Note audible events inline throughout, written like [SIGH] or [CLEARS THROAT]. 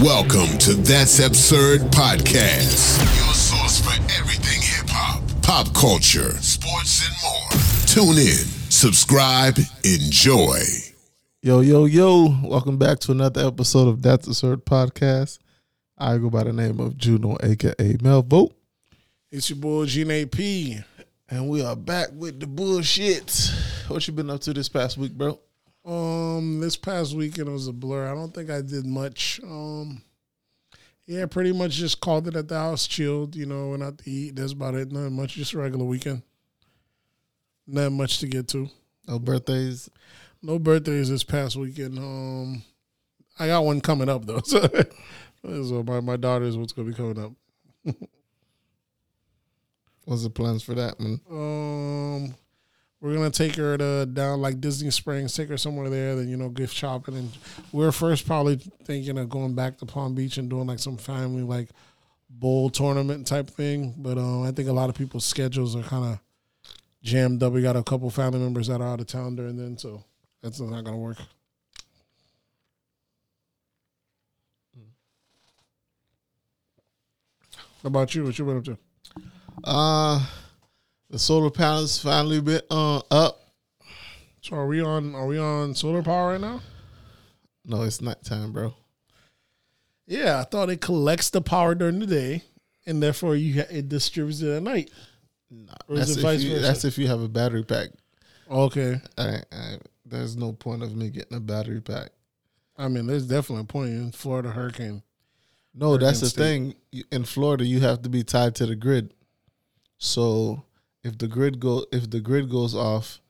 Welcome to That's Absurd Podcast, your source for everything hip hop, pop culture, sports, and more. Tune in, subscribe, enjoy. Yo, yo, yo. Welcome back to another episode of That's Absurd Podcast. I go by the name of Juno, aka Melvo. It's your boy Gene P. And we are back with the bullshit. What you been up to this past week, bro? Um, this past weekend was a blur. I don't think I did much. Um, yeah, pretty much just called it at the house, chilled. You know, went out to eat. That's about it. Nothing much. Just a regular weekend. Nothing much to get to. No birthdays. No birthdays this past weekend. Um, I got one coming up though. [LAUGHS] So, so my my daughter's what's gonna be coming up. [LAUGHS] What's the plans for that, man? Um, we're gonna take her to down like Disney Springs, take her somewhere there, then you know gift shopping, and we're first probably thinking of going back to Palm Beach and doing like some family like bowl tournament type thing. But um, I think a lot of people's schedules are kind of jammed up. We got a couple family members that are out of town during then, so that's not gonna work. How about you? What you been up to? Uh the solar panels finally been uh up. So are we on? Are we on solar power right now? No, it's nighttime, bro. Yeah, I thought it collects the power during the day, and therefore you ha- it distributes it at night. Is That's if, you, that's if you have a battery pack. Okay, I, I, there's no point of me getting a battery pack. I mean, there's definitely a point in Florida hurricane. No, that's the State. thing. In Florida, you have to be tied to the grid. So if the grid go if the grid goes off,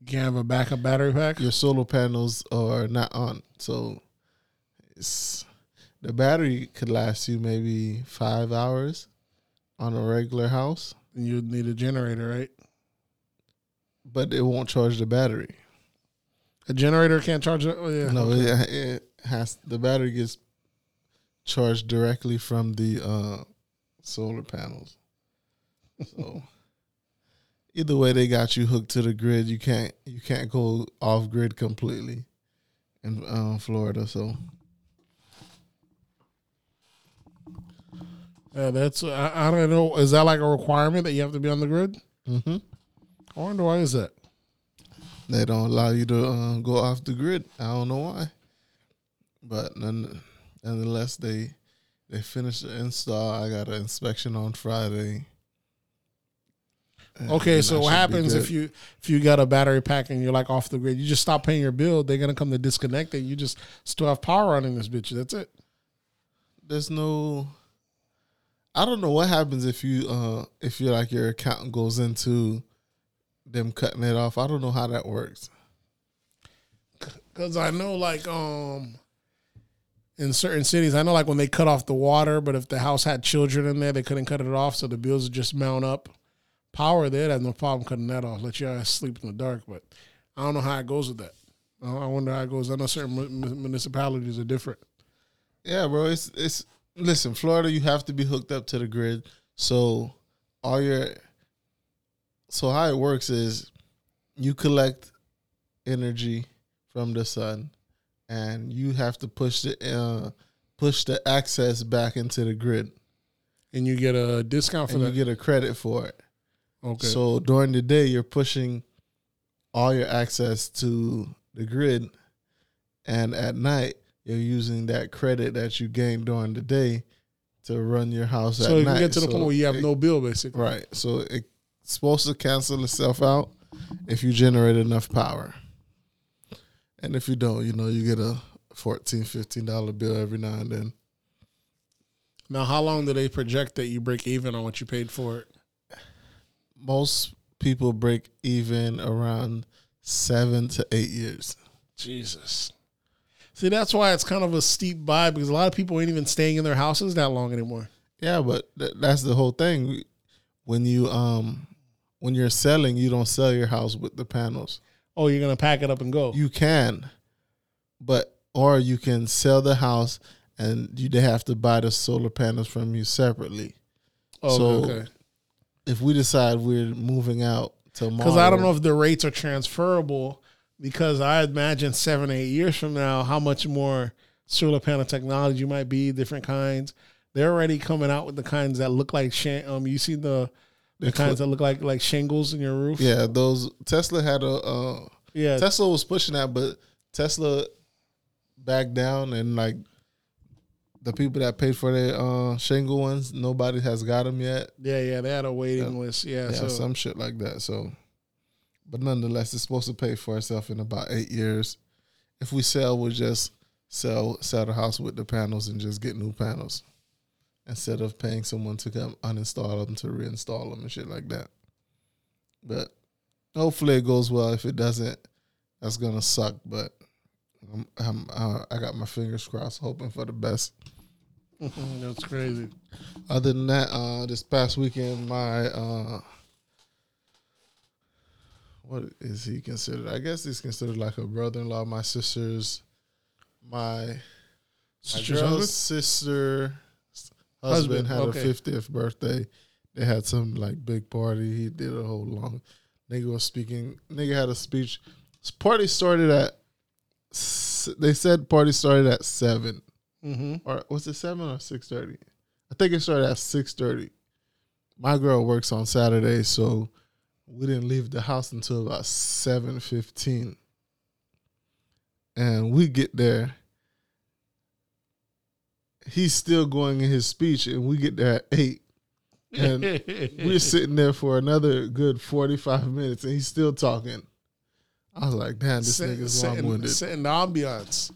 You can have a backup battery pack. your solar panels are not on. So it's the battery could last you maybe five hours on a regular house, And you need a generator, right? but it won't charge the battery. A generator can't charge it. Oh yeah, No, okay. it, it has the battery gets charged directly from the uh, solar panels. So either way, they got you hooked to the grid. You can't you can't go off grid completely in uh, Florida. So Yeah, that's. I, I don't know. Is that like a requirement that you have to be on the grid? hmm I wonder why is that. they don't allow you to uh, go off the grid. I don't know why, but none, nonetheless, they they finished the install. I got an inspection on Friday. And Okay, so what happens if you if you got a battery pack and you're like off the grid? You just stop paying your bill. They're gonna come to disconnect it. You just still have power on in this bitch. That's it. there's no I don't know what happens if you uh if you like your account goes into them cutting it off. I don't know how that works. Cause I know like um in certain cities, I know like when they cut off the water, but if the house had children in there, they couldn't cut it off, so the bills would just mount up. Power there, have no problem cutting that off. Let your ass sleep in the dark, but I don't know how it goes with that. I wonder how it goes. I know certain mu- mu- municipalities are different. Yeah, bro. It's it's listen, Florida, you have to be hooked up to the grid. So all your so how it works is you collect energy from the sun and you have to push the uh push the access back into the grid And you get a discount for and you get a credit for it. Okay. So during the day, you're pushing all your access to the grid, and at night, you're using that credit that you gained during the day to run your house so at you night. can get to the So point where you have it- no bill basically. right. So it's supposed to cancel itself out if you generate enough power, and if you don't, you know, you get a 14 15 dollar bill every now and then. Now how long do they project that you break even on what you paid for it? Most people break even around seven to eight years. Jesus. See, that's why it's kind of a steep buy because a lot of people ain't even staying in their houses that long anymore. Yeah, but th- that's the whole thing. When you um when you're selling, you don't sell your house with the panels. Oh, you're gonna pack it up and go. You can, but or you can sell the house and you they have to buy the solar panels from you separately. oh, so okay. If we decide we're moving out tomorrow, Because I don't know if the rates are transferable. Because I imagine seven, eight years from now, how much more solar panel technology might be, different kinds. They're already coming out with the kinds that look like sh- um. You see the the The kinds cl- that look like like shingles in your roof. Yeah, those Tesla had a uh, yeah. Tesla was pushing that, but Tesla backed down and like the people that paid for their uh, shingle ones, nobody has got them yet. Yeah, yeah, they had a waiting list. Yeah, Yeah, so some shit like that. So, but nonetheless, it's supposed to pay for itself in about eight years. If we sell, we'll just sell sell the house with the panels and just get new panels instead of paying someone to come uninstall them to reinstall them and shit like that. But hopefully it goes well. If it doesn't, that's gonna suck. But I'm, I'm uh, I got my fingers crossed, hoping for the best. [LAUGHS] that's crazy. Other than that, uh, this past weekend, my uh, what is he considered? I guess he's considered like a brother-in-law. My sister's, my my Sister's girl's sister husband, Husband, had okay. a fiftieth birthday. They had some like big party. He did a whole long. Nigga was speaking. Nigga had a speech. This party started at. They said party started at seven Mm-hmm. or was it seven or six thirty? I think it started at six thirty. My girl works on Saturday, so we didn't leave the house until about seven fifteen. And we get there. He's still going in his speech, and we get there at eight. And [LAUGHS] we're sitting there for another good forty five minutes, and he's still talking. I was like, "Damn, this Set- nigga's long winded." setting the ambiance.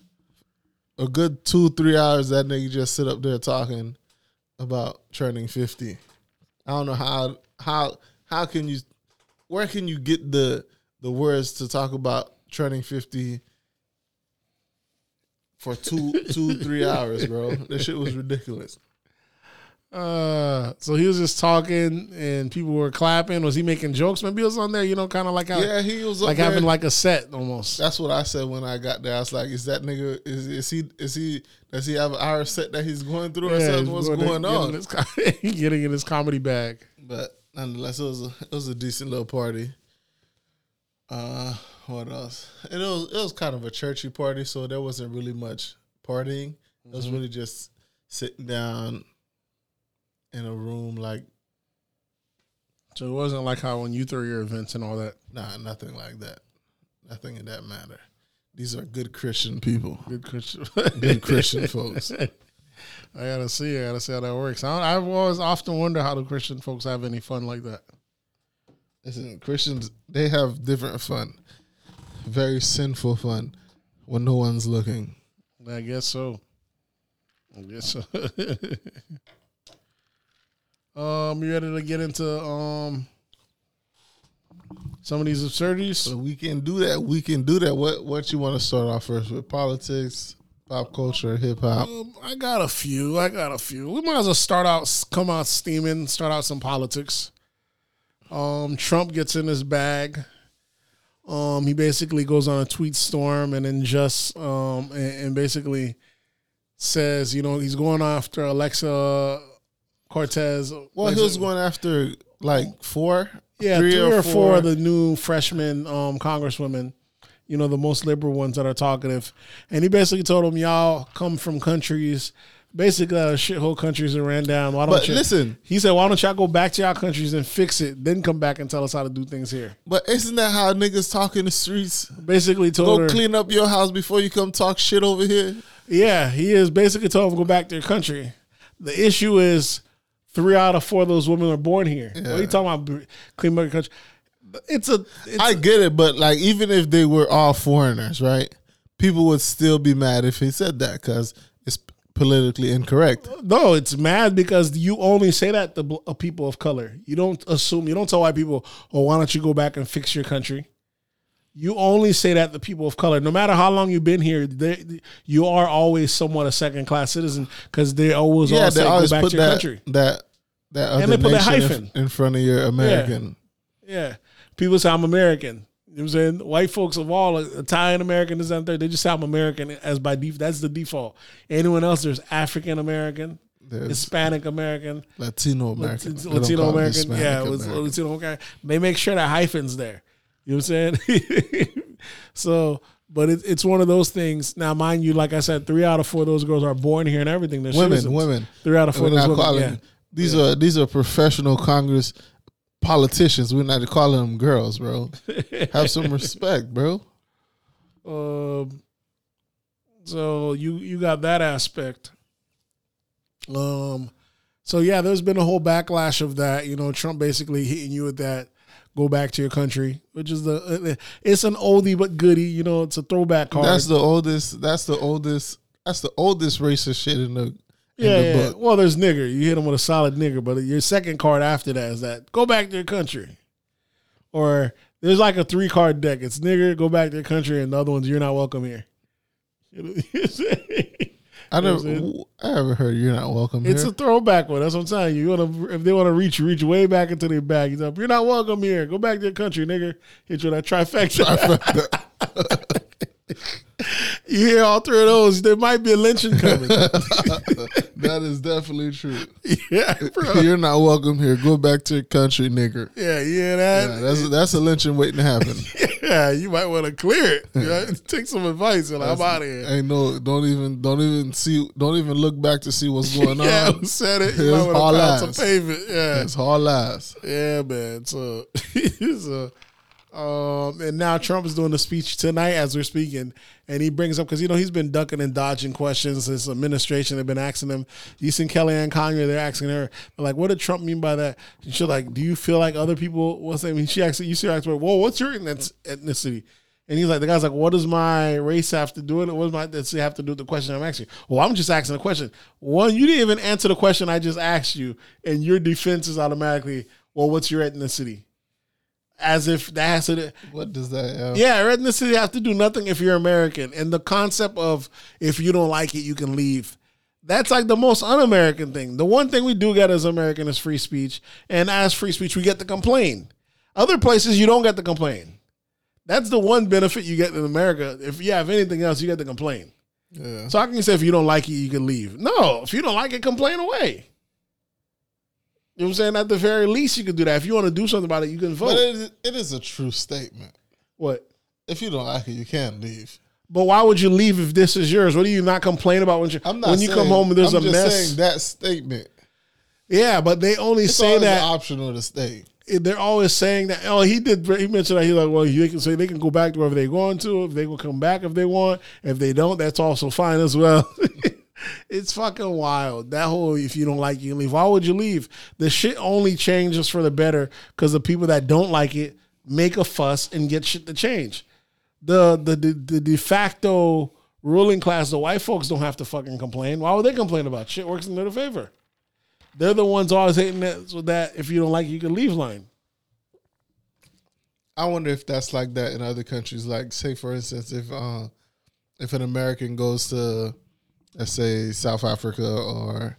a good two three hours that nigga just sit up there talking about turning 50 i don't know how how how can you where can you get the the words to talk about turning 50 for two two three hours bro that shit was ridiculous Uh, so he was just talking, and people were clapping. Was he making jokes? Maybe he was on there, you know, kind of like how, yeah he was like having like a set almost. that's what I said when I got there. I was like, "Is that nigga? Is is he? Is he? Does he have an hour set that he's going through, or Yeah, something? he's What's going going on?" Getting his, [LAUGHS] getting in his comedy bag. But nonetheless, it was a, it was a decent little party. Uh, what else? It was it was kind of a churchy party, so there wasn't really much partying. It was really just sitting down in a room, like So it wasn't like how when you throw your events and all that. nah, nothing like that, nothing in that matter. These are good Christian people, Good Christian, good Christian [LAUGHS] folks. I gotta see. I gotta see how that works. I, I've always often wonder how the Christian folks have any fun like that. Listen, Christians they have different fun, very sinful fun, when no one's looking. I guess so. I guess so. [LAUGHS] um, you ready to get into um some of these absurdities? So we can do that. We can do that. What what you want to start off first with? Politics, pop culture, hip hop. Um, I got a few. I got a few. We might as well start out, come out steaming, start out some politics. Um, Trump gets in his bag. Um, he basically goes on a tweet storm and then just um and, and basically says, you know, he's going after Alexa Cortez. Well, he was going after like four, yeah, three, or, four. of the new freshman um, congresswomen, you know, the most liberal ones that are talkative. And he basically told them, y'all come from countries, basically of shithole countries that ran down. Why don't But you? listen. he said, why don't y'all go back to y'all countries and fix it, then come back and tell us how to do things here. But isn't that how niggas talk in the streets? Basically told Go her, clean up your house before you come talk shit over here. yeah, he is basically told them to go back to their country. The issue is three out of four of those women are born here. What are you talking about? Clean your country. It's a. It's I get it, but like even if they were all foreigners, right? People would still be mad if he said that because it's politically incorrect. No, it's mad because you only say that to uh, people of color. You don't assume, you don't tell white people, oh, why don't you go back and fix your country? You only say that to people of color. No matter how long you've been here, they, you are always somewhat a second class citizen because they always Yeah, all say, they go always back put to your that country. that that other And they put that in- hyphen. in front of your American. Yeah. People say I'm American. You know what I'm saying? White folks of all Italian American, this and that, they just say I'm American as by default. That's the default. Anyone else, there's African American, There's Hispanic American, Latino American, Lat- They don't Latino American. Yeah, it was. Latino American. They make sure that hyphens there. You know what I'm saying? [LAUGHS] so But it, it's one of those things. Now, mind you, like I said, three out of four of those girls are born here and everything. They're women, citizens. women. Three out of four of those not women. calling yeah. these are these are professional Congress politicians. We're not calling them girls, bro. [LAUGHS] Have some respect, bro. Um, so you you got that aspect. Um, so yeah, there's been a whole backlash of that. You know, Trump basically hitting you with that. Go back to your country, which is the uh, it's an oldie but goodie. You know, it's a throwback card. That's the oldest. That's the oldest. That's the oldest racist shit in the in yeah, the yeah. book. Well, there's nigger. You hit him with a solid nigger, but your second card after that is that go back to your country. Or there's like a three card deck. It's nigger, go back to your country, and the other ones you're not welcome here. [LAUGHS] You know what I'm saying? I never. saying? Never heard you're not welcome It's here. a throwback one. That's what I'm telling you. You want to if they want to reach, reach way back into their bag. He's up. You're not welcome here. Go back to your country, nigga. Hit you with that trifecta. [LAUGHS] [LAUGHS] you hear all three of those? There might be a lynching coming. [LAUGHS] that is definitely true. yeah, bro. You're not welcome here. Go back to your country, nigger. Yeah, you hear that? Yeah, that's that's a lynching waiting to happen. [LAUGHS] Yeah, you might want to clear it. You know, [LAUGHS] take some advice. And I'm out of here. Ain't no. Don't even. Don't even see. Don't even look back to see what's going Yeah, on. said it? You It's all want to pound lies. Yeah, It's hard ass. yeah, man. So, so um, and now Trump is doing the speech tonight as we're speaking, and he brings up because you know he's been ducking and dodging questions. His administration have been asking him. You seen Kellyanne Conway? They're asking her, like, "What did Trump mean by that?" And she's like, "Do you feel like other people?" What's? I mean, she actually, you see, her ask her, "Whoa, what's your ethnicity?" And he's like, the guy's like, what does my race have to do with it? What does my ethnicity have to do with the question I'm asking? Well, I'm just asking a question. One, you didn't even answer the question I just asked you, and your defense is automatically, well, what's your ethnicity? As if that has to, What does that? Have? yeah, ethnicity have to do nothing if you're American. And the concept of if you don't like it, you can leave. That's like the most un-American thing. The one thing we do get as American is free speech, and as free speech, we get to complain. Other places, you don't get to complain. That's the one benefit you get in America. If you have anything else, you get to complain. Yeah. So how can say if you don't like it, you can leave? No, if you don't like it, complain away. You know what I'm saying? At the very least, you can do that. If you want to do something about it, you can vote. But it is, it is a true statement. what? If you don't like it, you can't leave. But why would you leave if this is yours? What do you not complain about when you when you come home and there's I'm a just mess? Saying that statement. Yeah, but they only It's say that optional to stay. they're always saying that. Oh, he did. He mentioned that he's like, well, they can say they can go back to wherever they're going to. If they will come back if they want. If they don't, that's also fine as well. [LAUGHS] it's fucking wild. That whole if you don't like, you can leave. Why would you leave? The shit only changes for the better because the people that don't like it make a fuss and get shit to change. The the the, the de facto ruling class, the white folks don't have to fucking complain. Why would they complain about shit? Works in their favor. They're the ones always hating that so that if you don't like it, you can leave line. I wonder if that's like that in other countries. Like, say for instance, if uh, if an American goes to, let's say, South Africa or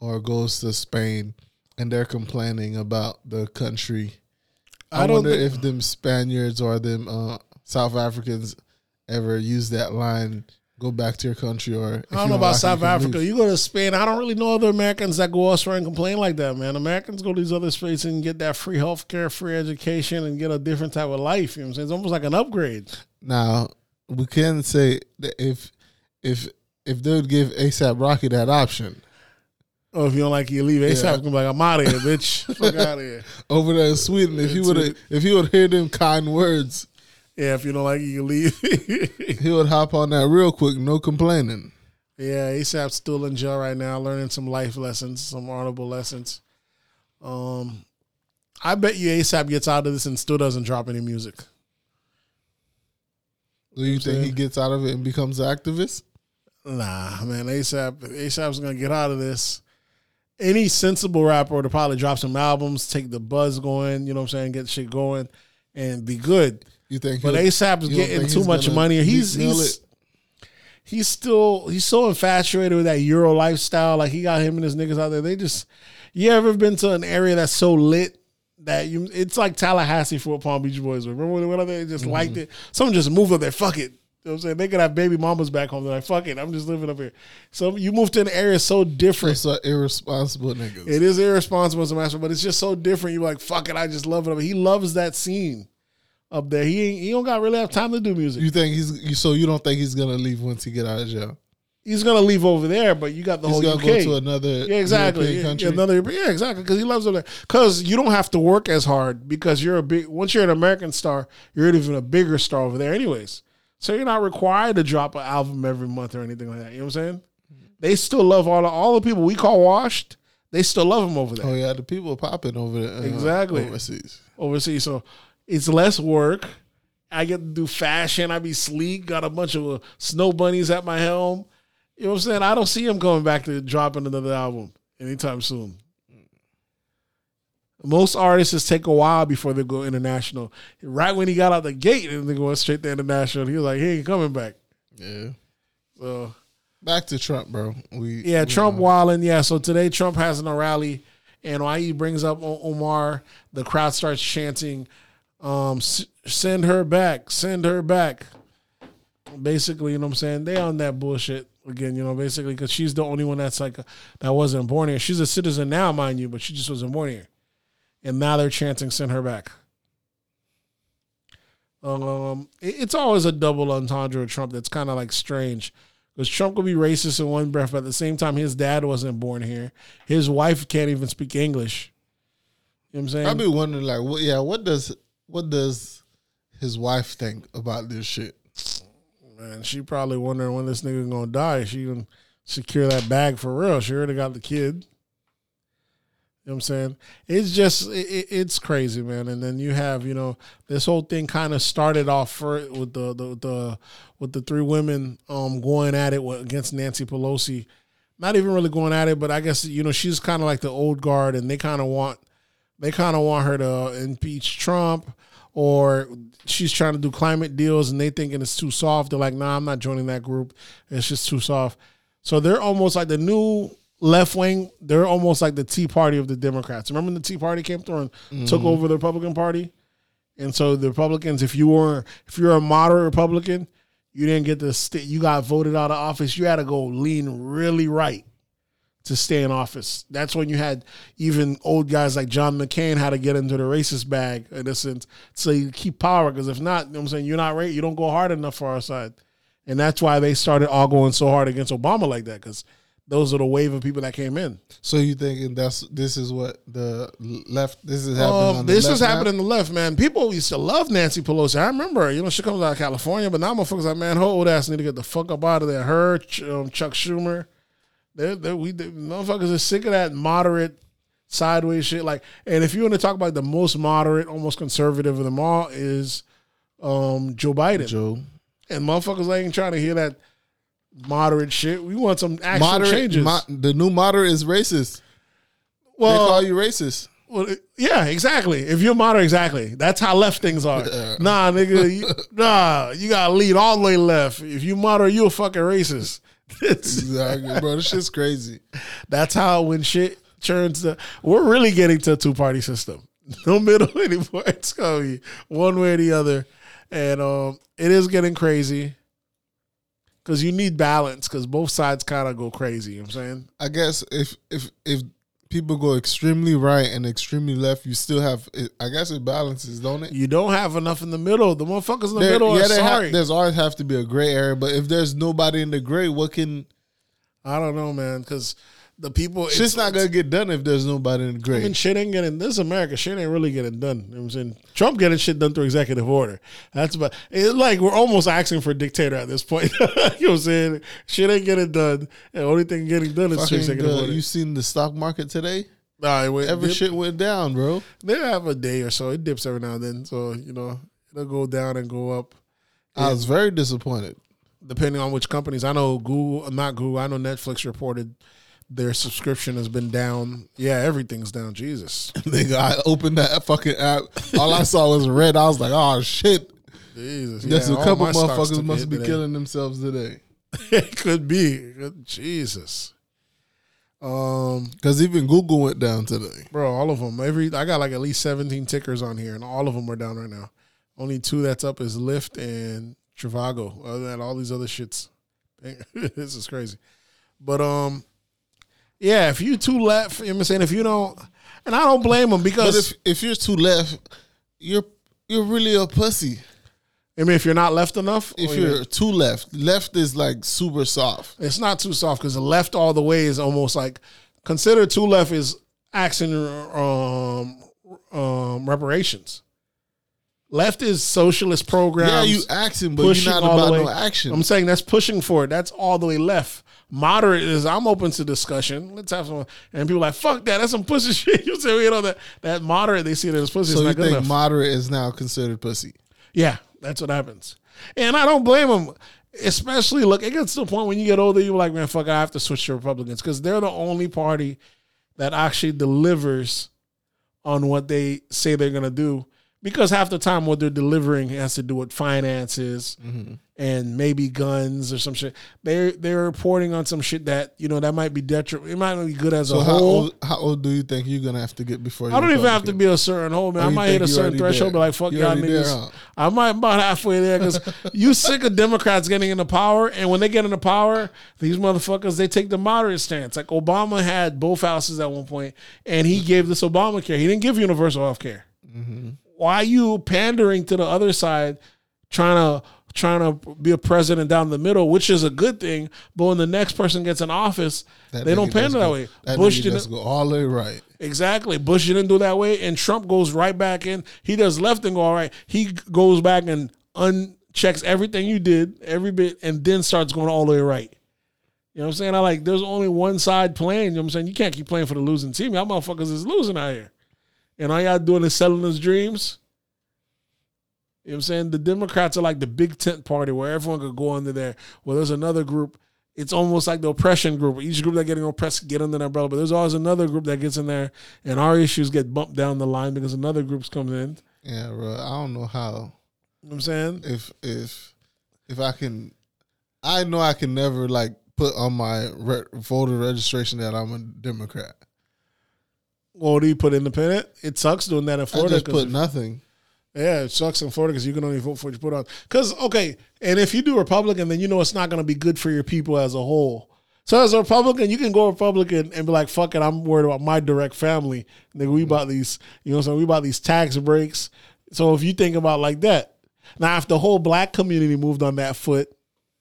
or goes to Spain, and they're complaining about the country. I, I don't wonder if them Spaniards or them uh, South Africans ever use that line. Go back to your country, or I don't know about South Africa. leave. You go to Spain. I don't really know other Americans that go elsewhere and complain like that, man. Americans go to these other states and get that free health care, free education, and get a different type of life. You know what I'm saying? It's almost like an upgrade. Now we can say that if if if they would give ASAP Rocky that option Oh, if you don't like it, you leave ASAP. Yeah. Be like, I'm out of here, bitch. [LAUGHS] Fuck out of here. over there in Sweden, if you would if you would hear them kind words, Yeah, if you don't like it, you leave. [LAUGHS] he would hop on that real quick, no complaining. yeah, ASAP's still in jail right now, learning some life lessons, some honorable lessons. Um, I bet you ASAP gets out of this and still doesn't drop any music. Do you think he gets out of it and becomes an activist? Nah, man, ASAP ASAP's gonna get out of this. Any sensible rapper would probably drop some albums, take the buzz going, you know what I'm saying, get shit going, and be good. You think? But he'll- ASAP is getting too much money. He's he's it? he's still he's so infatuated with that Euro lifestyle. Like he got him and his niggas out there. They just you ever been to an area that's so lit that you it's like Tallahassee for what Palm Beach Boys were. Remember when, when they just Mm-hmm. liked it? Someone just moved up there. Fuck it. You know what I'm saying? They could have baby mamas back home. They're like, fuck it. I'm just living up here. So you moved to an area so different. It's an irresponsible niggas. It is irresponsible as a master, but it's just so different. You're like, fuck it, I just love it. He loves that scene. up there. He ain't, he don't got really have time to do music. You think he's so you don't think he's gonna leave once he get out of jail? He's gonna leave over there, but you got the whole UK. He's whole gonna UK. go to another yeah, exactly. Yeah, country. another, yeah, exactly. Because he loves it. Because you don't have to work as hard because you're a big. Once you're an American star, you're even a bigger star over there, anyways. So you're not required to drop an album every month or anything like that. You know what I'm saying? They still love all the, all the people we call washed. They still love them over there. oh yeah, the people popping over there uh, Exactly. overseas. overseas. So it's less work. I get to do fashion. I be sleek. Got a bunch of uh, snow bunnies at my helm. You know what I'm saying? I don't see him coming back to dropping another album anytime soon. Most artists just take a while before they go international. Right when he got out the gate and they going straight to international, he was like, he ain't coming back. Yeah. So Back to Trump, bro. We yeah, we, Trump uh, wilding. Yeah, so today Trump has a rally, and he brings up Omar, the crowd starts chanting, um, "Send her back! Send her back!" Basically, you know what I'm saying? They on that bullshit again. You know, basically because she's the only one that's like that wasn't born here. She's a citizen now, mind you, but she just wasn't born here, and now they're chanting, "Send her back." Um, it's always a double entendre with Trump that's kind of like strange. Because Trump could be racist in one breath, but at the same time, his dad wasn't born here. His wife can't even speak English. You know what I'm saying? I'd be wondering, like, what? Yeah, what does what does his wife think about this shit? Man, she probably wondering when this nigga gonna die. She gonna secure that bag for real. She already got the kid. Know what I'm saying? It's just it- it's crazy, man. And then you have you know this whole thing kind of started off for, with the, the the with the three women um going at it against Nancy Pelosi. Not even really going at it, but I guess you know she's kind of like the old guard, and they kind of want they kind of want her to impeach Trump or she's trying to do climate deals and they thinking it's too soft. They're like, nah, I'm not joining that group. It's just too soft. So they're almost like the new left wing. They're almost like the Tea Party of the Democrats. Remember when the Tea Party came through and took mm-hmm. over the Republican Party? And so the Republicans, if you were if you're a moderate Republican, you didn't get the stay, you got voted out of office. You had to go lean really right to stay in office. That's when you had even old guys like John McCain had to get into the racist bag in a sense, so you keep power. Because if not, you know what I'm saying you're not right. You don't go hard enough for our side, and that's why they started all going so hard against Obama like that. Because those are the wave of people that came in. So you thinking that's this is what the left? This is happening. Um, on the this left is happening on the left, man. People used to love Nancy Pelosi. I remember, you know, she comes out of California, but now motherfuckers like, man, her old ass need to get the fuck up out of there. Her, um, Chuck Schumer, they're, they're, we they, motherfuckers are sick of that moderate sideways shit. Like, and if you want to talk about the most moderate, almost conservative of them all, is um Joe Biden. Joe. And motherfuckers ain't trying to hear that moderate shit. We want some actual Moderate. changes. mo- the new moderate is racist. well, they call you racist. Well, yeah, exactly. If you're moderate, exactly. That's how left things are. [LAUGHS] nah, nigga, you, nah, you gotta lead all the way left. If you moderate, you a fucking racist. [LAUGHS] It's, Exactly, bro. This shit's crazy. that's how when shit turns to, we're really getting to a two party system. [LAUGHS] No middle anymore. It's gonna be one way or the other, and um, it is getting crazy because you need balance because both sides kind of go crazy. You know what I'm saying? I guess if if if people go extremely right and extremely left, you still have. It, I guess it balances, don't it? You don't have enough in the middle. The motherfuckers in the There- middle are there ha- sorry. there's always have to be a gray area, but if there's nobody in the gray, what can? I don't know, man, because the people. Shit's it's- not gonna get done if there's nobody in the grave. I mean, shit ain't getting. This America. Shit ain't really getting done. You know what I'm saying Trump getting shit done through executive order. That's about. It's like we're almost asking for a dictator at this point. [LAUGHS] you know what I'm saying? Shit ain't getting done. And the only thing getting done is through executive uh, order. you seen the stock market today? Nah, it went, Every dip- shit went down, bro. They have a day or so. It dips every now and then. So you know it'll go down and go up. I was very disappointed. depending on which companies. I know Google, not Google. I know Netflix reported their subscription has been down. Yeah, everything's down. Jesus, [LAUGHS] Nigga, I opened that fucking app. All I saw was red. I was like, oh shit. Jesus. Guess Yeah, a couple motherfuckers must be today. killing themselves today. [LAUGHS] it could be. Jesus. Um, Because even Google went down today. bro, all of them. Every I got like at least seventeen tickers on here, and all of them are down right now. Only two that's up is Lyft and Trivago. Other than all these other shits. [LAUGHS] this is crazy. But um, yeah, if you too left, you know what I'm saying. If you don't, and I don't blame them But because if if you're too left, you're you're really a pussy. I mean, if you're not left enough, If or you're too left, left is like super soft. it's not too soft because the left all the way is almost like consider too left is action um, um, reparations. Left is socialist programs. Yeah, you action, but you're not about no action. I'm saying that's pushing for it. That's all the way left. Moderate is I'm open to discussion. Let's have some. And people like fuck that. That's some pussy [LAUGHS] shit. You say you know that that moderate they see it as pussy. so you think enough. moderate is now considered pussy? Yeah, that's what happens. And I don't blame them. Especially, look, it gets to the point when you get older, you're like, man, fuck, I have to switch to Republicans because they're the only party that actually delivers on what they say they're going to do. Because half the time, what they're delivering has to do with finances mm-hmm. And maybe guns or some shit. They're they're reporting on some shit that you know that might be detriment. It might not be good as So a how whole. old, how old do you think you're gonna have to get before? I don't even have to be a certain hole, man. Oh, I might hit a certain threshold, there? be like, fuck You y'all already there, niggas. huh? I might about halfway there because you sick of Democrats getting into power, and when they get into power, these motherfuckers they take the moderate stance. Like Obama had both houses at one point, and he gave this Obamacare. He didn't give universal health care. Mm-hmm. Why you pandering to the other side, trying to trying to be a president down the middle, which is a good thing, but when the next person gets in office, That they don't pander that go- way. That Bush Bush didn't. go all the way right. Exactly. Bush didn't do that way, and Trump goes right back in. He does left and go all right. He goes back and unchecks everything you did, every bit, and then starts going all the way right. You know what I'm saying? I like there's only one side playing. You know what I'm saying? You can't keep playing for the losing team. Y'all motherfuckers is losing out here. And all y'all doing is selling us dreams. You know what I'm saying? The Democrats are like the big tent party where everyone could go under there. Well, there's another group. It's almost like the oppression group. Each group that getting oppressed get under that umbrella, but there's always another group that gets in there, and our issues get bumped down the line because another group's coming in. Yeah, bro. I don't know how You know what I'm saying? if if if I can. I know I can never like put on my re- voter registration that I'm a Democrat. Well, do you put independent? It sucks doing that in Florida. I just put nothing. Yeah, it sucks in Florida because you can only vote for what you put on. Because okay, and if you do Republican, then you know it's not going to be good for your people as a whole. So as a Republican, you can go Republican and be like, "Fuck it, I'm worried about my direct family." Nigga, we bought these, you know, what I'm saying we bought these tax breaks. So if you think about like that, now if the whole black community moved on that foot,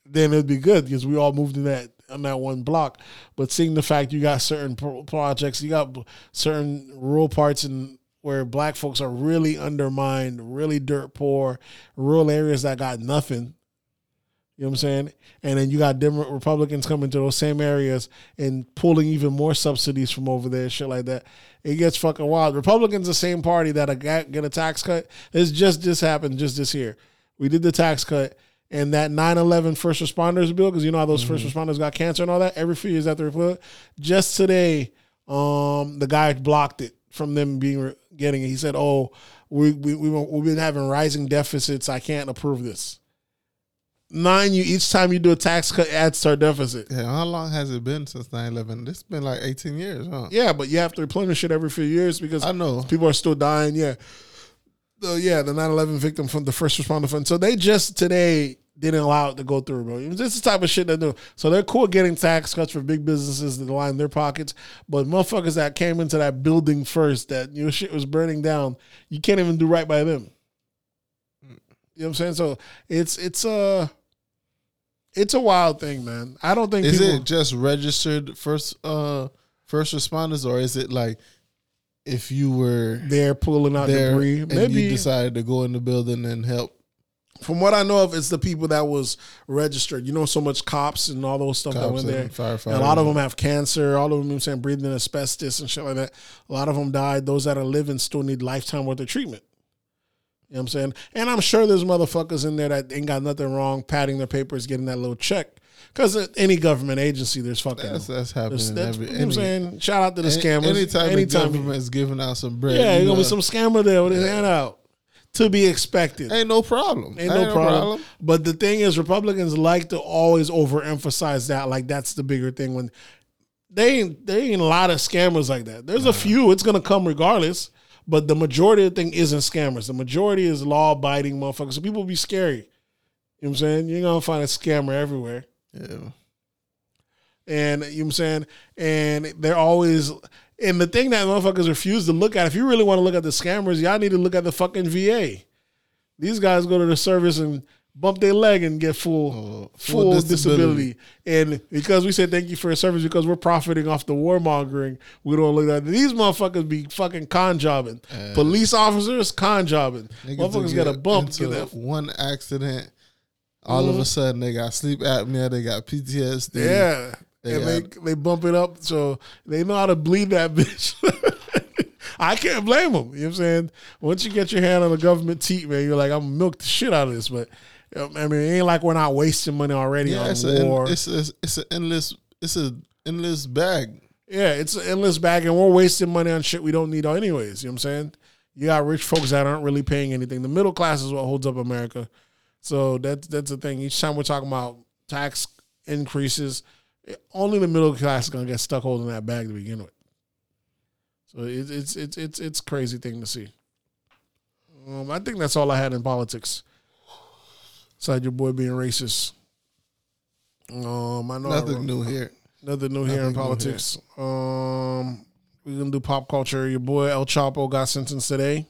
then it'd be good because we all moved in that on that one block. But seeing the fact you got certain pro- projects, you got certain rural parts and where black folks are really undermined, really dirt poor, rural areas that got nothing. You know what I'm saying? And then you got Dem- Republicans coming to those same areas and pulling even more subsidies from over there, shit like that. It gets fucking wild. Republicans, the same party that get a tax cut. It's just this happened just this year. We did the tax cut, and that 9/11 first responders bill, because you know how those first responders got cancer and all that. Every few years after they put just today, um, the guy blocked it from them being re- getting it. He said, "Oh, we we we we've been having rising deficits. I can't approve this." Nine, you each time you do a tax cut adds to our deficit. Yeah, how long has it been since 9-11? This has been like 18 years, huh? Yeah, but you have to replenish it every few years because I know. people are still dying. Yeah. The, yeah, the 9-11 victim from the first responder fund. So they just today didn't allow it to go through, bro. This is the type of shit they do. So they're cool getting tax cuts for big businesses that line their pockets, but motherfuckers that came into that building first, that your shit was burning down, you can't even do right by them. You know what I'm saying? So it's it's a it's a wild thing, man. I don't think Is people, it just registered first uh first responders or is it like if you were they're pulling out there debris. and Maybe you decided to go in the building and help From what I know of, it's the people that was registered. You know, so much cops and all those stuff that cops went there. firefighters? A lot of them have cancer. All of them, you know I'm saying, breathing in asbestos and shit like that. A lot of them died. Those that are living still need lifetime worth of treatment. You know what I'm saying? And I'm sure there's motherfuckers in there that ain't got nothing wrong, padding their papers, getting that little check. Because any government agency, there's fucking. That's that's happening. there's, that's, every, you know what I'm saying? Shout out to the any- scammers. Anytime, Anytime the government is giving out some bread, yeah, you there's gonna be some scammer there with his hand out. To be expected. ain't no problem. Ain't no problem. But the thing is, Republicans like to always overemphasize that. Like that's the bigger thing. When they ain't they ain't a lot of scammers like that. There's a few. It's gonna come regardless. But the majority of the thing isn't scammers. The majority is law abiding motherfuckers. So people be scary. You know what I'm saying? You're gonna find a scammer everywhere. Yeah. And you know what I'm saying? And they're always and the thing that motherfuckers refuse to look at, if you really want to look at the scammers, y'all need to look at the fucking VA. These guys go to the service and bump their leg and get full Oh, full, full disability. disability. And because we said thank you for your service because we're profiting off the warmongering, we don't look at these motherfuckers be fucking con jobbing. Police officers con jobbing. Motherfuckers got a bump to that. one accident. All of a mm-hmm. sudden, they got sleep apnea. They got PTSD. Yeah. They and they, they bump it up so they know how to bleed that [LAUGHS] bitch. I can't blame them. You know what I'm saying? Once you get your hand on the government teat, man, you're like, I'm gonna milk the shit out of this. But I mean, it ain't like we're not wasting money already Yeah, on it's a, war. it's a, it's an endless it's a endless bag. yeah, it's an endless bag, and we're wasting money on shit we don't need anyways. You know what I'm saying? You got rich folks that aren't really paying anything. The middle class is what holds up America. So that's that's the thing. Each time we're talking about tax increases, only the middle class is gonna get stuck holding that bag to begin with. So it, it's it's it's it's crazy thing to see. Um, I think that's all I had in politics. Besides your boy being racist. Um, I know I Nothing wrote- new here. Nothing new here in Nothing politics. Um, we're gonna do pop culture. Your boy El Chapo got sentenced today.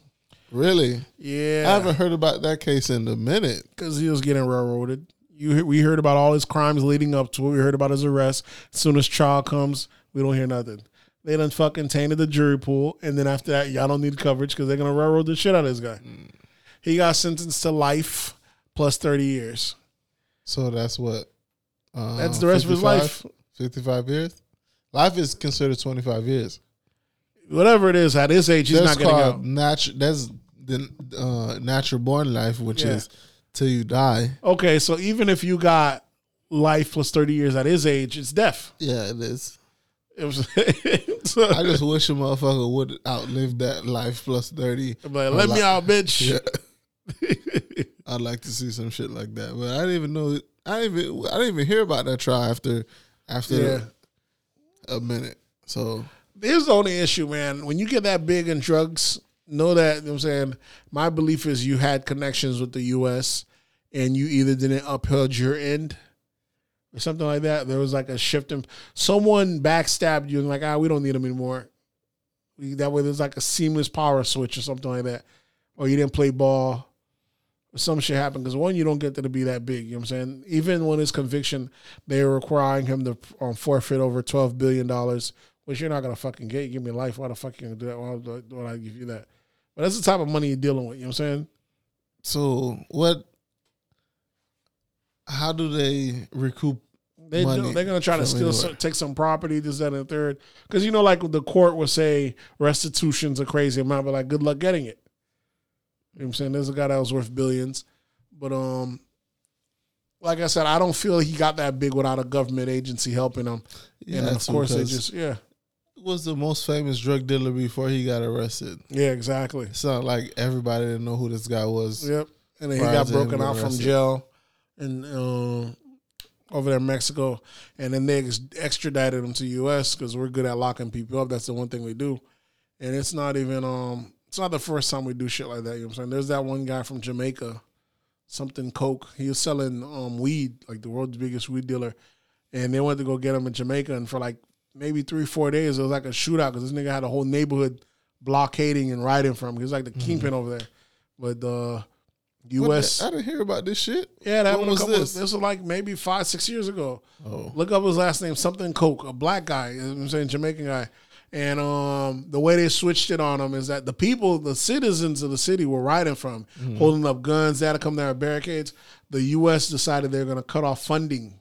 Really, Yeah. I haven't heard about that case in a minute. because he was getting railroaded. You we heard about all his crimes leading up to it. We heard about his arrest. As soon as trial comes, we don't hear nothing. They done fucking tainted the jury pool, and then after that, y'all don't need coverage because they're gonna railroad the shit out of this guy. He got sentenced to life plus thirty years. So that's what. Uh, That's the rest of his life. Fifty-five years. Life is considered twenty-five years. Whatever it is, at his age, he's that's not called out. natural. That's the uh, natural born life, which Yeah. is till you die. Okay, so even if you got life plus 30 years at his age, it's death. Yeah, it is. It was [LAUGHS] so, I just wish a motherfucker would outlive that life plus thirty. I'm like, let me out, bitch. [LAUGHS] Yeah. [LAUGHS] I'd like to see some shit like that, but I didn't even know. I didn't even. I didn't even hear about that trial after after Yeah. a minute. So Here's the only issue, man. When you get that big in drugs, know that, you know I'm saying, my belief is you had connections with the US and you either didn't uphold your end or something like that. There was like a shift in someone backstabbed you and like, ah, we don't need them anymore. We, that way there's like a seamless power switch or something like that. Or you didn't play ball. Or some shit happened. Because one, you don't get to be that big. You know what I'm saying? Even when his conviction, they were requiring him to um, forfeit over $12 billion, which you're not going to fucking get. Give me life. Why the fuck you to do that? Why would I give you that? But that's the type of money you're dealing with. You know what I'm saying? so what? How do they recoup? They money do, they're gonna try to steal, some, take some property, this, that, and third. Because you know, like the court will say restitution's a crazy amount, but like, good luck getting it. You know what I'm saying? There's a guy that was worth billions, but um, like I said, I don't feel he got that big without a government agency helping him. Yeah, and of course they just yeah, was the most famous drug dealer before he got arrested. yeah, exactly. So like everybody didn't know who this guy was. Yep. And then he got broken out from jail and um, over there in Mexico. And then they ex- extradited him to U.S. because we're good at locking people up. That's the one thing we do. And it's not even, um, it's not the first time we do shit like that. You know what I'm saying? There's that one guy from Jamaica, something Coke. He was selling um, weed, like the world's biggest weed dealer. And they went to go get him in Jamaica. And for like maybe three, four days, it was like a shootout because this nigga had a whole neighborhood blockading and riding from. He was like the kingpin over there. But the U.S. the- I didn't hear about this shit. Yeah, that When was this? this? was like maybe five, six years ago. Oh, Look up his last name, something Coke, a black guy. You know I'm saying Jamaican guy. And um, the way they switched it on him is that the people, the citizens of the city, were riding from, Mm-hmm. holding up guns. They had to come there with barricades. The U.S. decided they're going to cut off funding.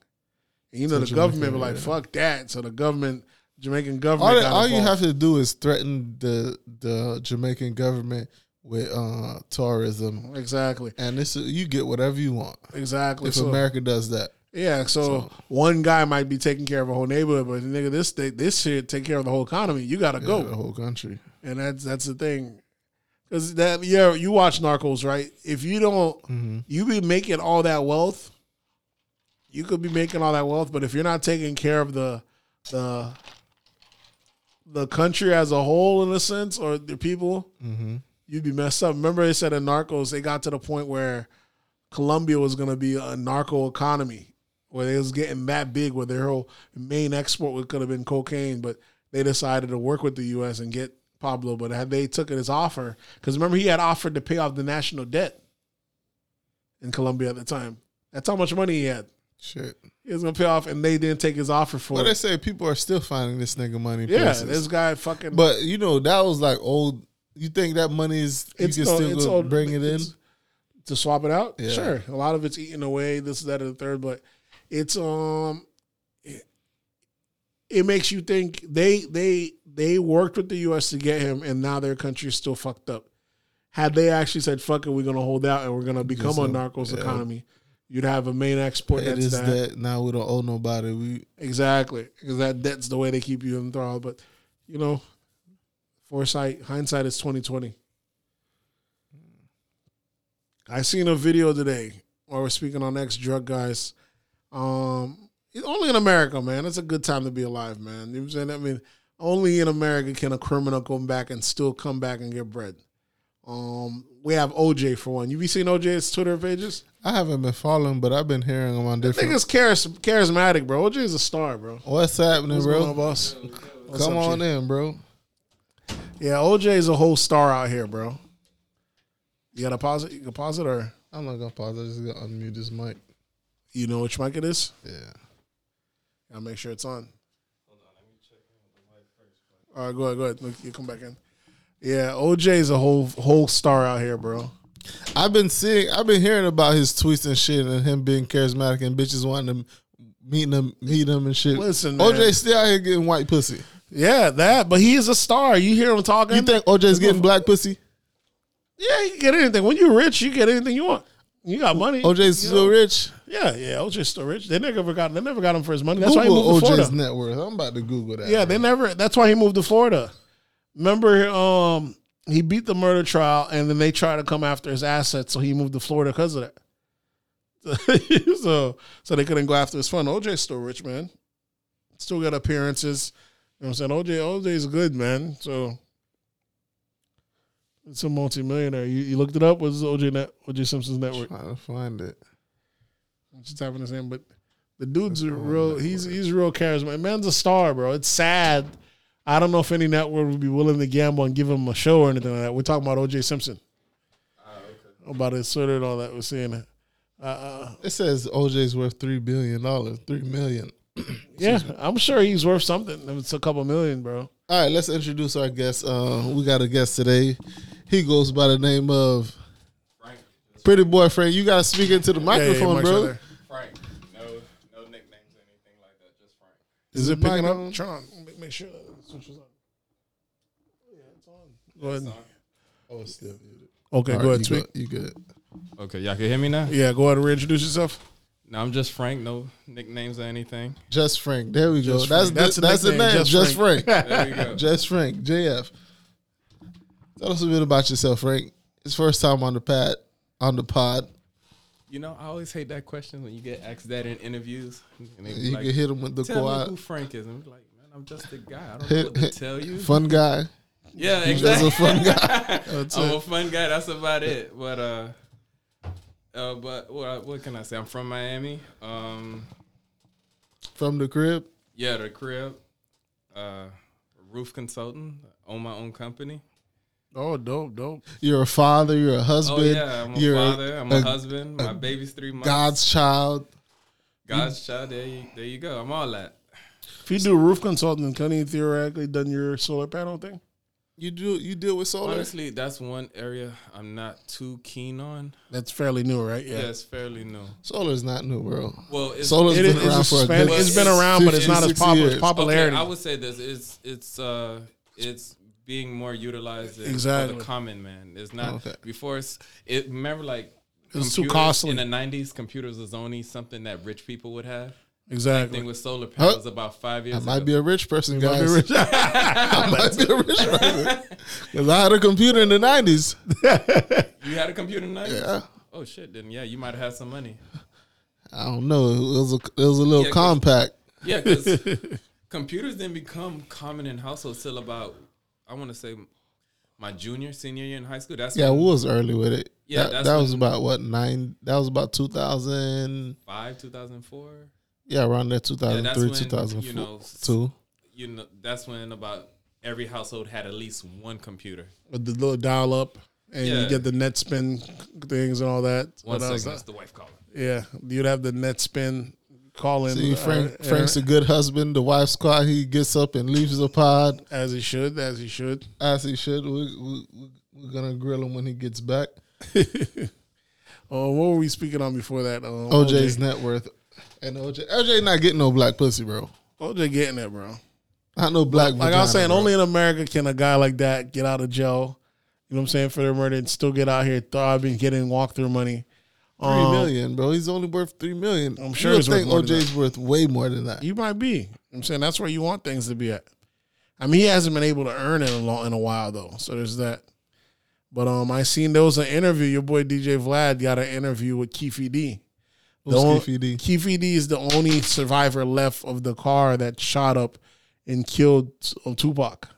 And you know, the government were like. "Fuck that!" So the government, Jamaican all, government, that- got all you have to do is threaten the the Jamaican government with uh, tourism, exactly, and this is, you get whatever you want exactly. if So- America does that. Yeah, so, one guy might be taking care of a whole neighborhood, but nigga, this this shit take care of the whole economy. You got to Yeah, go. the whole country. and that's that's the thing. Because that yeah, you watch Narcos, right? If you don't, Mm-hmm. you be making all that wealth. You could be making all that wealth, but if you're not taking care of the the the country as a whole, in a sense, or the people, Mm-hmm. you'd be messed up. Remember, they said in Narcos, they got to the point where Colombia was going to be a narco economy, where they was getting that big, where their whole main export could have been cocaine, but they decided to work with the U.S. and get Pablo. But had they took it as offer, because remember he had offered to pay off the national debt. in Colombia at the time. That's how much money he had. Shit. He was gonna pay off, and they didn't take his offer for Well, they it. say people are still finding this nigga money. Yeah, places. this guy fucking. But you know that was like old. You think that money is you can no, still old- bring it in? to swap it out. Yeah. Sure, a lot of it's eaten away. This, is that, and the third. But it's um, it, it makes you think they they they worked with the U.S. to get him, and now their country is still fucked up. Had they actually said "fuck it," we're gonna hold out and we're gonna become a a- narcos yeah. economy, you'd have a main export It that's that. that now we don't owe nobody. We Exactly, because that debt's the way they keep you enthralled. But you know, foresight, hindsight is twenty twenty. I seen a video today where we're speaking on ex drug guys. Um, only in America, man. It's a good time to be alive, man. You know what I'm saying? I mean, only in America can a criminal come back and still come back and get bread. Um, we have OJ for one. You be seen OJ's Twitter pages? I haven't been following, but I've been hearing them on different. Niggas charis- charismatic, bro. OJ is a star, bro. What's happening, What's going on, bro? boss? What's Come up, on Chief? in, bro. Yeah, OJ is a whole star out here, bro. You got to pause it? You can pause it, or I'm not gonna pause. It. I'm just gonna unmute this mic. you know which mic it is? Yeah. I'll make sure it's on. All right, go ahead, go ahead. Look, you come back in. Yeah, OJ is a whole whole star out here, bro. I've been seeing, I've been hearing about his tweets and shit, and him being charismatic and bitches wanting to meet him, meet him and shit. Listen, man. OJ still out here getting white pussy. Yeah, that. But he is a star. You hear him talking? You think OJ's getting black pussy? Yeah, you can get anything. When you're rich, you get anything you want. You got money. OJ's still know. rich. Yeah, yeah. OJ's still rich. They never got. They never got him for his money. That's why he moved Google to OJ's Florida. net worth. I'm about to Google that. Yeah, they never. That's why he moved to Florida. Remember, um, he beat the murder trial, and then they tried to come after his assets, so he moved to Florida because of that. [LAUGHS] so, so they couldn't go after his fund. OJ's still rich, man. Still got appearances. You know what I'm saying? OJ, OJ's good, man. So. It's a multimillionaire. You, you looked it up. What's OJ net? OJ Simpson's network? Trying to find it. I'm Just typing his name, but the dude's a real. He's he's real charismatic. Man's a star, bro. It's sad. I don't know if any network would be willing to gamble and give him a show or anything like that. We're talking about OJ Simpson. About his Twitter and all that. We're seeing it. Uh, uh, It says OJ's worth three billion dollars, three million. [CLEARS THROAT] yeah, I'm sure he's worth something. It's a couple million, bro. All right, let's introduce our guest. Uh, we got a guest today. He goes by the name of Frank. Pretty Boy Frank. You got to speak into the Yeah, yeah, microphone, bro. right. Frank. No, no nicknames or anything like that. Just Frank. Is the it picking up? on? Tron, make, make sure that it switches on. Yeah, it's on. Go ahead. Oh, it's still muted. Okay, All go right, ahead. you Speak. You good? Okay, y'all can hear me now. Yeah, go ahead and reintroduce yourself. No, I'm just Frank. No nicknames or anything. Just Frank. There we go. Just That's Frank. the, That's that's, the the nickname, name. Just Just, Frank. Frank. There we go. Just Frank. JF. Tell us a bit about yourself, Frank. It's first time on the pad, on the pod. You know, I always hate that question when you get asked that in interviews. And they You like, can hit them with the Tell me quad. who Frank is. And I'm like, man, I'm just a guy. I don't know what to [LAUGHS] tell you. Fun guy. Yeah, exactly. He's just a fun guy. [LAUGHS] I'm a fun guy. That's about it. But uh, uh, but what what can I say? I'm from Miami. Um, From the crib. yeah, the crib. Uh, roof consultant. Own my own company. Oh, dope, dope. You're a father. You're a husband. Oh yeah, I'm a you're father. I'm a, husband. My baby's three months. God's child. God's child. There you, there you go. I'm all that. If you do roof consulting, can you theoretically done your solar panel thing? You do. You deal with solar. Honestly, that's one area I'm not too keen on. That's fairly new, right? Yeah, it's fairly new. Solar is not new, bro. Well, it's, Solar's It been is- around it's for a expanded- good it's been around, but it's not as popular. years. Popularity. Okay, I would say this. It's it's uh it's being more utilized as Exactly. for the common man. It's not Okay. before it's it. Remember, like It was too costly. in the '90s. Computers was only something that rich people would have. Exactly. Thing with solar panels about five years. I might ago. be a rich person, Might be guys. rich. [LAUGHS] [LAUGHS] I might be a rich person because I had a computer in the nineties. You had a computer in the 90s? Yeah. Oh shit! Then yeah, you might have had some money. I don't know. It was a it was a little Yeah, 'cause- compact. Yeah, because [LAUGHS] computers didn't become common in households till about I want to say my junior senior year in high school. That's Yeah, when we was early with it. Yeah, that, that's that was about what nine? That was about two thousand. five two thousand four. Yeah, around there, two thousand three, when, two thousand you know, two. You know, that's when about every household had at least one computer. With the little dial up. and Yeah. you get the net spin things and all that. One What that's the wife calling. Yeah, you'd have the net spin calling. See, Frank, uh, Frank's a good husband. The wife's quiet. He gets up and leaves the pod as he should, as he should. as he should. We, we, we- we're gonna grill him when he gets back. [LAUGHS] Oh, what were we speaking on before that? Um, OJ's OJ. net worth and OJ. OJ not getting no black pussy, bro. OJ getting it, bro. Not no black. Like I was saying, bro. only in America can a guy like that get out of jail. You know what I'm saying for their murder and still get out here thriving, getting walkthrough money. three Um, million, bro. He's only worth three million. I'm sure You worth think more OJ's worth way more than that. You might be. Know I'm saying that's where you want things to be at. I mean, he hasn't been able to earn it in a, long, in a while though, so there's that. But um, I seen there was an interview. Your boy DJ Vlad got an interview with Keefe D. Who's The on- Keefe D? Is the only survivor left of the car that shot up and killed uh, Tupac.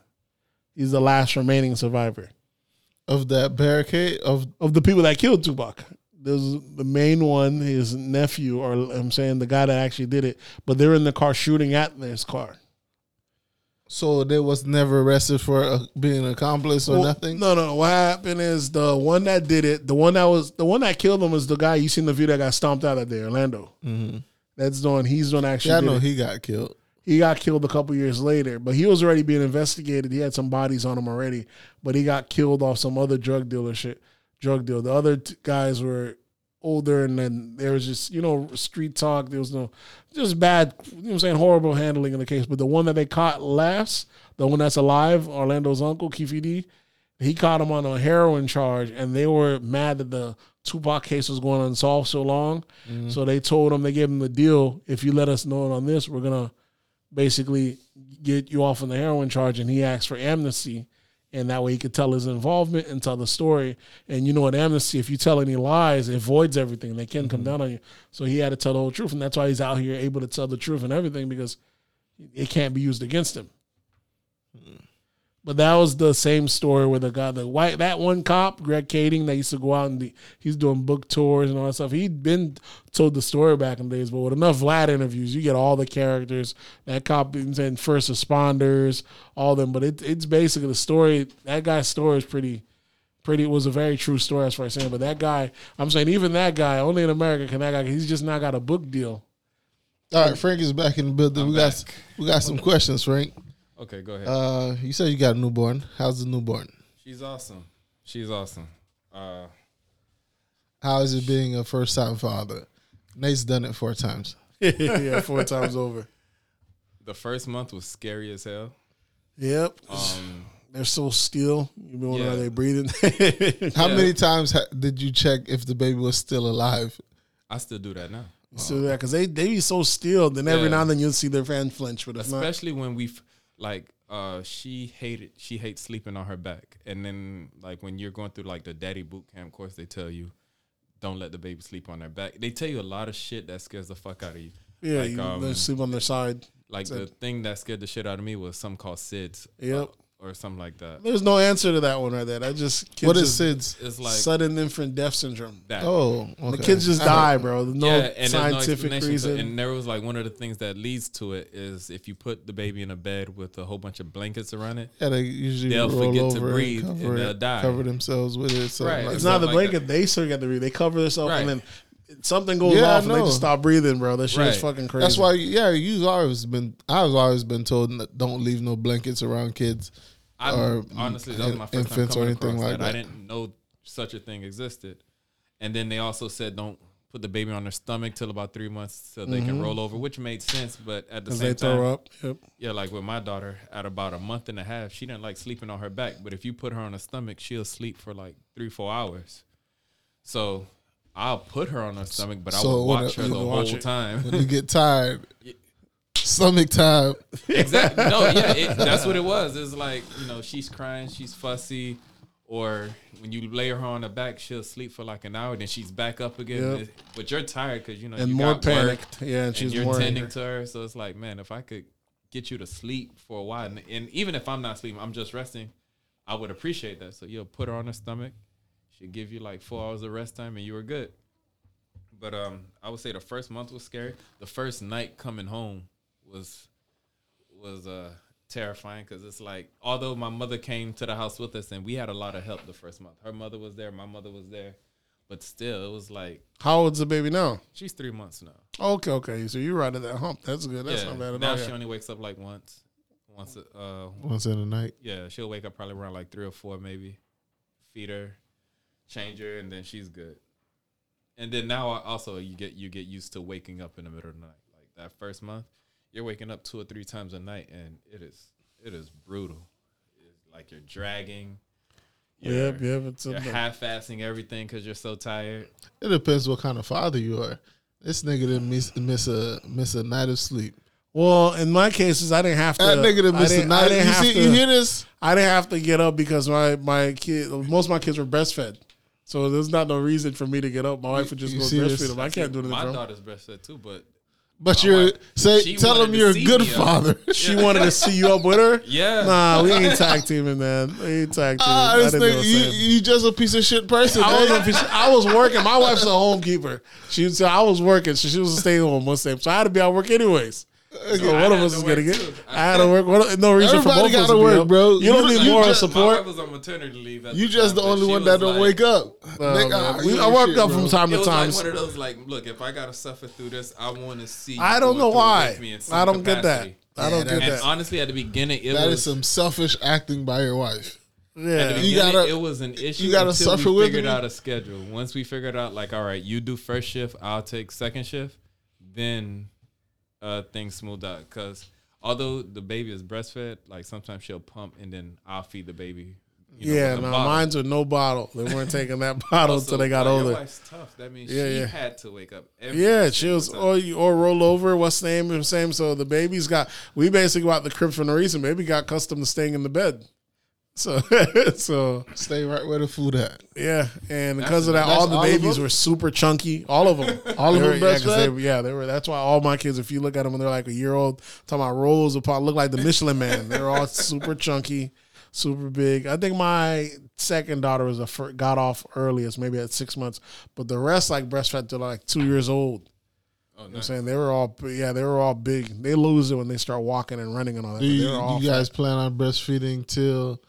He's the last remaining survivor of that barricade of of the people that killed Tupac. There's the main one, his nephew, or I'm saying the guy that actually did it. But they're in the car shooting at this car. So they was never arrested for uh, being an accomplice or Well, nothing. No, no. What happened is the one that did it, the one that was the one that killed him was the guy you seen the video that got stomped out of there, Orlando. That's the one. He's the one actually. Yeah, I know it. he got killed. He got killed a couple years later, but he was already being investigated. He had some bodies on him already, but he got killed off some other drug dealer shit. Drug deal. The other t- guys were older, and then there was just you know street talk. There was no just bad, you know, what I'm saying horrible handling in the case. But the one that they caught last, the one that's alive, Orlando's uncle Keefe D, he caught him on a heroin charge, and they were mad that the Tupac case was going unsolved so long. Mm-hmm. So they told him they gave him the deal: if you let us know on this, we're gonna basically get you off on the heroin charge. And he asked for amnesty, and that way he could tell his involvement and tell the story. And you know, at amnesty, if you tell any lies, it voids everything. They can come mm-hmm. down on you. So he had to tell the whole truth, and that's why he's out here able to tell the truth and everything because it can't be used against him. But that was the same story with the guy, the white that one cop, Greg Kading, that used to go out and the, he's doing book tours and all that stuff. He'd been told the story back in the days, but with enough Vlad interviews, you get all the characters. That cop and first responders, all them. But it, it's basically the story. That guy's story is pretty, pretty. It was a very true story as far as saying. But that guy, I'm saying, even that guy, only in America can that guy. He's just not got a book deal. All right, Frank is back in the building. I'm we got we got some questions, Frank. Okay, go ahead. Uh, you said you got a newborn. How's the newborn? She's awesome. She's awesome. Uh, How is it being a first time father? Nate's done it four times. [LAUGHS] yeah, four times over. the first month was scary as hell. Yep. Um, They're so still. You been wondering Yeah. are they breathing? [LAUGHS] How Yeah. many times ha- did you check if the baby was still alive? I still do that now, Still So that because they they be so still. Then every Yeah. now and then you'll see their fan flinch, but if not, especially when we have like. Uh, she hated. She hates sleeping on her back, and then like when you're going through like the daddy boot camp course, they tell you, don't let the baby sleep on their back. They tell you a lot of shit that scares the fuck out of you. yeah, like, you, um, they sleep on their side. Like the thing that scared the shit out of me was something called SIDS. Yep. uh, or something like that. There's no answer to that one right there. I just kids what is just- SIDS? It's like sudden infant death syndrome? that. Oh, okay. The kids just die, bro. There's no yeah, and there's no scientific to- reason. and there was like one of the things that leads to it is if you put the baby in a bed with a whole bunch of blankets around it. Yeah, they usually They'll roll forget to breathe and and cover, they'll it- die. cover themselves with it. So Right. like, it's not the something like blanket. they still get to breathe. They cover themselves and then something goes Yeah, I off and they know. just stop breathing, bro. That shit is fucking crazy. That's why, yeah, you've always been. I've always been told n- don't leave no blankets around kids. I Or honestly that was my first time infants or coming anything across like that. I that. didn't know such a thing existed. And then they also said don't put the baby on their stomach till about three months so they can mm-hmm. roll over, which made sense. But at the because same they time, throw up. Yep. Yeah, like with my daughter, at about a month and a half, she didn't like sleeping on her back. But if you put her on her stomach, she'll sleep for like three, four hours. So I'll put her on her stomach, but I So would when watch her the whole it. time. When you get [LAUGHS] tired, stomach time. [LAUGHS] exactly. No, yeah, it, [LAUGHS] that's what it was. It's like you know, she's crying, she's fussy, or when you lay her on the back, she'll sleep for like an hour, then she's back up again. Yep. But you're tired because you know And you more panicked. Yeah, and and she's you're tending to her. So it's like, man, if I could get you to sleep for a while, and, and even if I'm not sleeping, I'm just resting, I would appreciate that. So you'll put her on her stomach. She'll give you like four hours of rest time, and you were good. But um, I would say the first month was scary. The first night coming home was was uh terrifying because it's like although my mother came to the house with us and we had a lot of help the first month. Her mother was there, my mother was there, but still it was like How old's the baby now? she's three months now. Okay, okay. So you're right at that hump. That's good. That's yeah, not bad at now all. she only wakes up like once, once. Uh, Once in the night. yeah, she'll wake up probably around like three or four, maybe. Feed her, change her, and then she's good. And then now I- also you get you get used to waking up in the middle of the night. Like that first month, you're waking up two or three times a night, and it is it is brutal. It's like you're dragging. You're, Yep, yep. It's You're half-assing everything because you're so tired. It depends what kind of father you are. This nigga didn't miss miss a miss a night of sleep. well, in my cases, I didn't have to. That nigga didn't I miss a didn't, I night. didn't You have see, to. you hear this? I didn't have to get up because my my kid, most of my kids were breastfed, so there's not no reason for me to get up. My wife would just you go breastfeed him. I can't do anything. My daughter's breastfed too, but But you're wife, say tell him you're a good father. [LAUGHS] She wanted to see you up with her. yeah, Nah, we ain't tag teaming, man. We ain't tag teaming. Ah, I this didn't know what nigga, I'm you, you just a piece of shit person. I was, piece- I was working. My wife's a homekeeper. She was, I was working, so she was a stay home most days. So I had to be at work anyways. So one of had us is work gonna get. too. [LAUGHS] I had to work. What, no reason for both of us gotta work, up. bro. You don't need you moral just- support. wife was on maternity leave. At You the just time, the only one was that don't like- wake up. Nigga, man, ah, we, I ain't work shit, up from time It to time. like one of those like, look, if I gotta suffer through this, I want to see. I don't know why. with me in some I don't get that. capacity. I don't Yeah, get And that. honestly, at the beginning, it That was is some selfish acting by your wife. At the Yeah, You gotta- it was an issue. you gotta until suffer we with figured me. out a schedule. Once we figured out, like, all right, you do first shift, I'll take second shift. Then uh, things smoothed out. Because although the baby is breastfed, like sometimes she'll pump and then I'll feed the baby. you know, yeah. No, bottle. mine's with no bottle. They weren't taking that [LAUGHS] bottle until they got older. Wife's tough. That means Yeah, she yeah. had to wake up. Yeah, she was or you- or roll over. What's the name the same? So the baby's got. We basically got the crib for no reason. Baby got accustomed to staying in the bed. So [LAUGHS] so Stay right where the food at. yeah, and because of that, all the all babies them? were super chunky. All of them, [LAUGHS] All of them were- yeah, 'cause breastfed? they- yeah, they were. That's why all my kids, if you look at them when they're like a year old, talking about rolls apart, look like the Michelin Man. They're all [LAUGHS] super chunky, super big. I think my second daughter was a fir- got off earliest, maybe at six months, but the rest like breastfed till like two years old. Oh, I'm saying they were all, yeah, they were all big. They lose it when they start walking and running and all that. Do you, they were you guys plan on breastfeeding till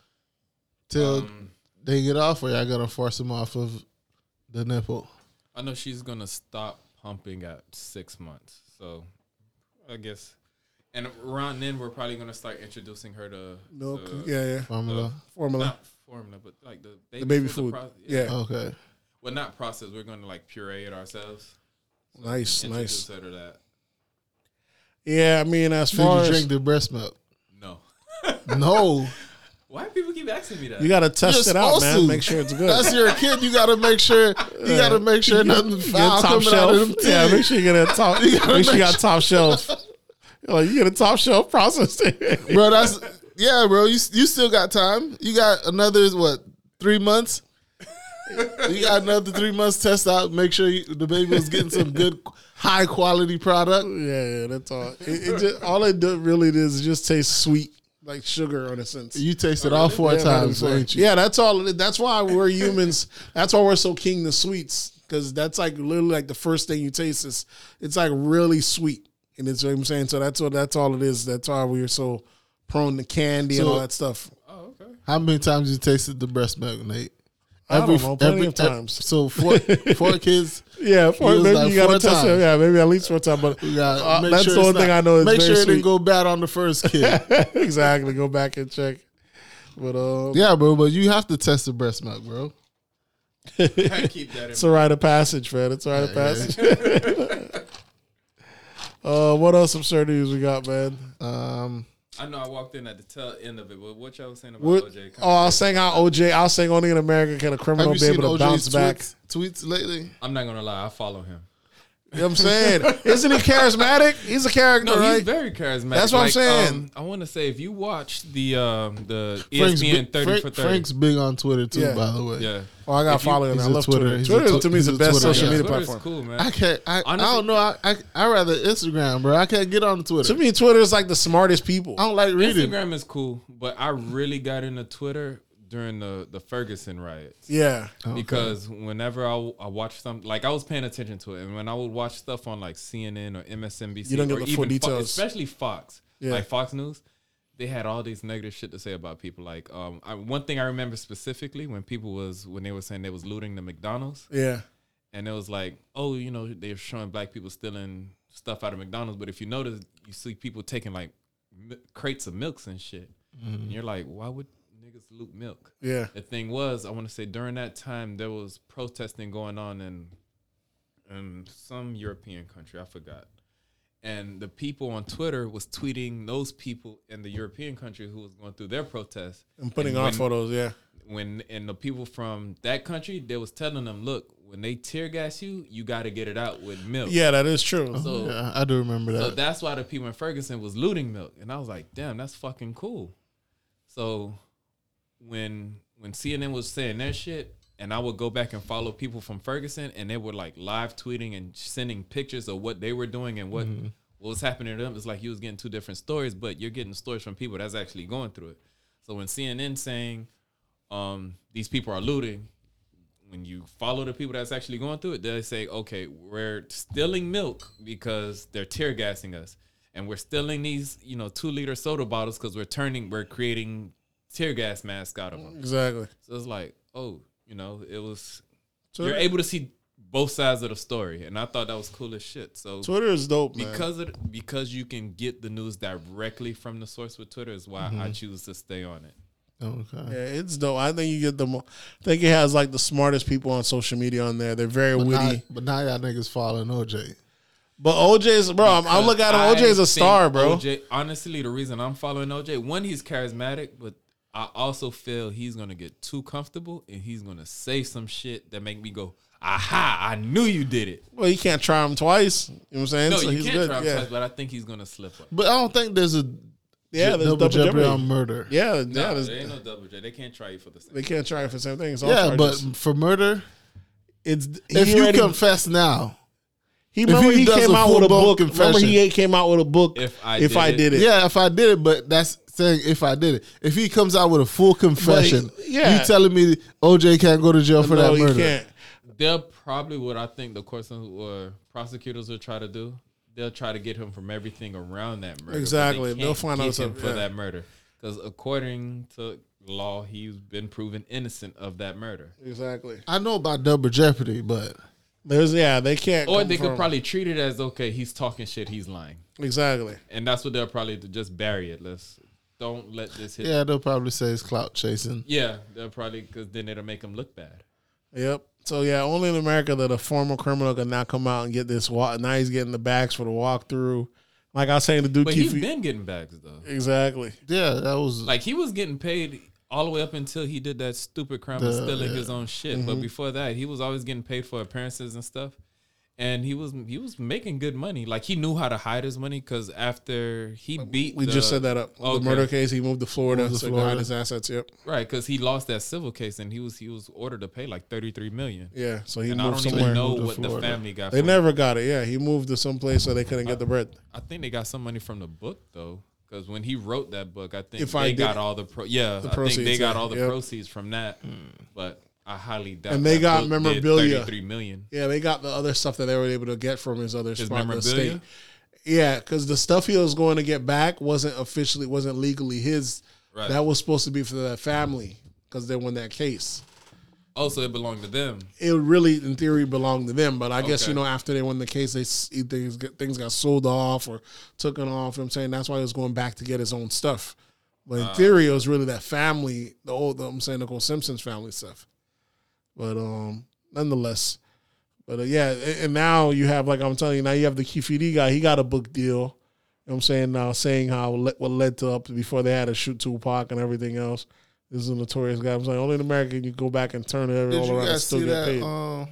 till Um, they get off, or y'all gonna force them off of the nipple? I know she's gonna stop pumping at six months. So I guess, and around then we're probably gonna start introducing her to milk. the- yeah, yeah, Formula. formula. not formula, but like the baby, The baby food, food. pro- Yeah. Okay. Well, not processed. We're gonna like puree it ourselves. Nice, nice. her to that. Yeah, I mean, as Did far you as drink the breast milk? No. [LAUGHS] No. Why do people keep asking me that? you got to test You're it out, supposed man. to. Make sure it's good. That's your kid. You gotta make sure. You gotta make sure nothing Get foul top coming out of them shelf. Yeah, make sure you get a top. [LAUGHS] You gotta make sure you make got top shelf. Like you get a top shelf processed. [LAUGHS] bro. That's yeah, bro. You you still got time. You got another what three months. You got another three months test out. Make sure you, the baby was getting some good, high quality product. yeah, yeah, that's all. It, it just, all it do, really is is just taste sweet, like sugar in a sense. You tasted oh, all four Yeah, times, before. ain't you? Yeah, that's all. That's why we're humans. That's why we're so king to sweets because that's like literally like the first thing you taste is it's like really sweet, and it's what I'm saying. So that's what that's all it is. That's why we're so prone to candy and all that stuff. Oh, okay. How many times you tasted the breast milk, Nate? I don't know, plenty of times. So four four [LAUGHS] kids. Yeah, for, It maybe like you got to four test it. times. Yeah, maybe at least four times. But You Uh, that's sure the it's only thing I know is Make very sure it didn't go bad on the first kid. [LAUGHS] exactly, go back and check. But uh, yeah, bro. But you have to test the breast milk, bro. I keep that in it's a rite of passage, man. It's a rite of passage. [LAUGHS] uh, what else absurdities we got, man? Um, I know I walked in at the tail end of it, but what y'all was saying about What, OJ? oh, I was saying how OJ. I was saying only in America can a criminal be able to bounce OJ's back. tweets, tweets lately? I'm not gonna lie, I follow him. You know what I'm saying? Isn't he charismatic? He's a character, No, right? he's very charismatic. That's what I'm saying. um, I want to say if you watch the um, the Frank's, ESPN big, 30 Frank- for 30, Frank's big on Twitter too, Yeah. by the way. yeah, oh, I got If you- following. he's I a love Twitter- Twitter. he's Twitter, tw- to me is the best Twitter social guy. media Twitter's platform. cool, man. I can't. I, I don't know. I, I I rather Instagram, bro. I can't get on Twitter. To me, Twitter is like the smartest people. I don't like reading. Instagram is cool, but I really got into Twitter during the the Ferguson riots. Yeah, Because whenever I, I watch something, like I was paying attention to it, and when I would watch stuff on like CNN or MSNBC, You don't get or the full even Fo- details. especially Fox, Yeah. like Fox News, they had all these negative shit to say about people. Like um, I, one thing I remember specifically when people was when they were saying they was looting the McDonald's, Yeah. and it was like, oh, you know, they're showing black people stealing stuff out of McDonald's, but if you notice, you see people taking like mi- crates of milks and shit, and you're like, why would niggas loot milk? Yeah. The thing was, I want to say during that time there was protesting going on in in some European country, I forgot. And the people on Twitter was tweeting those people in the European country who was going through their protests And putting And on when- photos. Yeah. when and the people from that country they was telling them, look, when they tear gas you, you got to get it out with milk. Yeah, that is true. So Yeah, I do remember so that. that's why the people in Ferguson was looting milk, and I was like, damn, that's fucking cool. So when when CNN was saying that shit, and I would go back and follow people from Ferguson, and they were like live tweeting and sending pictures of what they were doing and what what was happening to them. It's like you was getting two different stories, but you're getting stories from people that's actually going through it. So when CNN saying um, these people are looting, when you follow the people that's actually going through it, they say, okay, we're stealing milk because they're tear gassing us, and we're stealing these, you know, two liter soda bottles because we're turning, we're creating tear gas masks out of them. Exactly. So it's like, oh, you know, it was. Twitter, you're able to see both sides of the story, and I thought that was cool as shit. So Twitter is dope, man. because of because you can get the news directly from the source with Twitter is why I mm-hmm. choose to stay on it. okay. Yeah, it's dope. I think you get the. Mo- I think it has like the smartest people on social media on there. They're very But witty. now, but now y'all niggas following OJ. but OJ's bro, I'm, I'm looking at him. I OJ's a star, bro. OJ, honestly, the reason I'm following OJ, one, he's charismatic, but I also feel he's gonna get too comfortable and he's gonna say some shit that make me go, "Aha! I knew you did it." Well, you can't try him twice. You know what I'm saying? No, so you he's can't good. try him yeah. twice, but I think he's gonna slip up. But I don't think there's a yeah, there's double, double jeopardy, jeopardy. on murder. Yeah, yeah. No, there's- there ain't no double J. They can't try you for the same. they can't try it for the same thing. It's all Yeah, but for murder, it's if you already- confess now, he remember he he, came out with a full-blown book. Remember confession. he came out with a book. If I if did I it. did it, yeah, if I did it, but that's saying if I did it. If he comes out with a full confession, yeah. you telling me OJ can't go to jail for no, that he murder? can't. They'll probably what I think the courts or prosecutors will try to do. They'll try to get him from everything around that murder. but they Exactly. They'll find out something, for yeah. that murder because according to law, he's been proven innocent of that murder. Exactly. I know about double jeopardy, but There's yeah, they can't. Or they could probably treat it as okay, he's talking shit, he's lying, exactly. and that's what they'll probably do. Just bury it. Let's don't let this hit. yeah, they'll probably say it's clout chasing. Yeah, they'll probably because then it'll make him look bad. Yep. So yeah, only in America that a former criminal can now come out and get this. Walk, now he's getting the bags for the walkthrough. Like I was saying, the dude But keep he's been getting bags though. exactly. Yeah, that was Like he was getting paid all the way up until he did that stupid crime of The- stealing yeah. his own shit. Mm-hmm. But before that, he was always getting paid for appearances and stuff. And he was he was making good money. Like he knew how to hide his money because after he beat, We the- just said that up. Okay. The murder case, he moved to Florida Moved to so he Florida. hide his assets. Yep. right? Because he lost that civil case and he was he was ordered to pay like thirty three million. Yeah. So he And I moved don't somewhere. even know Moved to what the family got. They from never got it. Yeah, he moved to some place so they couldn't get the bread. I think they got some money from the book though, because when he wrote that book, I think If they I did- got all the pro. Yeah, I think proceeds, they got all the yep. proceeds from that. Hmm. But I highly doubt. And they got memorabilia. Thirty-three million. Yeah, they got the other stuff that they were able to get from his other His spot in the memorabilia? state. Yeah, because the stuff he was going to get back wasn't officially wasn't legally his. Right. That was supposed to be for that family because they won that case. Also, it belonged to them. It really, in theory, belonged to them. But I guess you know after they won the case, they things got, things got sold off or taken off. You know what I'm saying that's why he was going back to get his own stuff. But in Ah. theory, it was really that family, the old, the, I'm saying the old Simpsons family stuff. But um, nonetheless, but uh, yeah, and, and now you have like I'm telling you now you have the Keefe D guy. He got a book deal. You know what I'm saying now, saying how what led to up before they had to shoot Tupac and everything else. This is a notorious guy. I'm saying only in America you go back and turn it Did all around and still get that? paid. Um,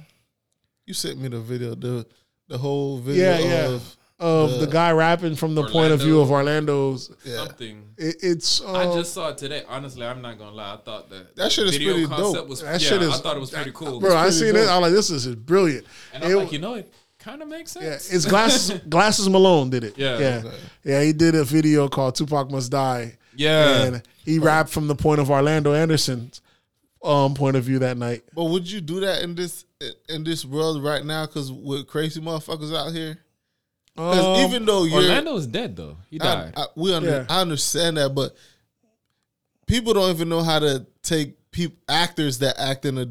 you sent me the video, the the whole video Yeah, yeah. of of the, the- guy rapping from the point of view of Orlando's. yeah. Something. It, it's uh, I just saw it today. Honestly, I'm not gonna lie. I thought that That shit is video pretty concept dope. Was, That yeah, shit is- I thought it was pretty cool. bro. I pretty seen it. I'm like, this is is brilliant. and I'm It- like, you know, it kind of makes sense. Yeah, sense. it's glasses. [LAUGHS] glasses Malone did it. Yeah. yeah, Okay. yeah. He did a video called "Tupac Must Die." Yeah. and he rapped from the point of Orlando Anderson's um point of view that night. But would you do that in this in this world right now? Because with crazy motherfuckers out here, Because Um, even though you're, Orlando's dead though. He died. I, we under, Yeah. I understand that, but people don't even know how to take peop, actors that act in a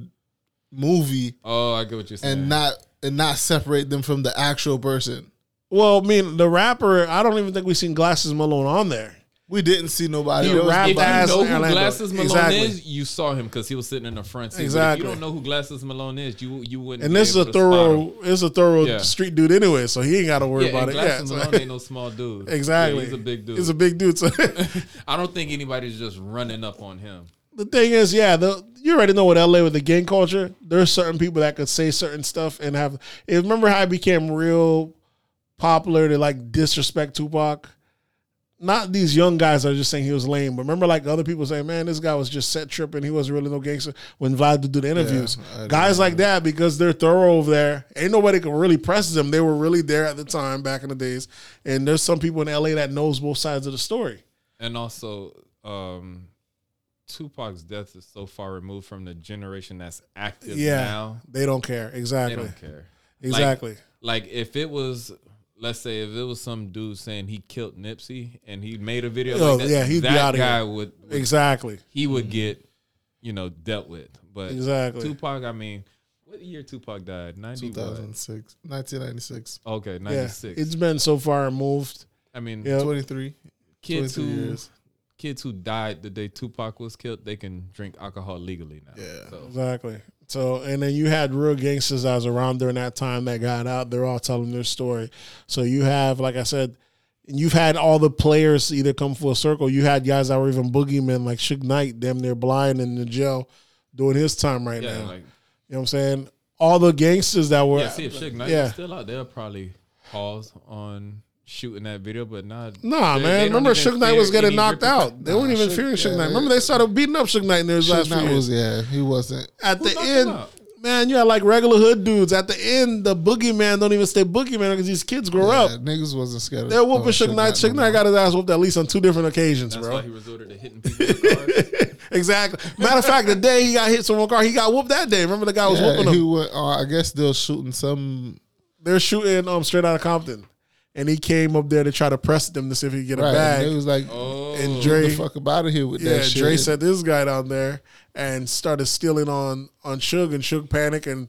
movie oh, I get what you're saying. and not and not separate them from the actual person. Well, I mean, the rapper. I don't even think we've seen Glasses Malone on there. We didn't see nobody. He if you know who Orlando. Glasses Malone Exactly. is, you saw him because he was sitting in the front seat. Exactly. if you don't know who Glasses Malone is, you you wouldn't. And this is a to spot him. thorough. It's a thorough Yeah. street dude anyway, so he ain't got to worry Yeah, about it. Yeah, Glasses so- Malone ain't no small dude. [LAUGHS] exactly. Yeah, he's a big dude. He's a big dude. So [LAUGHS] [LAUGHS] I don't think anybody's just running up on him. the thing is, yeah, the you already know what LA with the gang culture. There's certain people that could say certain stuff and have. Remember how it became real popular to like disrespect Tupac. Not these young guys that are just saying he was lame, but remember like other people saying, "Man, this guy was just set tripping. He wasn't really no gangster." When Vlad would do the interviews, I do guys like that because they're thorough over there. Ain't nobody can really press them. They were really there at the time back in the days, and there's some people in LA that knows both sides of the story. And also, um, Tupac's death is so far removed from the generation that's active Yeah, now. they don't care Exactly. They exactly. don't care. Exactly. Like, like if it was, let's say, if it was some dude saying he killed Nipsey and he made a video Oh, like that, yeah, he'd be that outta guy here. would, would Exactly. he would mm-hmm. get, you know, dealt with. But Exactly. Tupac, I mean, what year Tupac died? Ninety what? 2006, 1996, Okay, 96. Yeah, it's been so far removed. I mean, Yeah. 23, kids 23 who years. kids who died the day Tupac was killed, they can drink alcohol legally now. Yeah. So Exactly. So, and then you had real gangsters that was around during that time that got out. They're all telling their story. So you have, like I said, you've had all the players either come full circle. You had guys that were even boogeymen like Suge Knight, damn near blind in the jail doing his time right yeah, now. like you know what I'm saying? All the gangsters that were yeah. See if Suge Knight yeah. still out, they'll probably pause on shooting that video, but not. Nah, they- man. they Remember, even Suge Knight was getting knocked repercu- out. They weren't even Suge- fearing Suge yeah, Knight. Remember, they started beating up Suge Knight in his Suge last few Knight years. was yeah, he wasn't. At Who the end, man, you had like regular hood dudes. At the end, the boogeyman don't even stay boogeyman because these kids grow Yeah, up. niggas wasn't scared. of They're whooping Suge Knight. Suge Knight got his ass whooped at least on two different occasions, That's bro. why he resorted to hitting people [LAUGHS] exactly. Matter of fact, the day he got hit someone car, he got whooped that day. Remember the guy was Yeah, whooping he him. went, uh, I guess they're shooting some. They're shooting um straight out of Compton, and he came up there to try to press them to see if he could get a bag. and they was like, Oh, and "Get Dre, the fuck up out of here with yeah, that shit." Dre set this guy down there and started stealing on on Suge, and Suge panicked and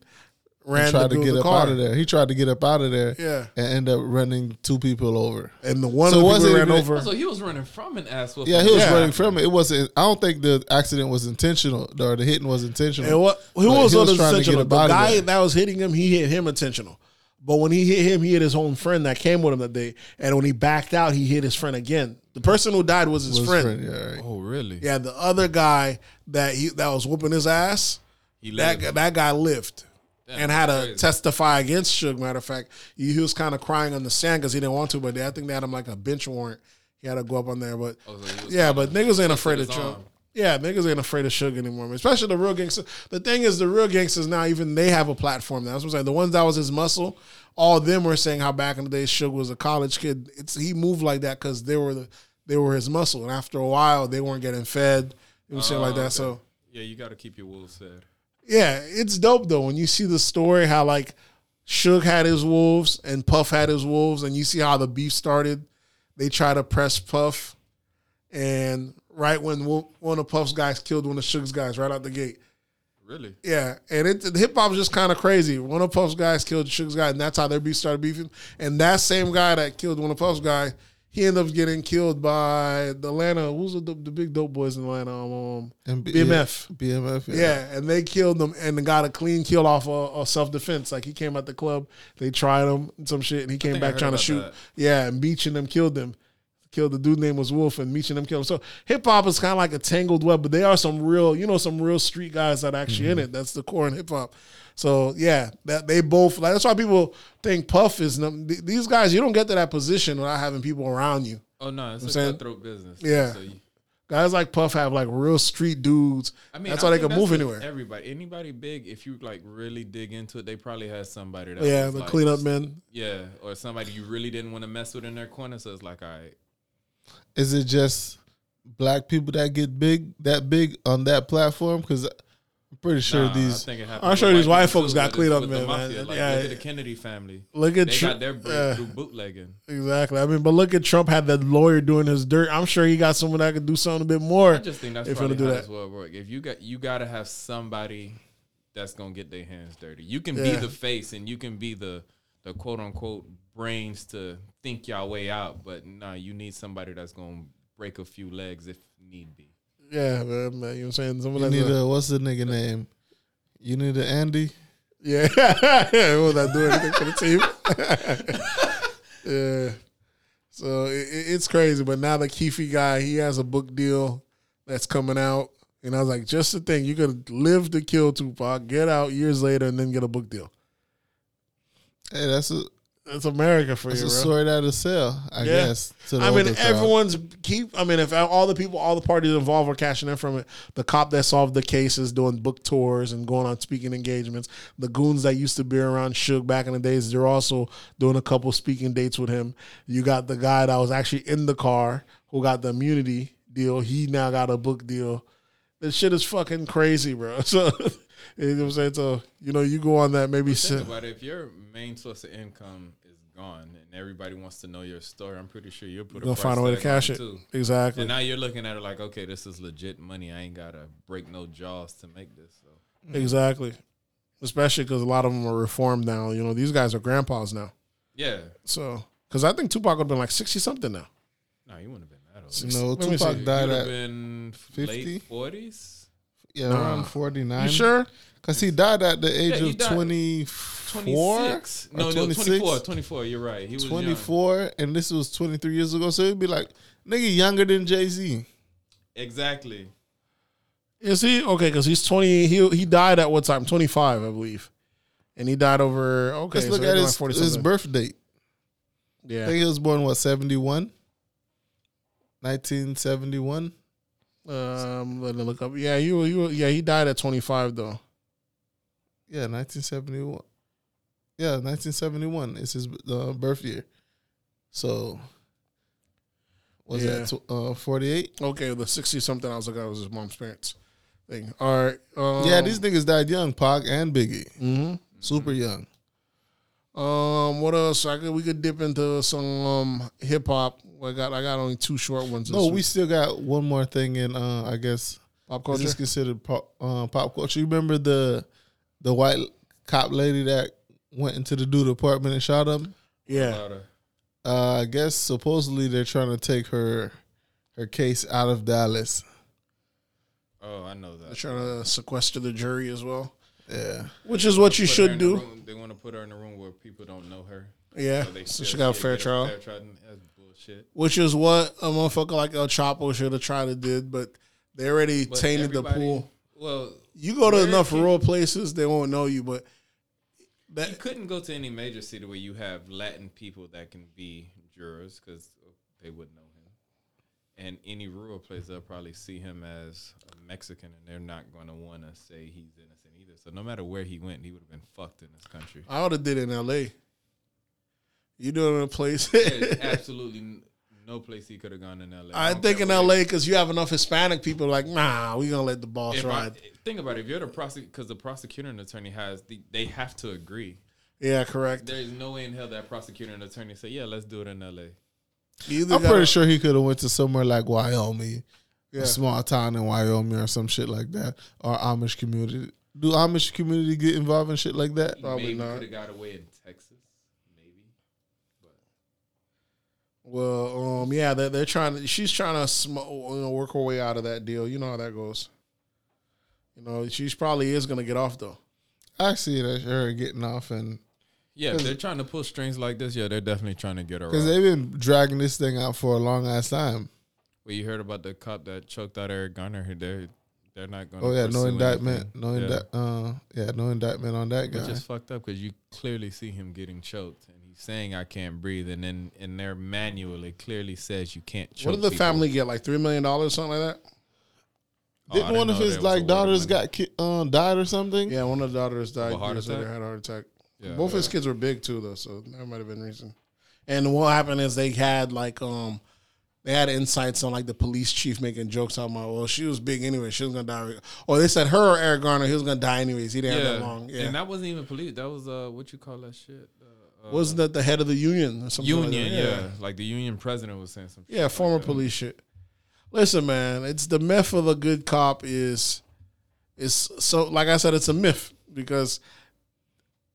ran He tried to, to get the up car. out of there. He tried to get up out of there. Yeah. and end up running two people over. And the one So of the was people ran even- over. Oh, so he was running from an ass whooping. Yeah, he was Yeah. running from it. It wasn't. I don't think the accident was intentional, or the hitting was intentional. And what who But was, he was the trying to intentional? get The up out of guy there. that was hitting him, he hit him intentional. But when he hit him, he hit his own friend that came with him that day. And when he backed out, he hit his friend again. The person who died was his Was friend. friend, yeah, right. Oh, really? Yeah, the other guy that he that was whooping his ass, He that guy, that guy lived Damn, and had to crazy. testify against Suge. Matter of fact, he, he was kind of crying on the sand because he didn't want to, but they, I think they had him like a bench warrant. He had to go up on there, but Oh, so yeah, but niggas ain't afraid of Trump. arm. Yeah, niggas ain't afraid of Suge anymore, especially the real gangsters. The thing is, the real gangsters now, even they have a platform now. That's what I'm saying. The ones that was his muscle, all of them were saying how back in the day Suge was a college kid. It's he moved like that because they were the they were his muscle, and after a while, they weren't getting fed. You know, shit like Oh, that. okay. So Yeah, you got to keep your wolves fed. yeah, it's dope though when you see the story how like Suge had his wolves and Puff had his wolves, and you see how the beef started. They try to press Puff, and right when one one of Puff's guys killed one of Suge's guys right out the gate. Really? Yeah, and it hip hop was just kind of crazy. One of Puff's guys killed Suge's guy, and that's how their beef started beefing. And that same guy that killed one of Puff's guy, he ended up getting killed by the Atlanta. Who's the, the big dope boys in Atlanta? Um, And B- BMF. yeah, BMF. Yeah. yeah, and they killed him and got a clean kill off of, of self defense. Like he came at the club, they tried him and some shit, and he came back trying to shoot. that. Yeah, and Meeching them killed them. Killed the dude name was Wolf, and Meeching them killed him. So hip hop is kind of like a tangled web, but they are some real, you know, some real street guys that actually Mm-hmm. in it. That's the core in hip hop. So yeah, that they both. Like, that's why people think Puff is. num- These guys, you don't get to that position without having people around you. Oh no, it's I'm a saying- cutthroat business. Yeah. So you- Guys like Puff have like real street dudes. I mean, that's I why they can move anywhere. Everybody, anybody big, if you like really dig into it, they probably had somebody that yeah, the like, cleanup men. Yeah, or somebody you really didn't want to mess with in their corner. So it's like, all right, Is it just black people that get big that big on that platform? Because I'm pretty sure Nah, these. think it happened I'm with sure these white folks too, got but cleaned it's up, with the man, mafia. man. Like, Yeah. look at the Kennedy family. Look at They Tr- got their break yeah. through bootlegging. Exactly. I mean, but look at Trump had that lawyer doing his dirt. I'm sure he got someone that could do something a bit more. I just think that's if you probably wanna do how that. this world work. If you got you got to have somebody that's gonna get their hands dirty. You can be the face and you can be the the quote unquote brains to think y'all way out, but nah, you need somebody that's gonna break a few legs if need be. yeah, man, man, you know what I'm saying? Someone You that's need a- a what's the nigga name? You need an Andy. Yeah, will that do anything for the team? [LAUGHS] yeah. So it, it- it's crazy, but now the Keefe guy, he has a book deal that's coming out, and I was like, just the thing, you could live to kill Tupac, get out years later, and then get a book deal. Hey, that's a That's America for that's you, a bro. sword out of sale, I Yeah. guess. To the I mean, older crowd. everyone's keep. I mean, if all the people, all the parties involved are cashing in from it, the cop that solved the cases, doing book tours and going on speaking engagements, the goons that used to be around Suge back in the days, they're also doing a couple speaking dates with him. You got the guy that was actually in the car who got the immunity deal. He now got a book deal. This shit is fucking crazy, bro. [LAUGHS] So, [LAUGHS] you know what I'm saying? So, you know, you go on that maybe. Think Sit, about it. If your main source of income is gone and everybody wants to know your story, I'm pretty sure you'll put a gonna find a way to cash it. too. Exactly. And now you're looking at it like, okay, this is legit money. I ain't gotta break no jaws to make this. So mm. Exactly. Especially because a lot of them are reformed now. You know, these guys are grandpas now. yeah, So, because I think Tupac would have been like 60 something now. no, you wouldn't have been that old. No, Let Tupac died You'd have at been 50? late forties. yeah Nah. around forty nine. You sure? Because he died at the age Yeah, of died- twenty four. 26. No, Or no, 24. 24. You're right. He was 24, and this was 23 years ago. So it'd be like, nigga, younger than Jay Z. Exactly. Is he? Okay, because he's 20. He he died at what time? 25, I believe. And he died over, okay. Let's look they're at his, his birth date. Yeah. I think he was born, what, 71? 1971? Um, let me look up. Yeah, you, you, yeah, he died at 25, though. Yeah, 1971. Yeah, 1971 is his uh, birth year. So, was Yeah. that tw- uh, 48? Okay, the 60 something I was like, I was his mom's parents thing. All right. Um, yeah, these niggas died young, Pac and Biggie. hmm Super young. Um, what else? I could we could dip into some um hip hop. I got I got only two short ones. No, this we still got one more thing in, uh, I guess, pop culture. this considered pop, uh, pop culture? You remember the the white cop lady that went into the dude apartment and shot him? Yeah, Uh, I guess supposedly they're trying to take her her case out of Dallas. oh, I know that. they're trying to sequester the jury as well, Yeah, which is what you should in the do. They want to put her in a room where people don't know her. Yeah, So they so she got a fair get trial, Fair trial. That's bullshit. which is what a motherfucker like El Chapo should have tried to did, but they already But tainted the pool. Well, You go to where enough can- rural places, they won't know you, but you that couldn't go to any major city where you have Latin people that can be jurors because they wouldn't know him. And any rural place, they'll probably see him as a Mexican, and they're not going to want to say he's innocent either. So no matter where he went, he would have been fucked in this country. I would have did it in L.A. You do it in a place. There's absolutely [LAUGHS] no place he could have gone in L.A. I don't think in LA because you have enough Hispanic people like, nah, we gonna let the boss If I, ride. think about it, if you're the prosecutor, because the prosecutor and attorney has, the, they have to agree. yeah, correct. There's no way in hell that prosecutor and attorney say, "Yeah, let's do it in L.A." You either I'm gotta- pretty sure he could have went to somewhere like Wyoming, Yeah. a small town in Wyoming or some shit like that, or Amish community. Do Amish community get involved in shit like that? Probably maybe not. could have got away in Texas, maybe. Well, um, yeah, they're, they're trying to. She's trying to sm- you know, work her way out of that deal. You know how that goes. You know, she's probably is gonna get off though. I see that her getting off, and Yeah, they're trying to pull strings like this. Yeah, they're definitely trying to get her. because they've been dragging this thing out for a long ass time. Well, you heard about the cop that choked out Eric Garner? They're they're not going. Oh yeah, no indictment, anything. no yeah. indi- uh, yeah, no indictment on that guy. Which is fucked up because you clearly see him getting choked, and he's saying I can't breathe, and then in their manual it clearly says you can't choke. what did the people. family get? Like three million dollars, something like that. Oh, Didn't didn't one of his there was a like daughters got ki- uh, died or something? Yeah, one of the daughters died. Of a heart later, attack? had a heart attack. Yeah. Both his kids were big too, though, so that might have been reason. And what happened is they had like um they had insights on like the police chief making jokes talking about, well, she was big anyway, she was gonna die. Or they said her or Eric Garner, he was gonna die anyways. He didn't have that long. Yeah, and that wasn't even police. That was uh, what you call that shit? Wasn't that the head of the union or something? like union, that? yeah. Like the union president was saying something. Yeah, like former that. police shit. Listen, man, it's the myth of a good cop is is so like I said, it's a myth because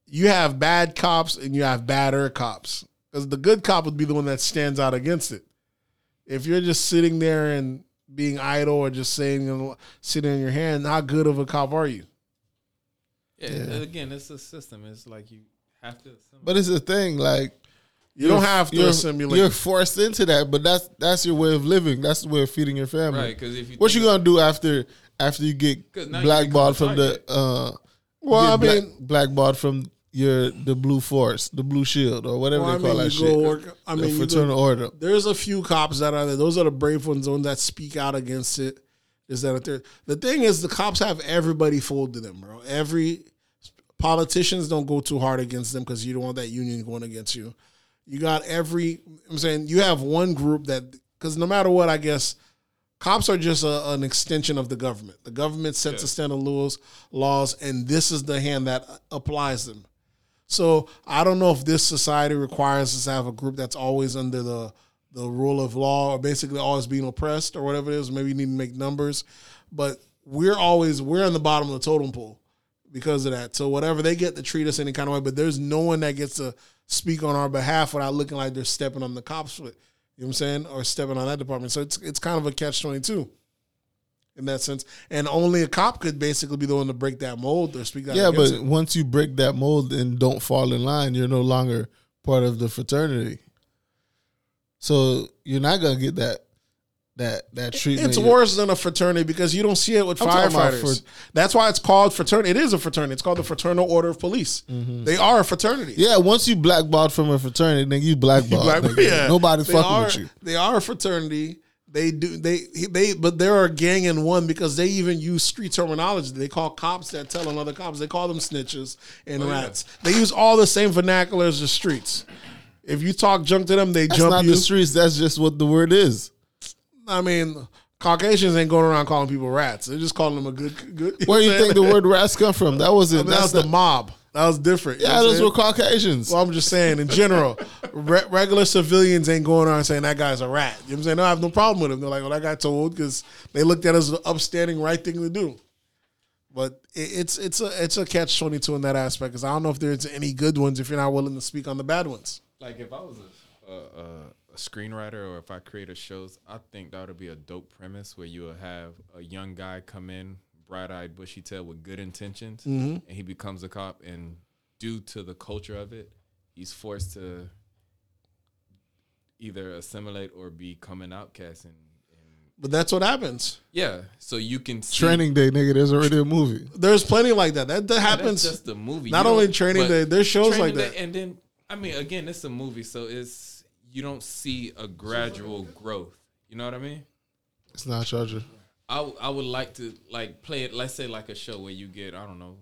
you have bad cops and you have badder cops. Because the good cop would be the one that stands out against it. If you're just sitting there and being idle or just saying sitting in your hand, how good of a cop are you? Yeah, and again, it's a system. It's like you have to. assimilate. But it's a thing, like You don't have to you're, assimilate. You're forced into that, but that's that's your way of living. That's the way of feeding your family. right? Because if you What you think- gonna do after after you get now you blackballed from the uh Well, I get black- mean- blackballed from your the blue force, the blue shield, or whatever Well, they I call mean, that you shit. go work- I The mean, you go- fraternal order. There's a few cops that are there. Those are the brave ones, the ones that speak out against it. Is that a there? The thing is, the cops have everybody fold to them, bro. Every politicians don't go too hard against them because you don't want that union going against you. You got every. I'm saying you have one group that because no matter what, I guess cops are just a, an extension of the government. The government sets a standard laws, laws, and this is the hand that applies them. So I don't know if this society requires us to have a group that's always under the the rule of law or basically always being oppressed or whatever it is. Maybe you need to make numbers, but we're always we're on the bottom of the totem pole because of that. So whatever they get to treat us any kind of way, but there's no one that gets to speak on our behalf without looking like they're stepping on the cops foot. You know what I'm saying? Or stepping on that department. So it's it's kind of a catch twenty two. In that sense, and only a cop could basically be the one to break that mold or speak that. Yeah, but it. once you break that mold and don't fall in line, you're no longer part of the fraternity. So you're not gonna get that that that treatment. It's worse than a fraternity because you don't see it with I'm firefighters. That's why it's called fraternity. It is a fraternity. It's called the Fraternal Order of Police. They are a fraternity. Mm-hmm. Yeah, once you blackballed from a fraternity, then you blackballed. Black- nigga. yeah. Nobody They fucking are, with you. They are a fraternity. They do they they but they're a gang in one because they even use street terminology. They call cops that tell another cops. They call them snitches and Oh, rats. They use all the same vernacular as the streets. If you talk junk to them, they That's jump not you. the streets. That's just what the word is. I mean, Caucasians ain't going around calling people rats. They're just calling them a good good. Where do you think the word rats come from? That wasn't. I mean, that that's was the, the mob. That was different. Yeah, what I'm those were Caucasians. Well, I'm just saying, in general, re- regular civilians ain't going around saying that guy's a rat. You know what I'm saying? No, I have no problem with him. They're like, well, that guy told because they looked at it as an upstanding right thing to do. But it, it's it's a it's a catch twenty two in that aspect because I don't know if there's any good ones if you're not willing to speak on the bad ones. Like if I was a, a, a, a screenwriter or if I created shows, I think that would be a dope premise where you would have a young guy come in, bright eyed, bushy tail with good intentions, Mm-hmm. and he becomes a cop. And due to the culture of it, he's forced to either assimilate or become an outcast. And, and But that's what happens. yeah, so you can see, Training Day, nigga. There's already a movie. There's plenty like that. That, that That's happens. just the movie. Not only don't- Training Day, there's shows like that. Day, and then I mean, again, it's a movie, so it's you don't see a gradual growth. You know what I mean? It's not Charger. I w- I would like to like play it. Let's say like a show where you get I don't know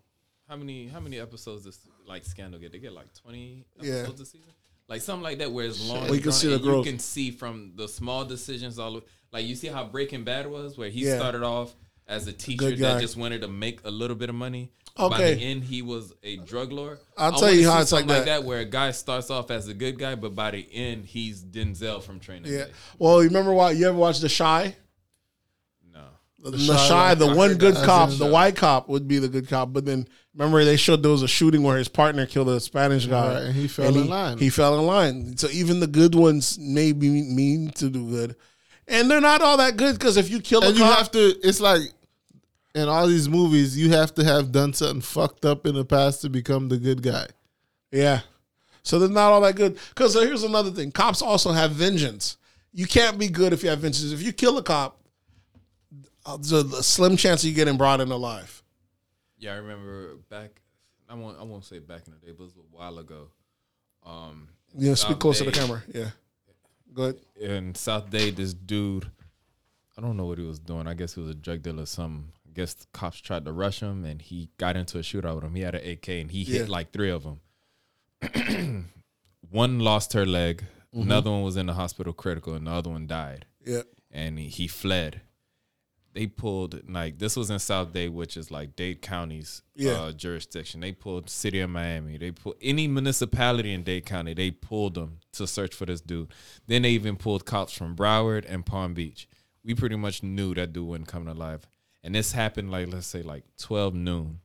how many how many episodes does like Scandal get? They get like twenty Yeah. episodes a season. Like something like that, where it's long. Where you can see the growth. You can see from the small decisions all. Like you see how Breaking Bad was, where he Yeah. started off as a teacher Good that just wanted to make a little bit of money. By the end, he was a drug lord. I'll I tell you how see it's like something that. that. where a guy starts off as a good guy, but by the end, he's Denzel from Training yeah. Day. Well, you remember why you ever watched The Shy? No. The, Shy, shy, the I one good that. cop, the the- white cop would be the good cop. But then remember they showed there was a shooting where his partner killed a Spanish guy, Right, and he fell in line. He fell in line. So even the good ones may be mean to do good, and they're not all that good because if you kill a you cop, have to. It's like in all these movies, you have to have done something fucked up in the past to become the good guy. yeah. So they're not all that good. Because here's another thing: cops also have vengeance. You can't be good if you have vengeance. If you kill a cop, uh, there's a, a slim chance of you getting brought in alive. Yeah, I remember back. I won't. I won't say back in the day, but it was a while ago. Um, You know, speak South close to the camera. Yeah. Good. in South Dade, this dude, I don't know what he was doing. I guess he was a drug dealer. or Some I guess the cops tried to rush him, and he got into a shootout with him. He had an AK, and he hit like three of them. [CLEARS THROAT] one lost her leg. Mm-hmm. Another one was in the hospital critical, and the other one died. Yeah. and he, he fled. They pulled like this was in South Dade, which is like Dade County's Yeah. uh, jurisdiction. They pulled City of Miami. They pulled any municipality in Dade County. They pulled them to search for this dude. Then they even pulled cops from Broward and Palm Beach. We pretty much knew that dude wasn't come to life. And this happened like let's say like twelve noon.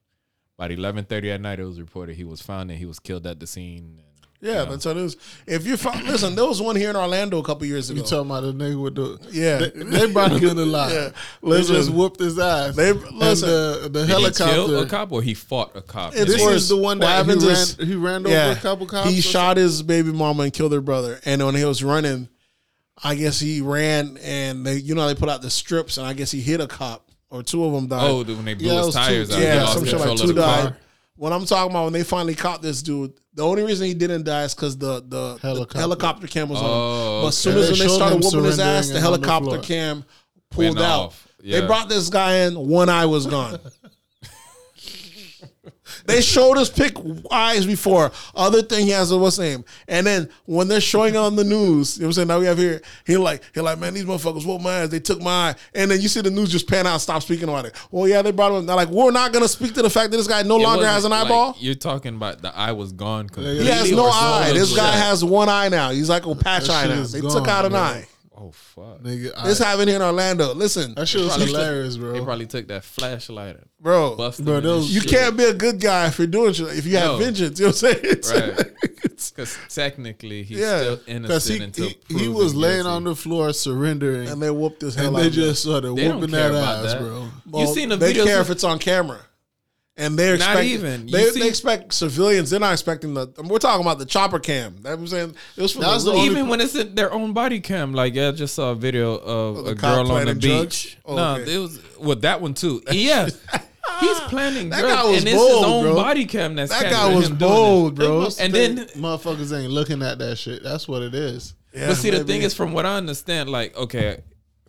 By eleven thirty at night, it was reported he was found and he was killed at the scene. And, Yeah, that's what it is. If you find, listen, there was one here in Orlando a couple years ago. You talking about the nigga with the Yeah. They, they brought him in alive. Yeah. They just Listen. whooped his ass. They- and listen. the, the Did he kill a helicopter. cop or he fought a cop? It's This worse. is the one What that he ran. he ran over a couple cops. He or shot his baby mama and killed her brother. And when he was running, I guess he ran and they, you know, they put out the strips, and I guess he hit a cop or two of them died. Oh, when they blew Yeah, his was two- tires out, yeah, some shit like two the car. died. What I'm talking about when they finally caught this dude, the only reason he didn't die is because the the the helicopter. Helicopter. cam was on. Oh, him. But as soon okay. as They when they started whooping his ass, the and on the helicopter cam pulled Went out. off. Yeah. They brought this guy in, one eye was gone. [LAUGHS] they showed us pick eyes before. Other thing he has a what's name. And then when they're showing it on the news, you know what I'm saying? Now we have here, he like, he like, man, these motherfuckers whooped my ass. They took my eye. And then you see the news just pan out stop speaking about it. Well, yeah, they brought him. They're like, we're not gonna speak to the fact that this guy no It longer has an like- eyeball. you're talking about the eye was gone completely. he has no eye. This guy has one eye now. He's like a patch That eye now. They gone, took out an bro. eye. Oh fuck! Nigga, I, This happened here in Orlando. Listen, that shit was hilarious, They bro. probably took that flashlight and bro. busted Bro, those- You shit. can't be a good guy if you're doing shit. If you have No. vengeance, you know what I'm saying? Right. [LAUGHS] because technically he's Yeah. still Because innocent he, until he, he proven was laying guilty. on the floor surrendering, and and, they whooped his hell out. they just started They whooping care that ass, that. bro. Well, you seen the they videos care of- if it's on camera, and they Not expect even. They, see- they expect civilians. They're not expecting the. We're talking about the chopper cam. That I'm saying it was for That was the, the only- Even when it's in their own body cam, like yeah, I just saw a video of the a cop girl on planting the beach. Oh, no, okay. it was well that one too. [LAUGHS] Yeah, he's planning That drugs, guy was and it's bold, his own bro. body cam that's that guy was him bold, this. bro. And then- motherfuckers ain't looking at that shit. That's what it is. Yeah, but see, the thing is, from what I understand, like okay,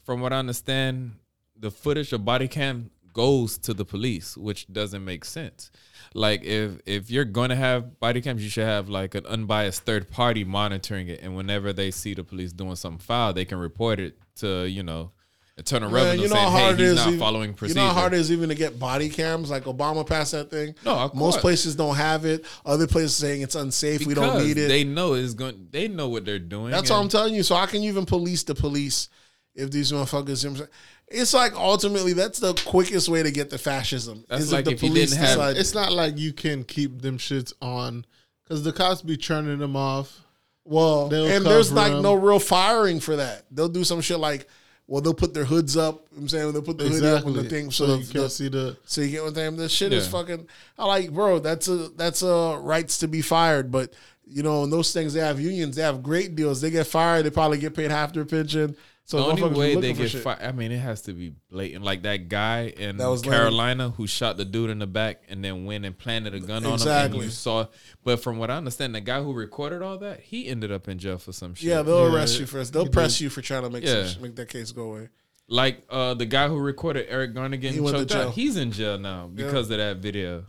from what I understand, the footage of body cam goes to the police, which doesn't make sense. Like if if you're going to have body cams, you should have like an unbiased third party monitoring it, and whenever they see the police doing something foul, they can report it to you know Internal Man, Revenue you know saying, how "Hey, hard it he's not even- following you know how hard it is even to get body cams. Like Obama passed that thing. No, most places don't have it. Other places saying it's unsafe. we don't need it. They know it's going. They know what they're doing. That's what I'm telling you. So how can you even police the police if these motherfuckers? You know what I'm saying? It's like ultimately that's the quickest way to get the fascism. That's is like if you didn't have- decide- It's not like you can keep them shits on because the cops be churning them off. well, they'll and there's like them. no real firing for that. They'll do some shit like, well, they'll put their hoods up. you know what I'm saying they'll put the hood up on the thing so so you can't see the. So you get what I'm saying? This shit is fucking. I like, bro. That's a that's a rights to be fired, but you know, in those things they have unions. They have great deals. They get fired. They probably get paid half their pension. So The only way they get fired, I mean, it has to be blatant. Like that guy in That was lame. Carolina who shot the dude in the back and then went and planted a gun on him. Exactly. And you saw, but from what I understand, the guy who recorded all that, he ended up in jail for some shit. Yeah, they'll Yeah, arrest you first. They'll he press you for trying to make Yeah. some, make that case go away. like uh, the guy who recorded Eric Garner getting went to choked jail. out. He's in jail now because of that video.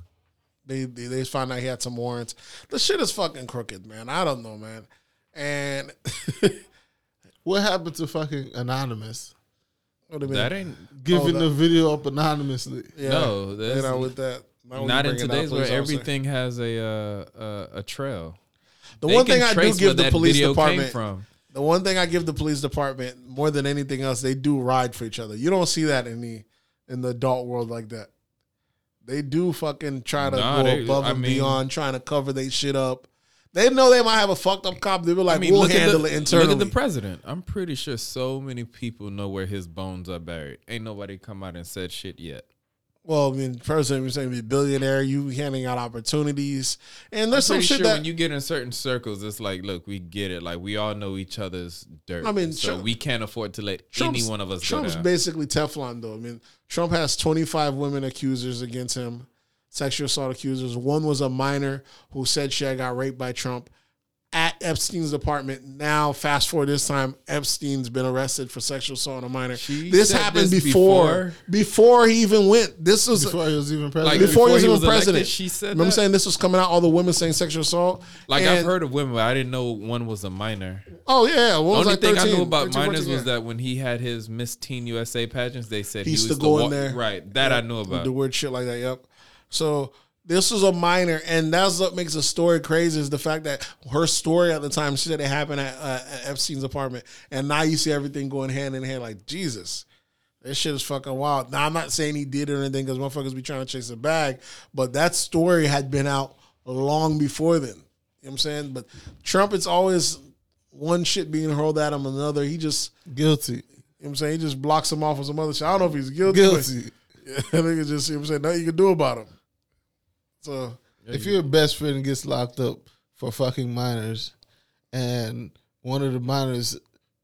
They, they they found out he had some warrants. The shit is fucking crooked, man. I don't know, man. And [LAUGHS] What happened to fucking anonymous? what do you mean? That ain't Giving that- the video up anonymously. yeah, no, you know, with that. Not in bring it today's where officer. everything has a uh, a, a trail. The They one thing I do give the police department from. The one thing I give the police department more than anything else, they do ride for each other. You don't see that in the in the adult world like that. They do fucking try to Nah, go they- above I and mean- beyond, trying to cover their shit up. They know they might have a fucked up cop. They were like, I mean, "We'll handle at it the, internally." Look at the president. I'm pretty sure so many people know where his bones are buried. Ain't nobody come out and said shit yet. well, I mean, president was saying, "Be billionaire, you handing out opportunities," and there's some shit sure that when you get in certain circles, it's like, look, we get it. Like we all know each other's dirt. I mean, so Trump- we can't afford to let Trump's- any one of us Trump's basically Teflon, though. I mean, Trump has 25 women accusers against him, sexual assault accusers. One was a minor who said she had got raped by Trump at Epstein's apartment. Now, fast forward this time, Epstein's been arrested for sexual assault on a minor. She this happened this before, before he even went. This was Before he was even Like, president. before, he was even he was president. elected, she said Remember that? saying this was coming out, all the women saying sexual assault. Like I've heard of women, but I didn't know one was a minor. Oh yeah, what The was only like thing I 13, knew about 13, minors 14, was yeah. that when he had his Miss Teen USA pageants, they said He he, used was to go in there. Right, that I knew about. the word shit like that. Yep. So this was a minor, and that's what makes the story crazy is the fact that her story at the time she said it happened at, uh, at Epstein's apartment, and now you see everything going hand in hand. Like Jesus, this shit is fucking wild. Now I'm not saying he did it or anything because motherfuckers be trying to chase a bag, but that story had been out long before then. You know what I'm saying? But Trump, it's always one shit being hurled at him, another. He just, guilty. you know what I'm saying? He just blocks him off with some other shit. I don't know if he's guilty. but- Guilty. [LAUGHS] yeah, nigga just, you know what I'm saying? Nothing you can do about him. So, If your best friend gets locked up for fucking minors, and one of the minors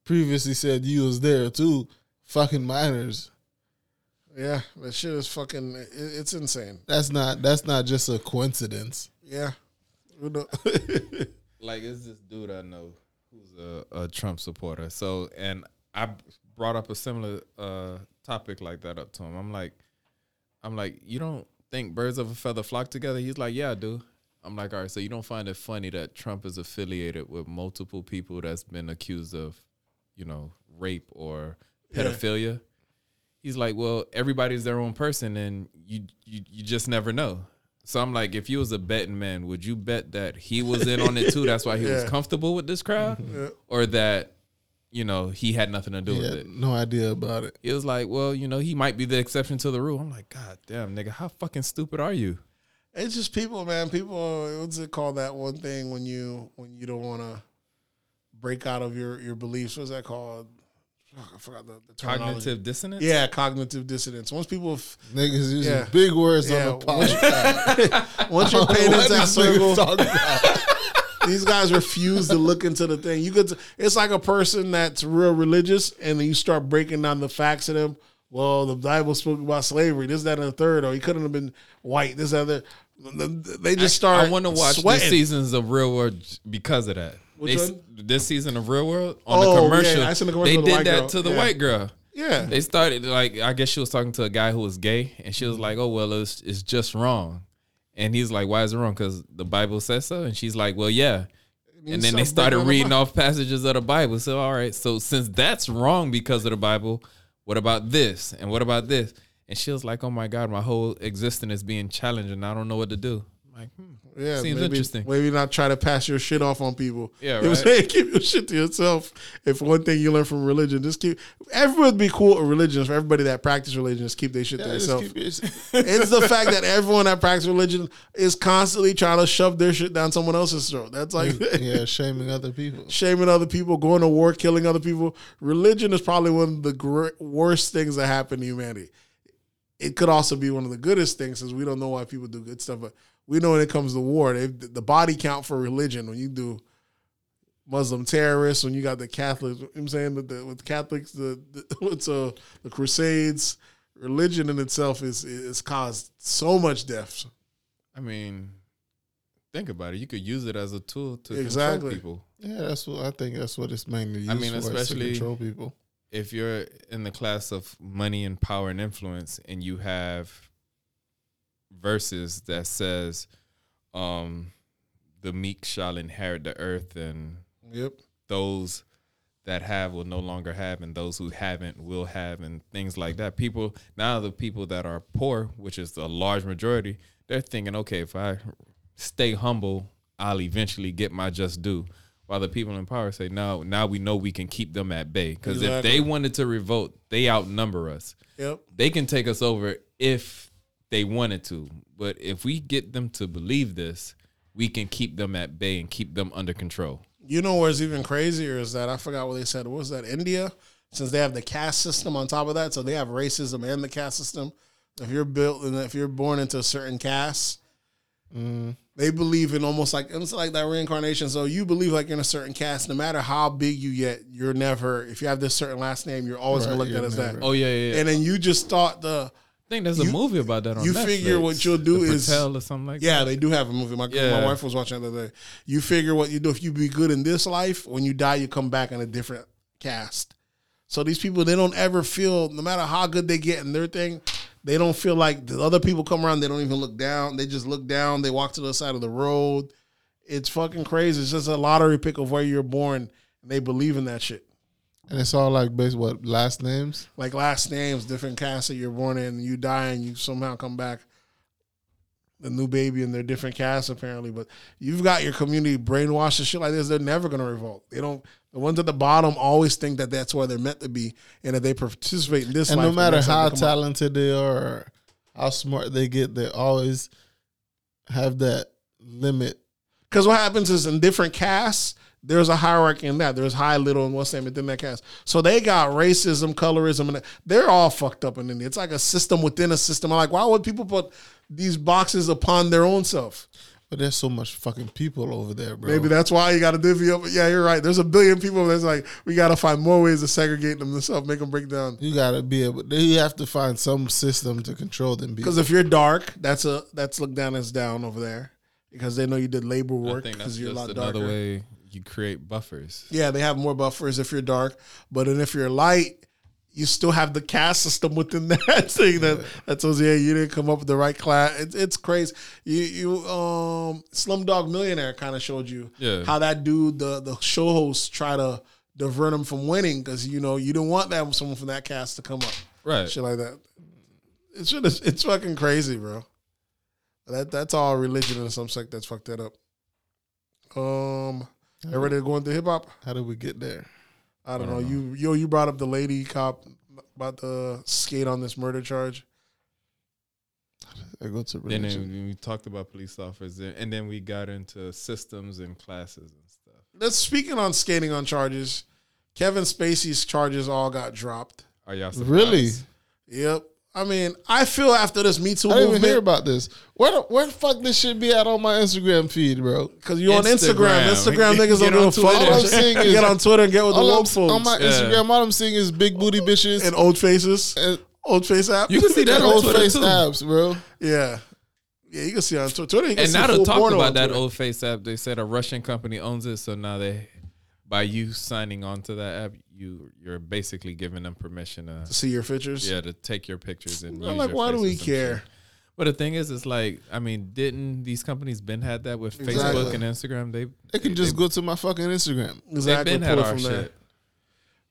previously said you was there too, fucking minors. yeah, that shit is fucking, it, it's insane. That's not that's not just a coincidence. Yeah. Who know- [LAUGHS] like it's this dude I know who's a, a Trump supporter. So and I brought up a similar uh topic like that up to him. I'm like, I'm like, you don't think birds of a feather flock together? He's like, yeah, I do. I'm like, all right, so you don't find it funny that Trump is affiliated with multiple people that's been accused of, you know, rape or Yeah. pedophilia? He's like, well, everybody's their own person, and you you you just never know. So I'm like, if you was a betting man, would you bet that he was in on it too? That's why he was [LAUGHS] comfortable with this crowd, [LAUGHS] Yeah. or that you know he had nothing to do He with had it. no idea about it. It was like, well, you know, he might be the exception to the rule. I'm like, God damn, nigga, how fucking stupid are you? it's just people, man. People, what's it called? That one thing when you, when you don't want to break out of your, your beliefs. What's that called? Fuck, I forgot the, the. Cognitive dissonance. Yeah, cognitive dissonance. Once people, f- Niggas using Yeah. big words Yeah, on the once- podcast. [LAUGHS] once you're [LAUGHS] What painted that this circle, talking about? These guys refuse to look into the thing. You could. It's like a person that's real religious, and then you start breaking down the facts of them. Well, the Bible spoke about slavery. This, that, and the third, or he couldn't have been white. This, other. They just start. I want to watch sweating. this seasons of Real World because of that. They? This season of Real World on Oh, the yeah, commercial, I seen the commercial they the did that girl. to the Yeah. white girl. Yeah, They started like I guess she was talking to a guy who was gay, and she was mm-hmm. like, "Oh well, it's it's just wrong," and he's like, "Why is it wrong? Because the Bible says so." And she's like, "Well, yeah." And then they started breaking on the reading off passages of the Bible. So all right, so since that's wrong because of the Bible, what about this? And what about this? And she was like, "Oh my God, my whole existence is being challenged, and I don't know what to do." I'm like, hmm. Yeah, Seems maybe, interesting. Maybe not try to pass your shit off on people. Yeah, you know what I'm right. saying? [LAUGHS] Keep your shit to yourself. If one thing you learn from religion, just keep. Everyone would be cool with religion. For everybody that practice religion, just keep their shit to Yeah, just themselves. your [LAUGHS] it's the fact that everyone that practices religion is constantly trying to shove their shit down someone else's throat. That's like [LAUGHS] yeah, shaming other people. shaming other people, going to war, killing other people. Religion is probably one of the gr- worst things that happen to humanity. It could also be one of the goodest things, since we don't know why people do good stuff. But we know when it comes to war, they, the body count for religion when you do Muslim terrorists, when you got the Catholics. You know what I'm saying that the, with Catholics, the, the [LAUGHS] what's uh the Crusades, religion in itself is is caused so much death. I mean, think about it. You could use it as a tool to Exactly. control people. Yeah, that's what I think. That's what it's mainly used I mean, for, is to especially- control people. if you're in the class of money and power and influence and you have verses that says um the meek shall inherit the earth and Yep. those that have will no longer have and those who haven't will have and things like that people now the people that are poor which is the large majority they're thinking okay if i stay humble i'll eventually get my just due while the people in power say no now we know we can keep them at bay because if they wanted to revolt they outnumber us Yep. they can take us over if they wanted to but if we get them to believe this we can keep them at bay and keep them under control You know what's even crazier is that I forgot what they said. What was that? India, since they have the caste system on top of that, so they have racism and the caste system. If you're built and if you're born into a certain caste, mm. they believe in almost like it's like that reincarnation. So you believe like in a certain caste, no matter how big you get, you're never. If you have this certain last name, you're always gonna look at as never- that. oh yeah yeah, yeah. And then you just thought the I think there's a You- movie about that on you Netflix. figure what you'll do The is- Patel or something like Yeah, that. they do have a movie. My, Yeah. my wife was watching the other day. You figure what you do if you be good in this life, when you die, you come back in a different cast. So these people, they don't ever feel, no matter how good they get in their thing, they don't feel like the other people come around. They don't even look down. They just look down. They walk to the side of the road. It's fucking crazy. It's just a lottery pick of where you're born, and they believe in that shit. And it's all like based what last names. Like last names, different casts that you're born in, you die and you somehow come back the new baby and they're different casts apparently. But you've got your community brainwashed and shit like this. They're never gonna revolt. They don't. The ones at the bottom always think that that's where they're meant to be, and if they participate in this, And no matter how come up- talented they are or how smart they get, they always have that limit. Because what happens is in different casts, there's a hierarchy in that. There's high, little, and what's name within that cast. So they got racism, colorism, and they're all fucked up in India. It's like a system within a system. I'm like, why would people put these boxes upon their own self? But there's so much fucking people over there, bro. Maybe that's why you got to divvy up. Yeah, you're right. There's a billion people that's like, we got to find more ways to segregate them themselves, make them break down. you gotta be able. You have to find some system to control them. Because if you're dark, that's a that's looked down as down over there because they know you did labor work because you're a just lot another darker. way you create buffers. Yeah, they have more buffers if you're dark, but then if you're light, you still have the caste system within [LAUGHS] that thing that that says, yeah, you didn't come up with the right class. It's it's crazy. You you um Slumdog Millionaire kind of showed you Yeah. how that dude the the show host try to divert him from winning because you know you didn't want that someone from that cast to come up, Right. shit like that. It's just, it's fucking crazy, bro. That that's all religion and some sect that's fucked that up. Um, you going to hip hop? how did we get there? I don't, know. You yo, you brought up the lady cop about the skate on this murder charge. I go to Then religion. uh, we talked about police officers, and then we got into systems and classes and stuff. Let's speaking on skating on charges. Kevin Spacey's charges all got dropped. Are y'all surprised? Really? Yep. I mean, I feel after this Me Too I didn't even hear about this. Where the, where the fuck this shit be at on my Instagram feed, bro? because you're on Instagram. Instagram. Instagram niggas Get don't on give a fuck. Twitter. All I'm saying [LAUGHS] is- get on Twitter and get with the All I'm, woke folks on my Yeah. Instagram, all I'm seeing is big booty bitches and old faces, and, old face app. You can see that on old Twitter face too. apps, bro. yeah, yeah. You can see on Twitter. Twitter you can And see now to full talk porno about that Twitter. old face app, they said a Russian company owns it, so now they, by you signing on to that app, you you're basically giving them permission to, see your pictures. yeah, to take your pictures and. I'm like, why do we and shit. care? But the thing is, it's like, I mean, didn't these companies been had that with Exactly. Facebook and Instagram? They They can just go to my fucking Instagram. they've Exactly. been had our shit.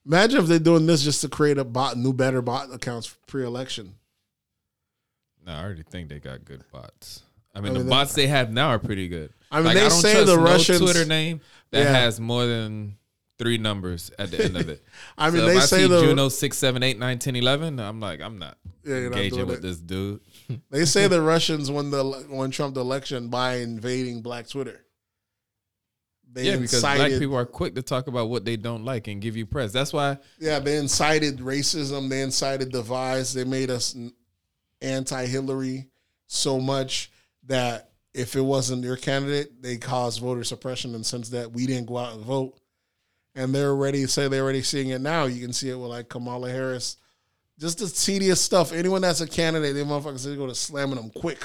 Imagine if they're doing this just to create a bot, new, better bot accounts pre-election. No, I already think they got good bots. I mean, I mean, the bots they have now are pretty good. I mean, Like, they don't say the no Russians. Twitter name that Yeah. has more than three numbers at the end of it. [LAUGHS] I mean, so they I say see the Juno six seven eight nine ten eleven, I'm like, I'm not Yeah, you're not engaging with it. this dude. [LAUGHS] they say the Russians won the won Trump the election by invading Black Twitter. They yeah, because black people are quick to talk about what they don't like and give you press. That's why yeah, they incited racism. They incited divides. They made us anti-Hillary so much that if it wasn't their candidate, they caused voter suppression. And since that, we didn't go out and vote. And they're already say they're already seeing it now. You can see it with like Kamala Harris. Just the tedious stuff. Anyone that's a candidate, they motherfuckers they go to slamming them quick.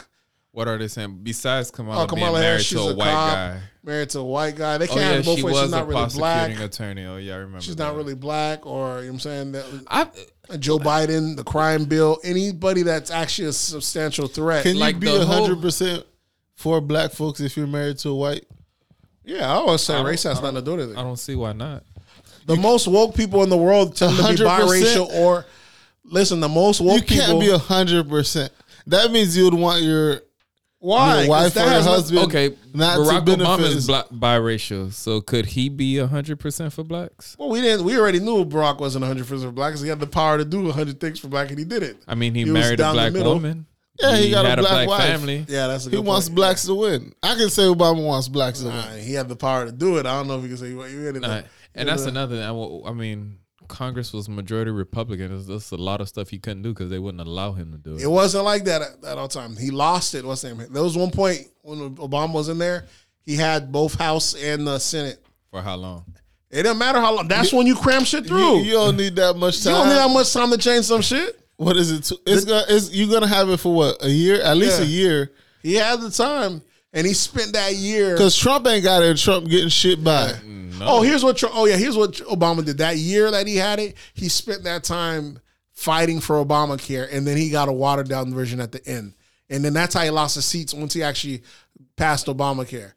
what are they saying? Besides Kamala, Oh, Kamala being married Harris, to she's a a white cop. guy. Married to a white guy. They Oh can't oh, yeah, have both she ways. was She's not a really prosecuting black. attorney. Oh yeah, I remember. She's that. not really black, or you know what I'm saying that I, Joe Biden, the crime bill, anybody that's actually a substantial threat. Can Like you be the hundred percent for black folks if you're married to a white? Yeah, I always say I race has nothing to do with it. I don't see why not. The most woke people in the world tend to be 100%. biracial or listen. The most woke people You can't people. be hundred percent. That means you would want your why? your 'Cause wife that or your has no- husband Okay, not to Barack benefit Obama his- is black, biracial, so could he be hundred percent for blacks? Well, we didn't. We already knew Barack wasn't 100 percent for black because he had the power to do 100 things for black, and he did it. I mean, he, He was married a down the black middle. woman. Yeah, he got a had black wife. family. Yeah, that's a good He good wants point. blacks to win. I can say Obama wants blacks to win. He had the power to do it. I don't know if you can say you really. Uh, and that's another thing. I, I mean, Congress was majority Republican. There's, there's a lot of stuff he couldn't do because they wouldn't allow him to do it. It wasn't like that at, at all time. He lost it. What's the name? There was one point when Obama was in there. He had both House and the Senate. For how long? It doesn't matter how long. That's when you cram shit through. You, you don't need that much time. You don't need that much time to change some shit. What is it? to- It's gonna. It's you gonna have it for what a year? At least Yeah. a year. He had the time, and he spent that year. Because Trump ain't got it. Trump getting shit by. Mm, oh, here's what. Tr- Oh yeah, here's what Obama did. That year that he had it, he spent that time fighting for Obamacare, and then he got a watered down version at the end, and then that's how he lost his seats once he actually passed Obamacare.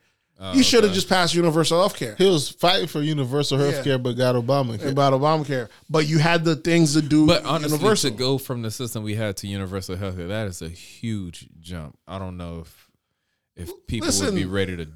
He oh, should have just passed universal health care He was fighting for universal health Yeah. care, but got Obama. about Obamacare, but you had the things to do. But honestly, universal. to go from the system we had to universal health care, that is a huge jump. I don't know if if people would be ready to.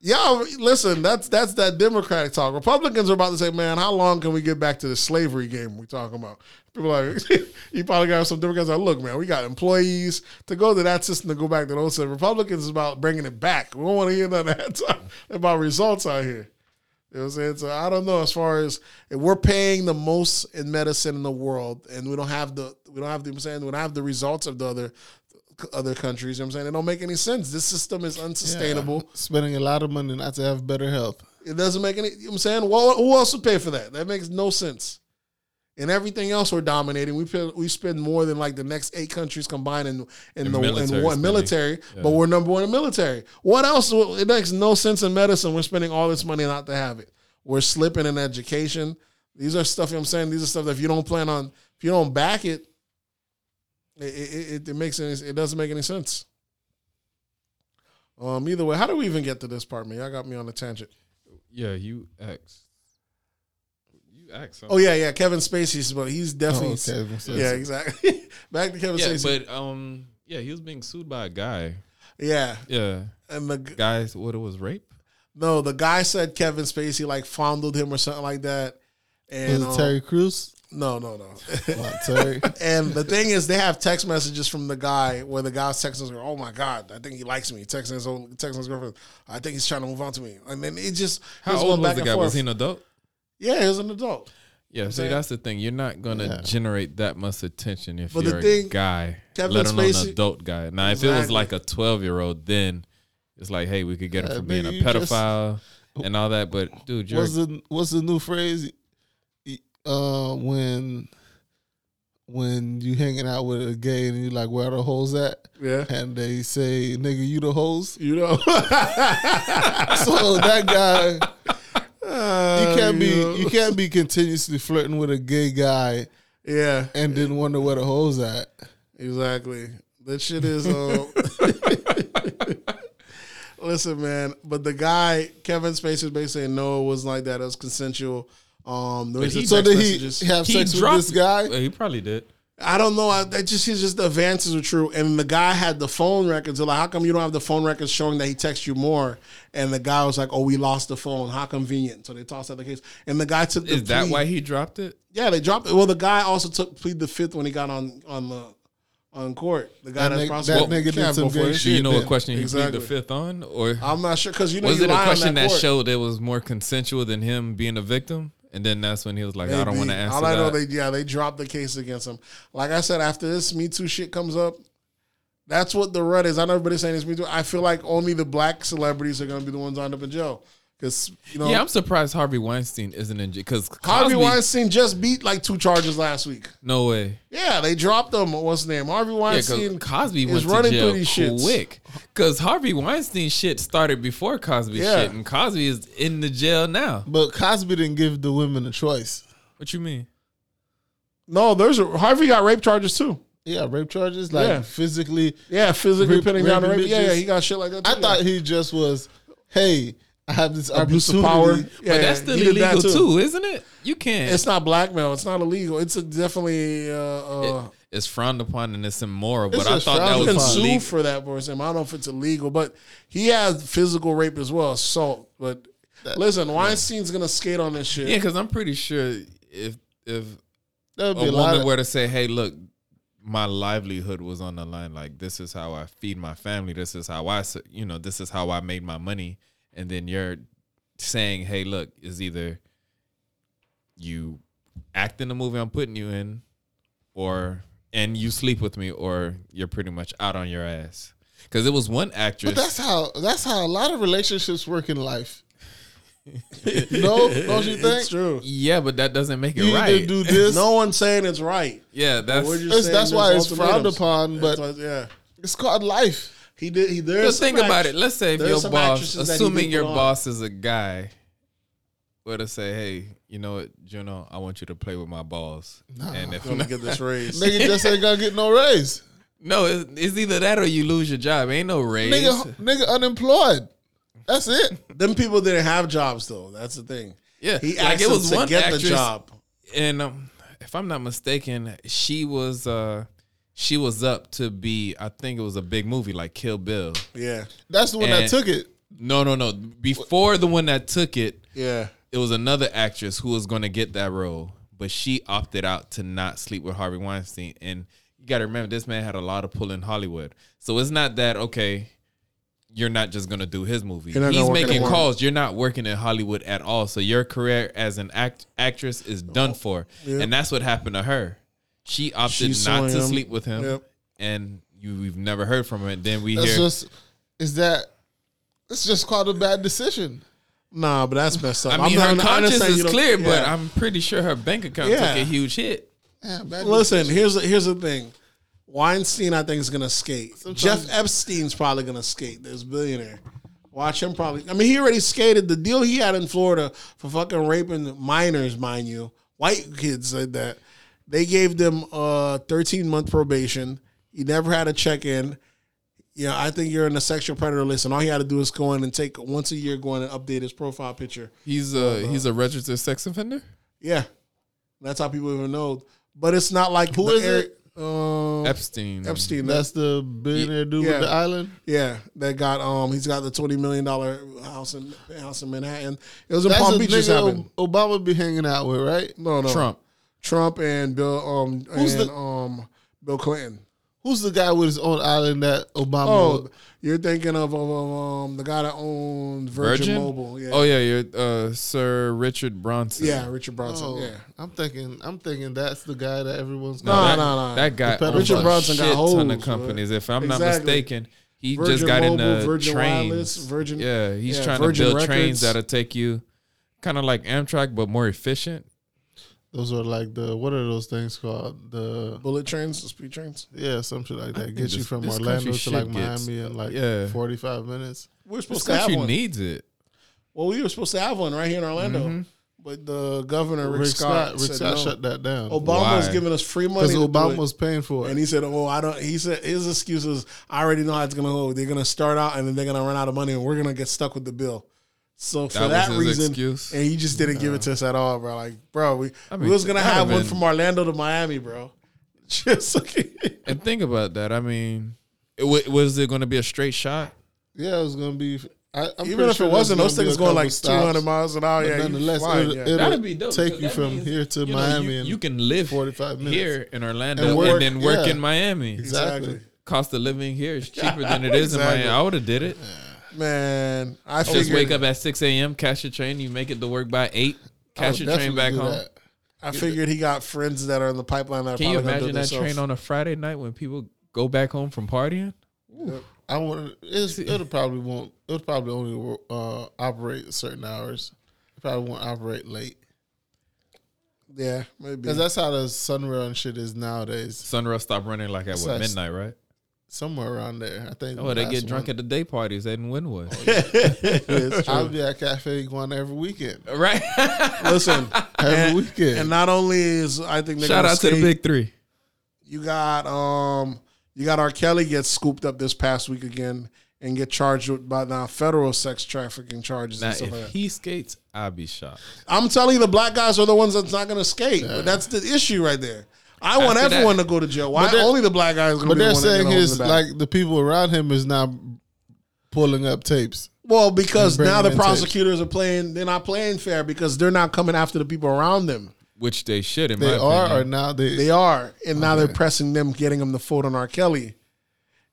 Yeah, listen, that's that's that Democratic talk. Republicans are about to say, "Man, how long can we get back to the slavery game we talking about?" People are like, [LAUGHS] you probably got some Democrats like, "Look, man, we got employees to go to that system to go back to those." Uh, Republicans is about bringing it back. We don't want to hear none of that [LAUGHS] about results out here. You know what I'm saying? So I don't know as far as if we're paying the most in medicine in the world, and we don't have the we don't have the I'm saying we don't have the results of the other other countries. You know what I'm saying it don't make any sense. This system is unsustainable. Spending a lot of money not to have better health. It doesn't make any. You know what I'm saying, well, who else would pay for that? That makes no sense. And everything else we're dominating. We pay, we spend more than like the next eight countries combined in in, In the military in one spending. military, but we're number one in military. What else? It makes no sense in medicine. We're spending all this money not to have it. We're slipping in education. These are stuff. You know what I'm saying these are stuff that if you don't plan on, if you don't back it, it it, it, it makes any, it doesn't make any sense. Um. Either way, how do we even get to this part, man? Y'all got me on a tangent. Yeah, you asked. You asked. Oh yeah, yeah. Kevin Spacey's, but he's definitely. Oh, Kevin Spacey. Yeah, exactly. [LAUGHS] Back to Kevin yeah, Spacey. but um, yeah, he was being sued by a guy. yeah, Yeah, and the g- guys, what it was rape. no, the guy said Kevin Spacey like fondled him or something like that. And Was it um, Terry Crews? no, no, no. Not [LAUGHS] Terry. and the thing is, they have text messages from the guy where the guy's texting us, "Oh my god, I think he likes me." Texting his own, texting his girlfriend, "I think he's trying to move on to me." And then it just How old going was back the and guy? forth. Was he an adult? Yeah, he was an adult. Yeah, see, that's the thing. You're not gonna Yeah. generate that much attention if But the you're thing- a guy, Kevin let alone Spacey- an adult guy. Now, if it was Exactly. like a 12 year old, then it's like, hey, we could get him Yeah, for being a nigga, you just- pedophile and all that. But dude, you're What's the What's the new phrase? Uh, when when you hanging out with a gay and you're like where the hoes at, Yeah, and they say, "Nigga, you the hoes." you know. [LAUGHS] So that guy, you can't be you can't be continuously flirting with a gay guy Yeah, and then wonder where the hoes at. Exactly. That shit is. Um, [LAUGHS] listen, man. But the guy Kevin Spacey was basically saying no, it wasn't like that. It was consensual. Um, there he- So text did he messages. have he sex with this guy? Well, he probably did. I don't know. I, that just he's just the advances were true, and the guy had the phone records. They're like, how come you don't have the phone records showing that he texts you more? And the guy was like, oh, we lost the phone. How convenient. So they tossed out the case, and the guy took. The Is that why he dropped it? Yeah, they dropped it. Well, the guy also took plead the fifth when he got on on the on court. The guy That that's nigga- prosecuting. that nigga did Can't some go for gay it. Do shit. you know what then. question he Exactly. pleaded the fifth on, or I'm not sure because you know was you it a lie on question that court. showed it was more consensual than him being a victim? And then that's when he was like, I don't want to answer All I know, that. they yeah, they dropped the case against him. Like I said, after this Me Too shit comes up, that's what the rut is. I know everybody's saying it's Me Too. I feel like only the black celebrities are going to be the ones on up in jail because you know yeah, I'm surprised Harvey Weinstein isn't in jail because Harvey Weinstein just beat like two charges last week. No way. Yeah, they dropped him. What's his name? Harvey Yeah, Weinstein. Cosby is went to running jail through these shits. quick. Because Harvey Weinstein shit started before Cosby Yeah. shit, and Cosby is in the jail now. But Cosby didn't give the women a choice. What you mean? No, there's a, Harvey got rape charges too. Yeah, rape charges, like Yeah. physically. Yeah, physically Rape- pinning down the rape. Yeah, yeah, he got shit like that. Too. I thought he just was, hey, I have this abuse of power. Yeah, but that's still he did that illegal too. isn't it? You can't. It's not blackmail. It's not illegal. It's a definitely. Uh, uh, It's frowned upon and it's immoral. But I thought that you was can upon. sue illegal. for that person. I don't know if it's illegal, but he has physical rape as well, assault. But listen, Weinstein's gonna skate on this shit. Yeah, because I'm pretty sure if if That would a be a, lot woman of, were to say, "Hey, look, my livelihood was on the line. Like this is how I feed my family. This is how I, you know, this is how I made my money." And then you're saying, "Hey, look, is either you act in the movie I'm putting you in, or and you sleep with me, or you're pretty much out on your ass." Because it was one actress. But that's how that's how a lot of relationships work in life. [LAUGHS] No, don't you think? It's true. Yeah, but that doesn't make it You right. do [LAUGHS] this. No one's saying it's right. yeah, that's We're just It's- saying that's why it's frowned upon. But That's yeah, it's called life. He did. He But there's. think about act- it. Let's say if your boss, actresses that he assuming your put on. boss is a guy, were to say, "Hey, you know what, Juno, I want you to play with my balls," and if I'm gonna get this [LAUGHS] raise. Nigga just ain't gonna get no raise. no, it's, it's either that or you lose your job. Ain't no raise. Nigga, nigga unemployed. That's it. Them people didn't have jobs though. That's the thing. yeah, He like asked it them was to one get actress, the job. and um, if I'm not mistaken, she was uh, she was up to be. I think it was a big movie like Kill Bill. Yeah, That's the one that took it. No, no, no. Before the one that took it, yeah. it was another actress who was going to get that role, but she opted out to not sleep with Harvey Weinstein. And you got to remember, this man had a lot of pull in Hollywood. So it's not that okay. You're not just gonna do his movie. He's making calls. You're not working in Hollywood at all. So your career as an act actress is done oh. for, Yep. and that's what happened to her. She opted She's not to him. sleep with him, Yep. and you, we've never heard from her. And then we That's hear just is that it's just called a bad decision. Nah, but that's messed up. I mean, I'm her not- I conscience is you don't- clear, but. I'm pretty sure her bank account Yeah. took a huge hit. Yeah, Listen, decision. here's the, here's the thing. Weinstein, I think, is gonna skate. Jeff Epstein's probably gonna skate. This billionaire. Watch him probably. I mean, he already skated. The deal he had in Florida for fucking raping minors, mind you, white kids said that they gave them a 13 month probation. He never had a check in. Yeah, I think you're in the sexual predator list, and all he had to do is go in and take once a year, go in and update his profile picture. He's a he's a registered sex offender. Yeah, that's how people even know. But it's not like who is Eric- it? Um, Epstein. Epstein. That's the billionaire dude Yeah. with the island. Yeah, that got um he's got the twenty million dollar house in house in Manhattan. It was in That's Palm the Beach. This nigga happened. Obama be hanging out with, right? No, no, Trump. Trump and Bill um Who's and the- um Bill Clinton. Who's the guy with his own island that Obama? Oh, you're thinking of, of, of um the guy that owns Virgin, Virgin. Mobile. Yeah, Oh yeah, you're uh, Sir Richard Bronson. yeah, Richard Branson. Oh, Yeah, I'm thinking. I'm thinking that's the guy that everyone's. No, that, no, no. That guy The owns Richard a Branson got shit ton of companies. bro. If I'm not mistaken, he Virgin just got Mobile, into Virgin trains. Wireless, Virgin. yeah, he's yeah, trying Virgin to build Records. trains that'll take you kind of like Amtrak, but more efficient. Those are like the what are those things called? The bullet trains, the speed trains. yeah, some shit like that. think Get you from Orlando to like shit gets- Miami in like yeah. 45 minutes. We're This supposed to have country one. needs it. Well, we were supposed to have one right here in Orlando, Mm-hmm. but the governor Rick, Rick Scott, Scott, Rick said Scott no. shut that down Obama was Why? giving us free money because to do Obama it. was paying for it. And he said, "Oh, I don't." He said his excuse is, "I already know how it's gonna go. They're gonna start out, and then they're gonna run out of money, and we're gonna get stuck with the bill." So for That that, reason, excuse? and he just didn't give it to us at all, bro. Like, bro, we, I we was gonna have have one from Orlando to Miami, bro. [LAUGHS] Just [LAUGHS] And think about that. I mean, it, wa- was it going to be a straight shot? yeah, it was gonna be. I, I'm even if sure it wasn't, those things a going like stops, 200 miles an hour. but Yeah, nonetheless, you fine, it'll, yeah. it'll That'd be dope. take you from here to you know, Miami. you, you can live 45 minutes. here in Orlando And and, work, then work yeah. in Miami. Exactly. Exactly. Cost of living here is cheaper than it [LAUGHS] is in Exactly. Miami. I would have did it. Man. I Just figured, wake up at six a.m., catch your train, you make it to work by eight, catch would your train back home. that. I figured he got friends that are in the pipeline that Can you probably gonna do imagine that train on a Friday night when people go back home from partying? I want. It's, it'll probably won't. It'll probably only uh, operate certain hours. It probably won't operate late Yeah, maybe. because that's how the Sunrail and shit is nowadays. Sunrail stopped running like at what Sucks. midnight, right? Somewhere around there, I think. Oh, the they get drunk one- at the day parties at Wynwood, [LAUGHS] It's true. I'll be at Cafe Iguana every weekend. right? Listen, Every and, weekend. and not only is I think they're Shout gonna out to the big three. You got um, you got R. Kelly gets scooped up this past week again and get charged with by now federal sex trafficking charges Now, and stuff if like that. he skates, I'll be shocked. I'm telling you, the black guys are the ones that's not going to skate. But that's the issue right there. I want After that- everyone to go to jail. Why But only the black guys? But be they're one saying get his the like the people around him is now pulling up tapes. well because now the in tapes. prosecutors are playing. They're not playing fair because they're not coming after the people around them. Which they should, in They my are opinion. or now they. They are, and now they're pressing them, getting them to vote on R. Kelly.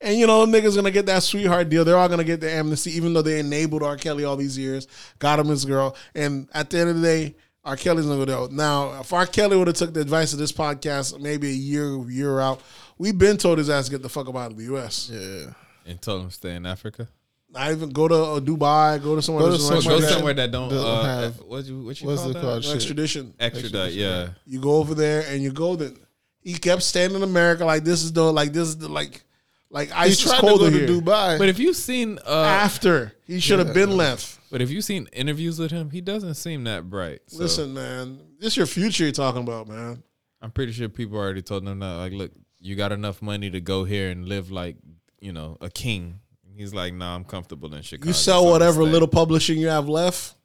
And you know, them niggas gonna get that sweetheart deal. They're all gonna get the amnesty, even though they enabled R. Kelly all these years, got him his girl. And at the end of the day, R. Kelly's gonna go down. Now, if R. Kelly would have took the advice of this podcast, maybe a year, year out, we've been told his ass to get the fuck up out of the U.S. yeah. and told him to stay in Africa. Not even go to uh, Dubai. Go to somewhere. Go to that's somewhere Go that. that- somewhere that don't don't uh, have- what you what you What's call it that? called? Shit. extradition. Extradite, yeah. You go over there and you go. Then he kept staying in America like this is the like this is the like like He ice tried to colder go to here. Dubai. But if you've seen uh After he should have been left. but if you've seen interviews with him, he doesn't seem that bright. So Listen, man, this your future you're talking about, man. I'm pretty sure people already told him that like look, you got enough money to go here and live like, you know, a king. He's like, "Nah, I'm comfortable in Chicago." You so sell I'm whatever stay." little publishing you have left.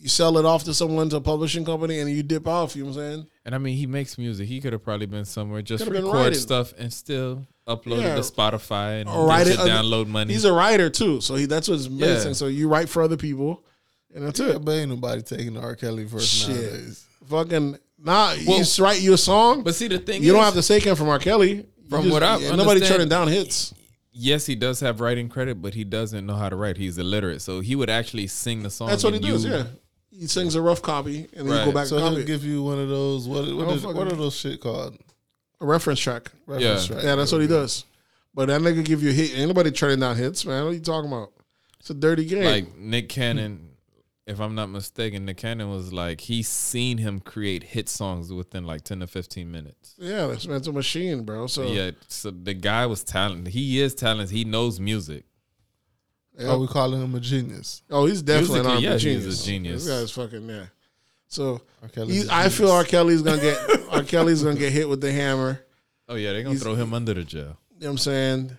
You sell it off to someone to a publishing company, and you dip off. You know what I'm saying? And I mean, he makes music. He could have probably been somewhere just Could've been record writing. stuff and still upload Yeah. it to Spotify and Or write get it. your download money. He's a writer too, so he that's what's missing. Yeah. So you write for other people, and that's yeah, it. but ain't nobody taking the R. Kelly verse Shit. nowadays. Fucking nah. Well- he's write you a song, but see, the thing you is, don't have to say him from R. Kelly. You From what I yeah, nobody turning down hits. yes, he does have writing credit, but he doesn't know how to write. He's illiterate, so he would actually sing the song. That's what he and does. you- Yeah, he sings a rough copy, and then you go Right. back So copy he'll give you one of those. What what, is, fucking- what are those shit called? A reference track. Reference Yeah. track. Yeah, that's what he does. But that nigga give you a hit. Ain't nobody turning down hits, man. What are you talking about? It's a dirty game. Like Nick Cannon, if I'm not mistaken, Nick Cannon was like he's seen him create hit songs within like 10 to 15 minutes. yeah, this man's a machine, bro. So Yeah, so the guy was talented. He is talented. He knows music. yeah. Are we calling him a genius? Oh, he's definitely Musically, not yeah, a he's a genius. genius. This guy's fucking yeah. So R. Kelly's he, a I feel genius. R. Kelly's gonna get [LAUGHS] R. Kelly's gonna get hit with the hammer. Oh yeah, they're gonna He's- throw him under the jail. You know what I'm saying?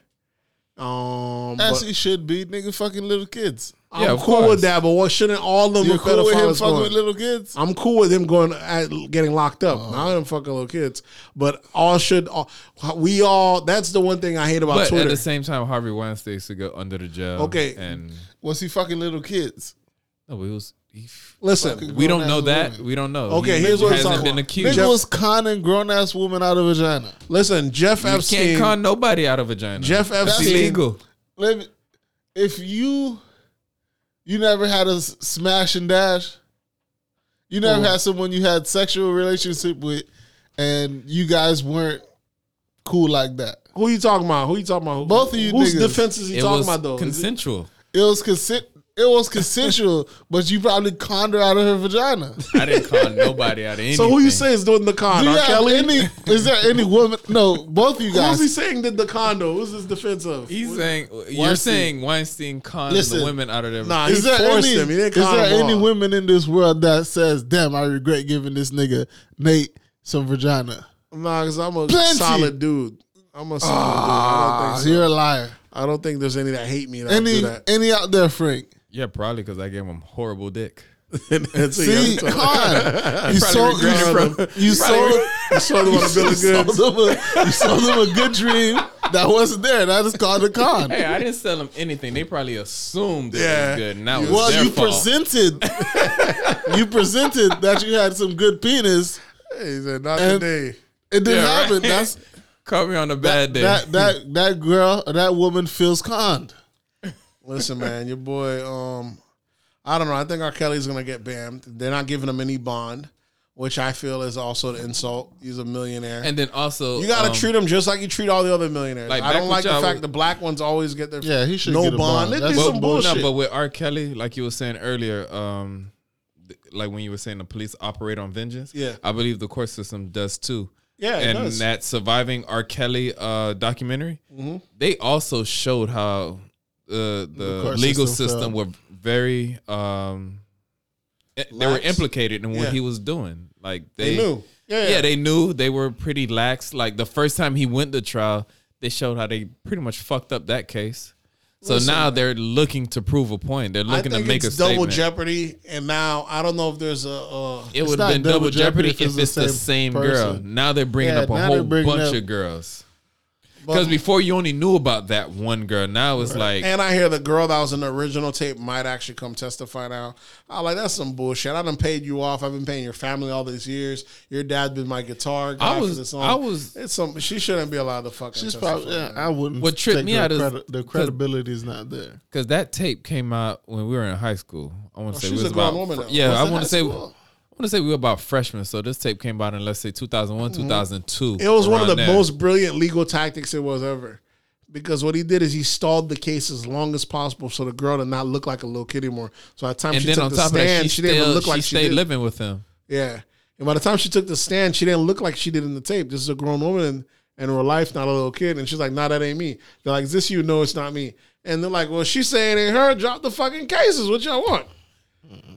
Um, As but he should be, nigga, fucking little kids. I'm Yeah, of cool course. with that. But what shouldn't all of them You're with cool with him fucking going? with little kids? I'm cool with him going at getting locked up. Oh. Not him fucking little kids, but all should all, we all. That's the one thing I hate about But Twitter. at the same time, Harvey Weinstein used to go under the jail. Okay. and Was he fucking little kids? no, it was. He, f- Listen, we don't know that. women. We don't know. Okay, He here's what I'm hasn't talking been about. accused. Nigga was conning grown ass woman out of vagina. listen, Jeff you Epstein. can't con nobody out of vagina. Jeff That's Epstein. illegal. If you you never had a smash and dash, you never Cool. had someone you had sexual relationship with, and you guys weren't cool like that. Who you talking about? Who you talking about? Both of you Whose niggas. defense is he It talking was about though? Consensual. It was consent. It was consensual, but you probably conned her out of her vagina. I didn't con nobody out of anything. So who you say is doing the con? Do you R. have Kelly? any? Is there any woman? No, both of you Who's he saying did the condo? Who's his defense of? He's saying you're Weinstein. saying Weinstein conned Listen. the women out of their. Nah, Is he there forced any? him. He didn't is there him any all. women in this world that says, "Damn, I regret giving this nigga Nate some vagina"? Nah, because I'm a Plenty. solid dude. I'm a solid dude. I Ah, don't think so. you're a liar. I don't think there's any that hate me that Any do that. any out there, Frank? Yeah, probably because I gave him horrible dick. That's [LAUGHS] See, it. Con, you sold regret it, you, bro. you sold You sold him on a bill [LAUGHS] you of sold goods. them a, you sold them a good dream that wasn't there. That is called a con. Hey, I didn't sell him anything. They probably assumed it Yeah. was good, and that was Well, their you fault. presented, [LAUGHS] you presented that you had some good penis. He said, not today. It didn't Yeah, happen. right. That's Caught me on a bad day. that that that girl or that woman feels conned. Listen, man, your boy, um, I don't know. I think R. Kelly's gonna get banned. They're not giving him any bond, which I feel is also the insult. He's a millionaire. and then also, you gotta um, treat him just like you treat all the other millionaires. Like, I don't like the fact was- the black ones always get their Yeah, he should no get a bond. bond. They That's- But, some but, bullshit. no, but with R. Kelly, like you were saying earlier, um, th- like when you were saying the police operate on vengeance, Yeah. I believe the court system does too. Yeah, it and does. that surviving R. Kelly uh, documentary, Mm-hmm. they also showed how uh, the, court legal system system were very um, eh, they were implicated in what Yeah. he was doing. Like they they, knew. Yeah, yeah. yeah. they knew they were pretty lax. Like the first time he went to trial, they showed how they pretty much fucked up that case. So Listen, now they're looking to prove a point. They're I looking to think make a it's double statement. jeopardy, and now I don't know if there's a. Uh, it would have been double double jeopardy jeopardy if if it's it's the the same same girl. Now they're bringing Yeah, up a whole bunch up- of girls. But- Because before you only knew about that one girl. Now it's like and I hear the girl that was in the original tape might actually come testify now. I'm like that's some bullshit. I done paid you off. I've been paying your family all these years. Your dad's been my guitar guy I was- for the song. I was- It's some. She shouldn't be allowed to fucking. She's testify, probably. Yeah. I wouldn't. What tripped me the out is- credi- the credibility is not there. because that tape came out when we were in high school. I want to oh, say Oh, she's we was a grown about woman now. yeah. Was I want to say school? Want to say we were about freshmen. So this tape came out in let's say 2001, 2002. Mm-hmm. It was one of the there. most brilliant legal tactics it was ever. because what he did is he stalled the case as long as possible so the girl did not look like a little kid anymore. So at the time And she took the stand, she, she, didn't still look she like she stayed did. living with him. Yeah. And by the time she took the stand, she didn't look like she did in the tape. This is a grown woman in, in real life, not a little kid. And she's like, nah, that ain't me. They're like, is this you? No, it's not me. And they're like, well, she's saying it ain't her. Drop the fucking cases. What y'all want?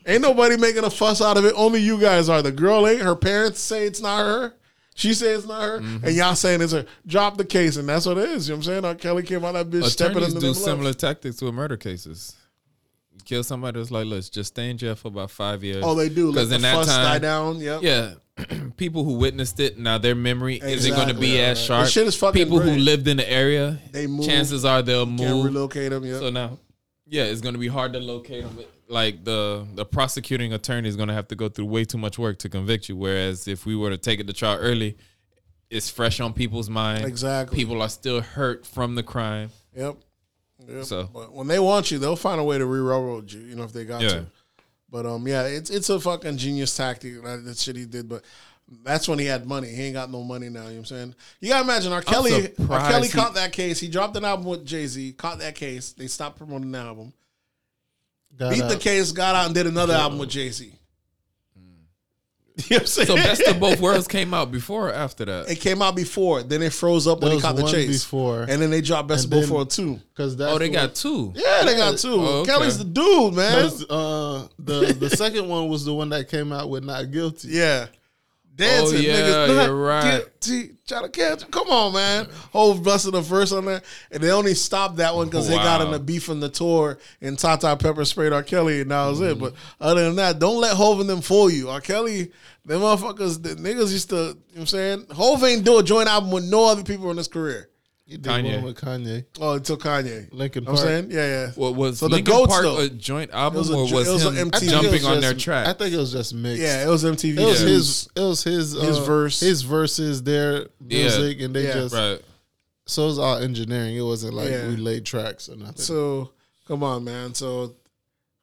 Ain't nobody making a fuss out of it. Only you guys are. The girl ain't. Her parents say it's not her. She say it's not her. Mm-hmm. And y'all saying it's her. Drop the case. And that's what it is. You know what I'm saying? R. Kelly came out that bitch stepping Attorneys in the do name of love. similar tactics with murder cases. You kill somebody, it's like, let's just stay in jail for about five years. Oh, they do. Because the in that fuss die time, down. Yep. yeah, [CLEARS THROAT] people who witnessed it now their memory isn't going to Exactly. be as The sharp. shit is fucking people who lived in the area, They move. chances are they'll move. Can't relocate them. Yep. So now, yeah, it's going to be hard to locate them. Like the the prosecuting attorney is going to have to go through way too much work to convict you. Whereas if we were to take it to trial early, it's fresh on people's mind. Exactly. People are still hurt from the crime. Yep. Yep. So- but when they want you, they'll find a way to re-railroad you. You know if they got Yeah. to. But um, yeah, it's it's a fucking genius tactic that, that shit he did. But that's when he had money. He ain't got no money now. You know what I'm saying? You gotta imagine R. Kelly. R. Kelly he- caught that case. He dropped an album with Jay Z. Caught that case. They stopped promoting the album. Got Beat the case. Got out and did another album with Jay Z. [LAUGHS] You know what I'm saying? So best of both worlds came out before or after that. It came out before. Then it froze up when There he was caught the one chase. before. and then they dropped Best And of Both then- Worlds too. Because that's Oh, they what- got two. Yeah, they got two. Oh, okay. Kelly's the dude, man. Uh, the the second one was the one that came out with not guilty. Yeah. Dancing, Oh, yeah, niggas. you're not right. guilty. Try to catch him. Come on, man. Whole busting the verse on there. And they only stopped that one because they got Wow. in a beef from the tour and Ty Ty Pepper sprayed R. Kelly and that was Mm-hmm. it. But other than that, don't let Hov and them fool you. R. Kelly, them motherfuckers, the niggas used to, you know what I'm saying? Hov ain't do a joint album with no other people in his career. He did Kanye. one with Kanye. Oh, until Kanye. Linkin You know what I'm saying? Yeah, yeah. What was So the Linkin Goats, Park though. a joint album was a or was it was him a MTV. It jumping was on their track? I think it was just mixed. Yeah, it was MTV. It was Yeah. his. It was his. His uh, verse. His verses. Their music, and they Yeah. just. right. So it was all engineering. It wasn't like Yeah. we laid tracks or nothing. So, come on, man. So,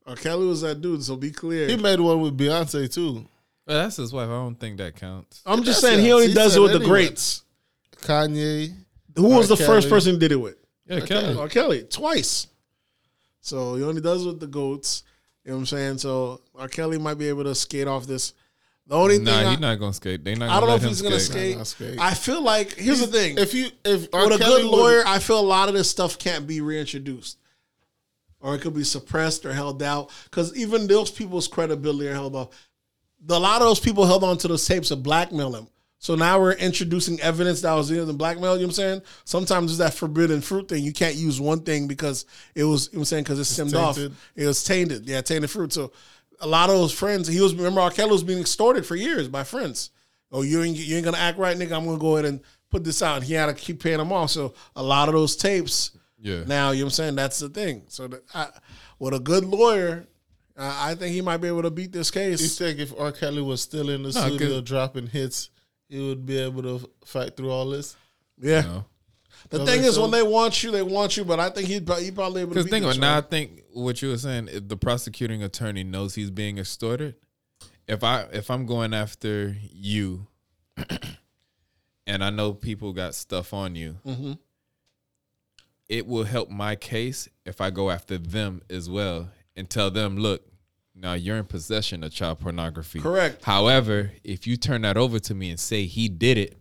R. Kelly was that dude, so be clear. he made one with Beyonce too. Well, that's his wife. I don't think that counts. I'm just That's saying he only He does it said with the greats. Kanye. Who was the R. first person he did it with? Yeah, Kelly. R. Kelly, twice. So he only does it with the goats. You know what I'm saying? So R. Kelly might be able to skate off this. The only thing Nah, I, he's not gonna skate. They not. I Gonna I don't know if him he's gonna skate. skate. Nah, skate. I feel like here's the thing. If you if R. with a Kelly good would- lawyer, I feel a lot of this stuff can't be reintroduced, or it could be suppressed or held out. Because even those people's credibility are held off. A lot of those people held on to those tapes to blackmail him. So now we're introducing evidence that was in the blackmail. You know what I'm saying? Sometimes it's that forbidden fruit thing. You can't use one thing because it was. You know what I'm saying because it's stemmed off. tainted. It was tainted. Yeah, tainted fruit. So a lot of those friends, he was. Remember, R. Kelly was being extorted for years by friends. Oh, you ain't you ain't gonna act right, nigga. I'm gonna go ahead and put this out. He had to keep paying them off. So a lot of those tapes. Yeah. Now you know what I'm saying. That's the thing. So that, I, with a good lawyer, I I think he might be able to beat this case. You think if R. Kelly was still in the No, studio dropping hits, he would be able to fight through all this? Yeah. No. The Don't thing is, so? when they want you, they want you. But I think he'd probably, he'd probably able to Because think about it, now. I think what you were saying. If the prosecuting attorney knows he's being extorted, if I if I'm going after you, [CLEARS THROAT] and I know people got stuff on you, Mm-hmm. it will help my case if I go after them as well and tell them, look, now you're in possession of child pornography. Correct. However, if you turn that over to me and say he did it,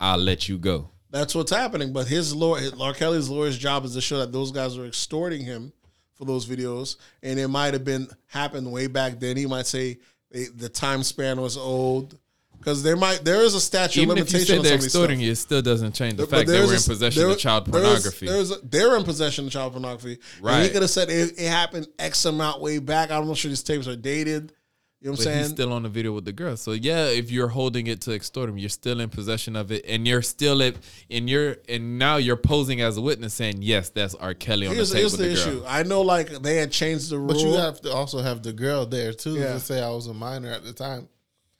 I'll let you go. That's what's happening. But his lawyer, R. Kelly's lawyer's job is to show that those guys were extorting him for those videos, and it might have been happened way back then. He might say the time span was old because there might there is a statute Even of if you limitation say they're some of these extorting you, it still doesn't change the But fact that there's we're in possession there- of child pornography. There's, a, they're in possession of child pornography. And he could have said it, it happened X amount way back. I'm not sure these tapes are dated. You know what I'm But he's saying? still on the video with the girl. So yeah, if you're holding it to extort him, you're still in possession of it, and you're still at, and you're, and now you're posing as a witness, saying yes, that's R. Kelly on here's the tape here's with the, the, girl. issue. I know like they had changed the rule. But you have to also have the girl there too Yeah. to say I was a minor at the time.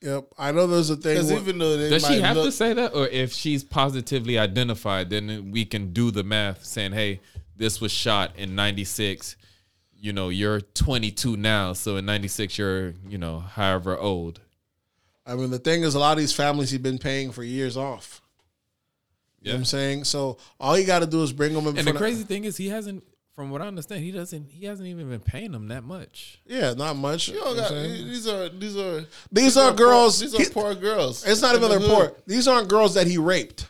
Yep. I know there's a thing. Because where- even though they Does might she have look, to say that, or if she's positively identified, then we can do the math, saying, "Hey, this was shot in '96. You know, you're 22 now, so in '96 you're, you know, however old." I mean, the thing is, a lot of these families he's been paying for years off. You know what I'm saying? So all you got to do is bring them in And the front of- crazy thing is, he hasn't, from what I understand, he doesn't. He hasn't even been paying them that much. Yeah, not much. You You know got, these are these are These are girls- Poor, these are he- poor girls. It's not even the their hood. poor. These aren't girls that he raped.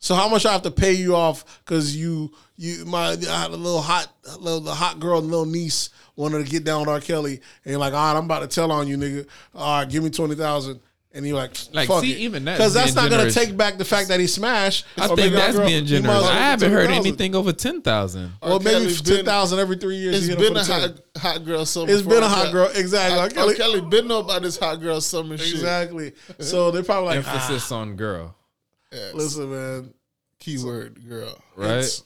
So how much I have to pay you off because you you my I had a little hot little the hot girl little niece wanted to get down with R. Kelly and you're like, all right, I'm about to tell on you, nigga. All right, give me twenty thousand. And you're like, Like, fuck see, it. even that because that's not gonna take back the fact that he smashed. I or think that's girl- being generous. well I haven't heard 20,000. anything over ten thousand. Or R. maybe Kelly's been- ten thousand every three years. It's you get been a hot, hot girl summer. It's for been a R. hot girl. Exactly. R. R. Kelly- Kelly been know about this hot girl summer shit. Exactly. So they're probably like, ah, Emphasis on girl, Yes. listen, man. Keyword girl. right? It's-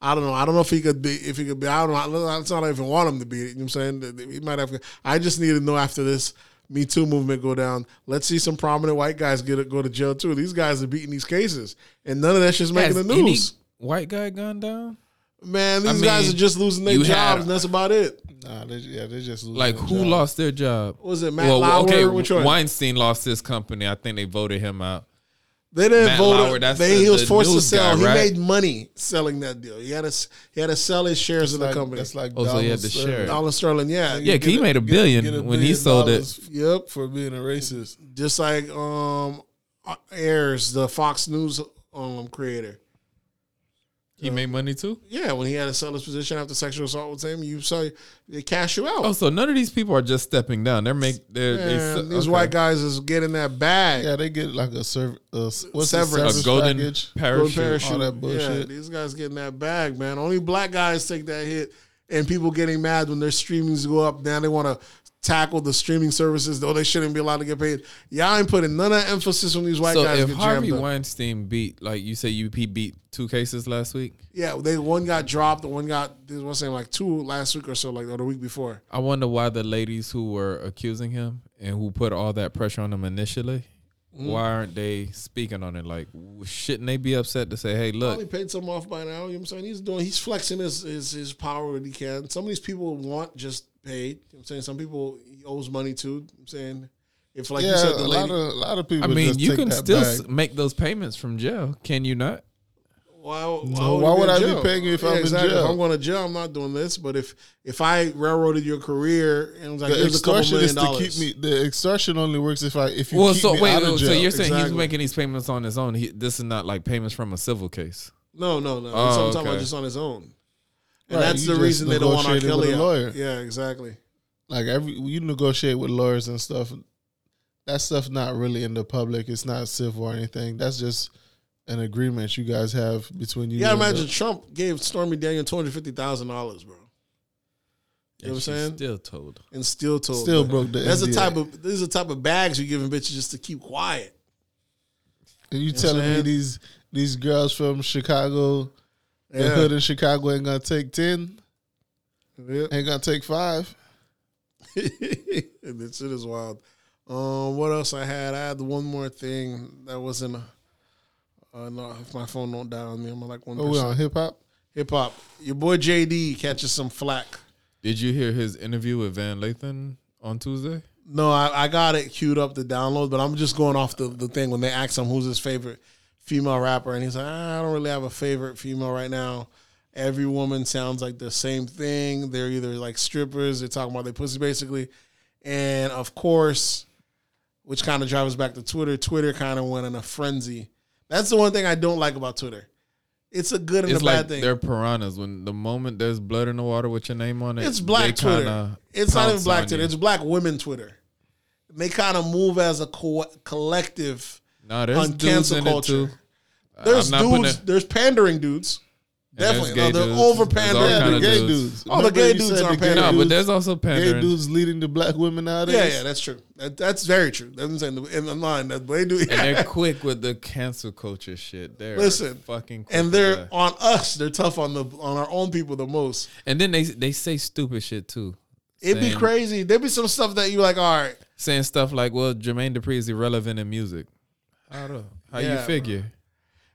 I don't know. I don't know if he could be. If he could be. I don't know. It's not even want him to be. You know what I'm saying? That- that He might have. I just need to know after this Me Too movement go down. Let's see some prominent white guys get go to jail too. These guys are beating these cases, and none of that shit's making Has the any news. white guy gone down? Man, these I guys are just losing their jobs, had- and that's about it. Nah, they, yeah, they just losing Like their who job. lost their job? Was it Matt Lauer? Which one? Weinstein lost his company. I think they voted him out. They didn't Matt vote. Lauer, that's they, the- he was forced to sell. guy, he made money selling that deal. He had to. He had to sell his shares of the Like, company. That's like Oh, so he had Donald to Sterling. share it. Donald Sterling, yeah, Yeah, 'cause he a- made a get- billion get a when he billion sold it. Yep. for being a racist. just like um Ailes, the Fox News um creator. He made money too. Yeah, when he had a sell his position after sexual assault with him, you saw they cash you out. Oh, so none of these people are just stepping down. They're make they're they Man, se- these okay. white guys is getting that bag. Yeah, they get like a serv- uh, what's Severance. the a golden package? Gold parachute. parachute. all that Yeah, bullshit. these guys getting that bag, man. Only black guys take that hit, and people getting mad when their streamings go up. Now they want to tackle the streaming services, though they shouldn't be allowed to get paid. Y'all ain't putting none of that emphasis on these white So guys. if get Harvey. Weinstein beat, like you say, UP beat two cases last week. yeah, they one got dropped, the one got this was saying like two last week or so, like or the week before. I wonder why the ladies who were accusing him and who put all that pressure on him initially, Mm. why aren't they speaking on it? Like, shouldn't they be upset to say, "Hey, Probably look, paid some off by now. You know what I'm saying? He's doing he's flexing his his, his power when he can. Some of these people want just paid. You know I'm saying? Some people he owes money to. You know I'm saying if like yeah, you said, a the lot of a lot of people. I mean, just you take can still bag. s- make those payments from jail, can you not?" why, why, No, would, why would in I be paying you if I'm in jail? If? I'm going to jail, I'm not doing this. But if if I railroaded your career and was like, The here's a couple extortion million is to dollars, keep me. The extortion only works if I if you well, keep so, me wait, out no, of jail. So you're saying Exactly. he's making these payments on his own? He, this is not like payments from a civil case. no, no, no. Oh, That's I'm talking about just on his own. And Right, that's the reason they don't want R. negotiated with Kelly. a lawyer. Yeah, exactly. like every you negotiate with lawyers and stuff. That stuff not really in the public. It's not civil or anything. That's just an agreement you guys have between you. You gotta the- imagine Trump gave Stormy Daniel two hundred fifty thousand dollars, bro, You know what I'm saying? Still told. and still told. Still man. broke the That's the type of these are the type of bags you're giving bitches just to keep quiet. And you what I'm telling me these these girls from Chicago, the Yeah. hood in Chicago ain't gonna take ten, Yeah. ain't gonna take five. [LAUGHS] this shit is wild. Um, what else I had? I had one more thing that wasn't. Uh, no, if my phone don't die on me, I'm like one Oh, we on hip hop. Hip hop. Your boy JD catches some flack. Did you hear his interview with Van Lathan on Tuesday? No, I, I got it queued up to download, but I'm just going off the, the thing when they ask him who's his favorite female rapper, and he's like, "Ah, I don't really have a favorite female right now. Every woman sounds like the same thing. They're either like strippers, they're talking about their pussy basically. And of course, which kind of drives us back to Twitter, Twitter kind of went in a frenzy. That's the one thing I don't like about Twitter. It's a good and It's a like bad thing. they're piranhas. When the moment there's blood in the water with your name on it, It's black Twitter. It's not even black Twitter. you. It's black women Twitter. They kind of move as a co- collective Nah, there's on dudes cancel in it culture. too. There's I'm not putting dudes. it- There's pandering dudes. There's Definitely, gay no, they're dudes. over There's all pandering. Yeah, kind the gay dudes. dudes. Oh, the Remember gay you dudes said are the gay pandering. No, but there's also gay pandering. dudes leading the black women nowadays. Yeah, yeah, that's true. That, that's very true. That's what I'm saying. In the line, that they do. and they're [LAUGHS] quick with the cancel culture shit. They're Listen, fucking quick and with they're that. on us. They're tough on the on our own people the most. and then they they say stupid shit too. It'd be Saying- crazy. There'd be some stuff that you like. All right, saying stuff like, "Well, Jermaine Dupri is irrelevant in music." How do how you Yeah, figure?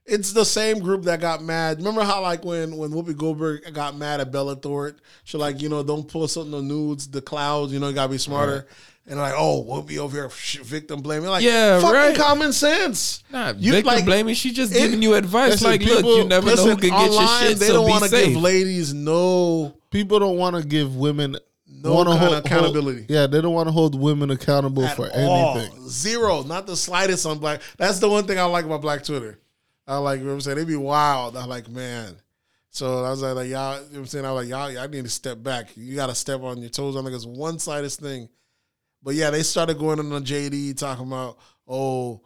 it's the same group that got mad. Remember how like when when Whoopi Goldberg got mad at Bella Thorne, she like you know don't pull something on nudes, the clouds. You know you gotta be smarter. And like, oh, we'll be over here victim blaming. Like, Yeah, fucking right. common sense. Nah, You, victim like, blaming. She just it- giving you advice. listen, like, look, you never know who can get your online, shit. they so don't want to give ladies no. People don't want to give women No kind of hold- accountability. hold- yeah, they don't want to hold women accountable at for all. anything. Zero, not the slightest on black. That's the one thing I like about Black Twitter. I like, you know what I'm saying? They be wild. I'm like, man. So I was like, like, y'all, you know what I'm saying? I was like, y'all, y'all need to step back. You got to step on your toes on like it's one sided thing. But yeah, they started going on the JD talking about, oh,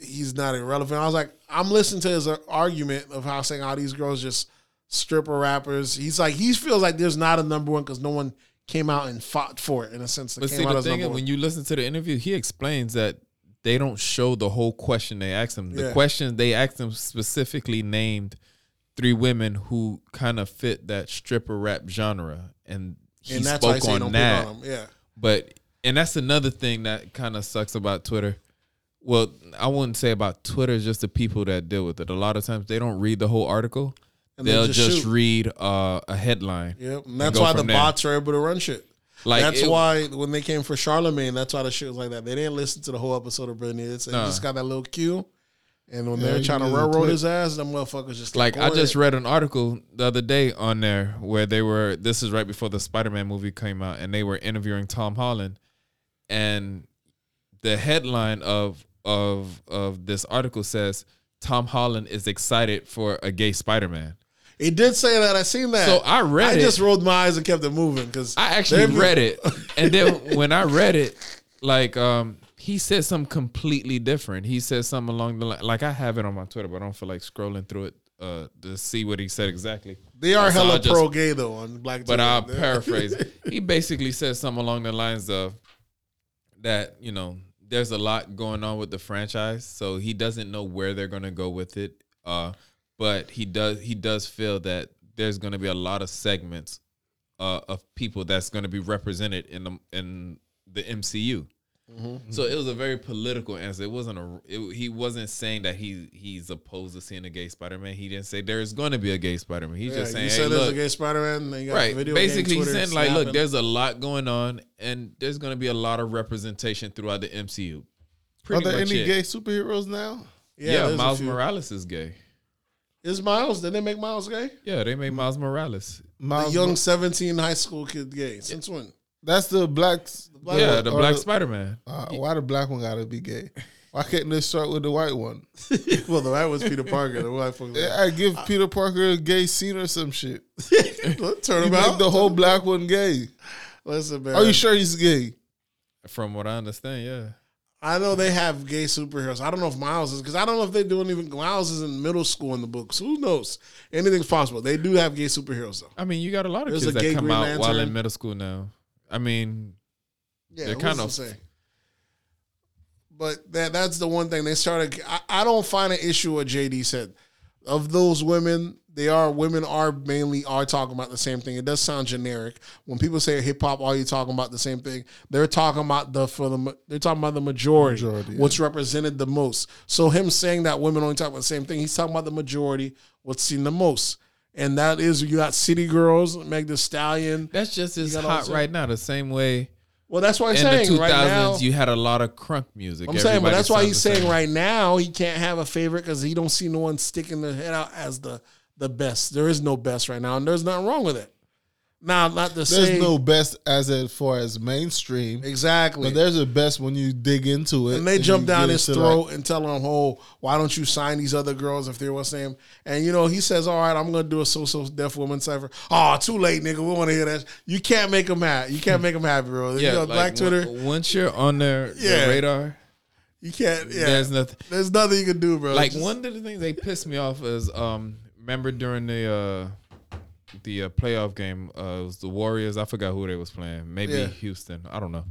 he's not irrelevant. I was like, I'm listening to his uh, argument of how saying all these girls just stripper rappers. He's like, he feels like there's not a number one because no one came out and fought for it in a sense. That But came see, the thing is, when you listen to the interview, he explains that they don't show the whole question they asked him. The Yeah. questions they asked him specifically named three women who kind of fit that stripper rap genre, and he and that's spoke on that. on. Yeah. But and that's another thing that kind of sucks about Twitter. Well, I wouldn't say about Twitter, just the people that deal with it. A lot of times they don't read the whole article. And they They'll just just, shoot. read uh, a headline. Yep. And that's go why the there. bots are able to run shit. Like that's it- why when they came for Charlemagne, that's why the shit was like that. They didn't listen to the whole episode of Britney. It's, They Nah. just got that little cue. And when Yeah, they're trying to railroad his ass, them motherfuckers just like I just read an article the other day on there where they were this is right before the Spider-Man movie came out and they were interviewing Tom Holland and the headline of of of this article says Tom Holland is excited for a gay Spider-Man. He did say that. I seen that. So I read I it. just rolled my eyes and kept it moving because I actually read it, [LAUGHS] and then when I read it, like um, he said something completely different. He said something along the line, like I have it on my Twitter, but I don't feel like scrolling through it uh, to see what he said exactly. They are So hella just- pro gay though on Black. But I'll [LAUGHS] paraphrase. he basically said something along the lines of that you know there's a lot going on with the franchise, so he doesn't know where they're gonna go with it. Uh, but he does he does feel that there's gonna be a lot of segments uh, of people that's gonna be represented in the in the MCU. So it was a very political answer. It wasn't a. It, he wasn't saying that he he's opposed to seeing a gay Spider Man. He didn't say there's going to be a gay Spider Man. He's Yeah, just saying, you hey, said there's look, a gay Spider Man. Then you right video basically he's saying like look there's a lot going on and there's going to be a lot of representation throughout the mcu Are there much any it. gay superheroes now? yeah, there's a miles morales is gay is Miles. Did they make Miles gay? yeah they made miles morales The Miles young Mo- seventeen high school kid gay. Since when? that's the black. black yeah one, the black spider-man Uh, why the black one gotta be gay? Why can't they start with the white one? [LAUGHS] well, the white was Peter Parker. The white folks. Yeah, I give Peter Parker a gay scene or some shit. [LAUGHS] Turn You him make out. the whole black one gay. Listen, man. Are you sure he's gay? from what i understand yeah I know they have gay superheroes. I don't know if Miles is because I don't know if they're doing even Miles is in middle school in the books. Who knows? Anything's possible. They do have gay superheroes though. i mean you got a lot of There's kids that come Green out while in middle school now i mean Yeah, They're kind of- say? But that that's the one thing they started. I, I don't find an issue what JD said. Of those women, they are women are mainly are talking about the same thing. It does sound generic when people say hip hop. Are you talking about the same thing? They're talking about the for the they're talking about the majority, Majority, yeah. what's represented the most. So him saying that women only talk about the same thing, he's talking about the majority, what's seen the most, and that is you got City Girls, Meg The Stallion. that's just as hot right now the same way Well, that's why I'm in saying the 2000s right now. you had a lot of crunk music I'm saying, but that's why he's saying same. right now he can't have a favorite because he don't see no one sticking their head out as the the best. There is no best right now, and there's nothing wrong with it. Now, not to There's say no best as as far as mainstream, exactly, but there's a best when you dig into it. and they you jump down his throat like- and tell him, "Oh, why don't you sign these other girls if they're what's name?" And you know, he says, "All right, I'm gonna do a so so deaf woman cipher." Oh, too late, nigga. We want to hear that. You can't make them happy. You can't make them happy, bro. yeah you know, like, Black Twitter. on- once you're on their, Yeah. their radar You can't. Yeah, there's nothing There's nothing you can do, bro. like Just- one of the things they pissed me off is um remember during the uh the uh, playoff game uh it was the Warriors I forgot who they was playing maybe Yeah. Houston I don't know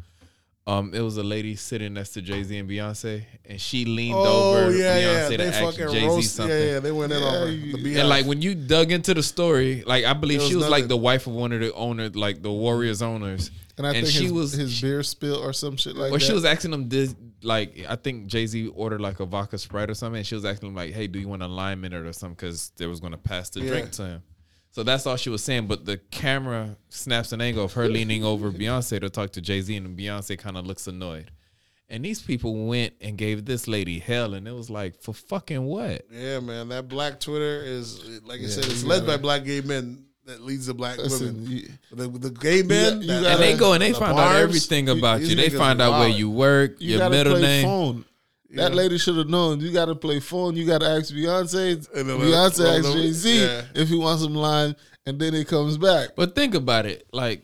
um it was a lady sitting next to Jay Z and Beyonce and she leaned Oh over yeah, Beyonce yeah. to ask Jay Z something Yeah, yeah. They went in Yeah, on her. The BeyHive. and like when you dug into the story like I believe There she was was like the wife of one of the owner like the Warriors owners and I think she his, was his beer spill or some shit like or that. she was asking him this, like I think Jay Z ordered like a vodka sprite or something, and she was asking him like, "Hey, do you want a lime in it or something?" Because they was gonna pass the Yeah. drink to him. So that's all she was saying. But the camera snaps an angle of her leaning over Beyonce to talk to Jay Z, and Beyonce kind of looks annoyed. And these people went and gave this lady hell, and it was like, for fucking what? Yeah, man. That black Twitter is like I Yeah, said, it's led gotta- by black gay men that leads the black Listen, women. you, The, the gay men, you that- gotta- And they go and they the find out everything about these you. They find out where you work, you your middle play name. phone. That Yeah. lady should have known. You got to play phone. You got to ask Beyonce. And then Beyonce let- asks Jay Z yeah. if he wants some line, and then it comes back. But think about it. Like,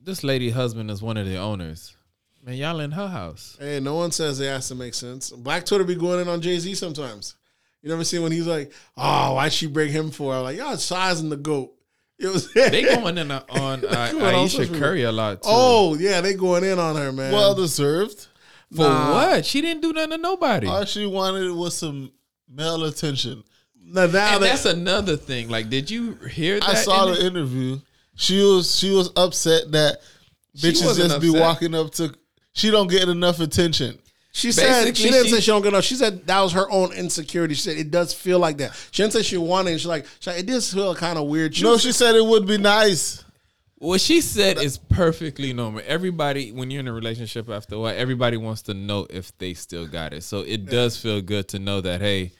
this lady husband is one of the owners. Man, y'all in her house. Hey, no one says it has to make sense. Black Twitter be going in on Jay Z sometimes. You never see when he's like, "Oh, why'd she bring him for?" I'm like, y'all sizing the goat. [LAUGHS] It was They going in on uh, [LAUGHS] Come on, I'm Ayesha supposed Curry a lot too. Oh yeah, they going in on her, man. Well deserved. For nah. what? She didn't do nothing to nobody. All she wanted was some male attention. now, now and that- that's another thing. Like, did you hear that? I saw in the interview. She was she was upset that She bitches wasn't just be walking up to. She don't get enough attention. She said Basically, she didn't she- say she don't get enough. She said that was her own insecurity. She said it does feel like that. She didn't say she wanted. it. She's like, she's like it does feel kind of weird. She no, was- she said it would be nice. What she said is perfectly normal. Everybody, when you're in a relationship after a while, everybody wants to know if they still got it. So it does feel good to know that hey,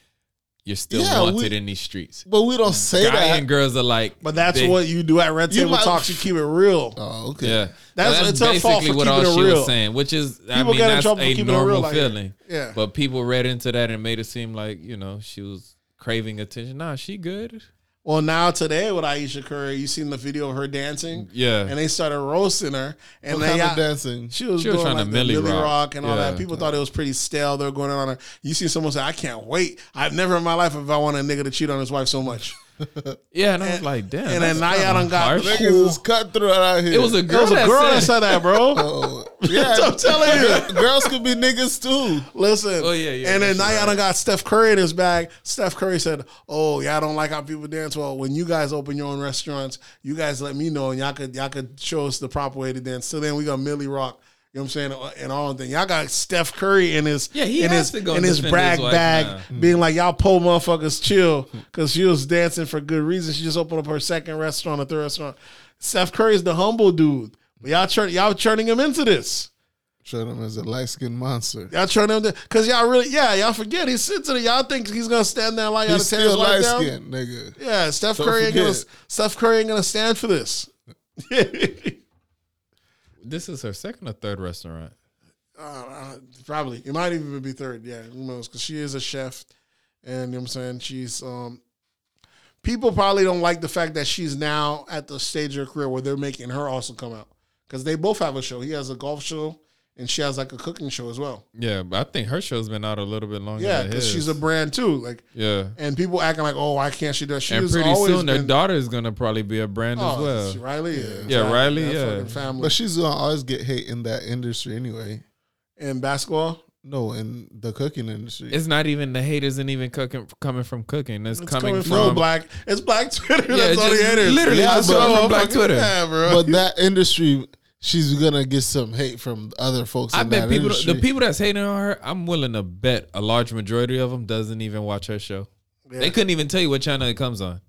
you're still Yeah, wanted we- in these streets. But we don't say Guy that. and girls are like, but that's they- what you do at Red You Table might- Talks. You keep it real. oh, okay. Yeah, That's- it's her fault for what all keeping it she real. was saying, which is I People mean get in that's trouble for a keeping it real normal like that. feeling. Yeah. but people read into that and made it seem like you know she was craving attention. Nah, she good. Well, now today with Ayesha Curry, you seen the video of her dancing, Yeah, and they started roasting her, and What they kind of got- dancing? She was, She was doing trying like the Millie Millie Rock. Rock. and all Yeah. that. People thought it was pretty stale. They were going on her. You see someone say, "I can't wait. I've never in my life have I want a nigga to cheat on his wife so much." Yeah, and I was like, damn. and then now y'all kinda done got harsh. the Niggas is cutthroat out here. It was a It girl. was a that girl said- that said that, bro. [LAUGHS] Oh, yeah. [LAUGHS] I'm telling you. [LAUGHS] Girls could be niggas too. Listen. Oh, yeah, yeah, And then that's now y'all right. done got Steph Curry in his bag. Steph Curry said, "Oh, y'all don't like how people dance. Well, when you guys open your own restaurants, you guys let me know, and y'all could y'all could show us the proper way to dance. So then we got Millie Rock." You know what I'm saying? Uh, and all thing. Y'all got Steph Curry in his Yeah, he in has his to go in his defend brag his bag, now. being mm-hmm. like, "Y'all pull motherfuckers chill," because she was dancing for good reason. She just opened up her second restaurant, a third restaurant. Steph Curry's the humble dude, but y'all turn y'all turning him into this. Showed him as a light skinned monster. Y'all turn him to because y'all really yeah y'all forget he sits in it. Y'all think he's gonna stand there like y'all He's to tear his still light down? skinned, nigga. Yeah, Steph Don't Curry ain't gonna. Steph Curry ain't gonna stand for this. [LAUGHS] This is her second or third restaurant. Uh, probably it might even be third. Yeah, who knows? Because she is a chef, and you know what I'm saying she's um. People probably don't like the fact that she's now at the stage of her career where they're making her also come out because they both have a show. He has a golf show, and she has like a cooking show as well. Yeah, but I think her show's been out a little bit longer. Yeah, because she's a brand too. Like, yeah. and people acting like, oh, why can't she do? that? She and has pretty always soon their been- daughter is gonna probably be a brand as Oh, well. it's Riley. Yeah, Riley, that yeah. family. But she's gonna always get hate in that industry anyway. in basketball, No, in the cooking industry. It's not even the hate isn't even cooking coming from cooking. It's, it's coming, coming from from black. It's black Twitter. Yeah, that's all the just haters. literally Yeah, just but- coming from Black. Twitter. Yeah, bro. but that industry, she's gonna get some hate from other folks. I in bet that people, industry. the people that's hating on her, I'm willing to bet a large majority of them doesn't even watch her show. Yeah. They couldn't even tell you what channel it comes on.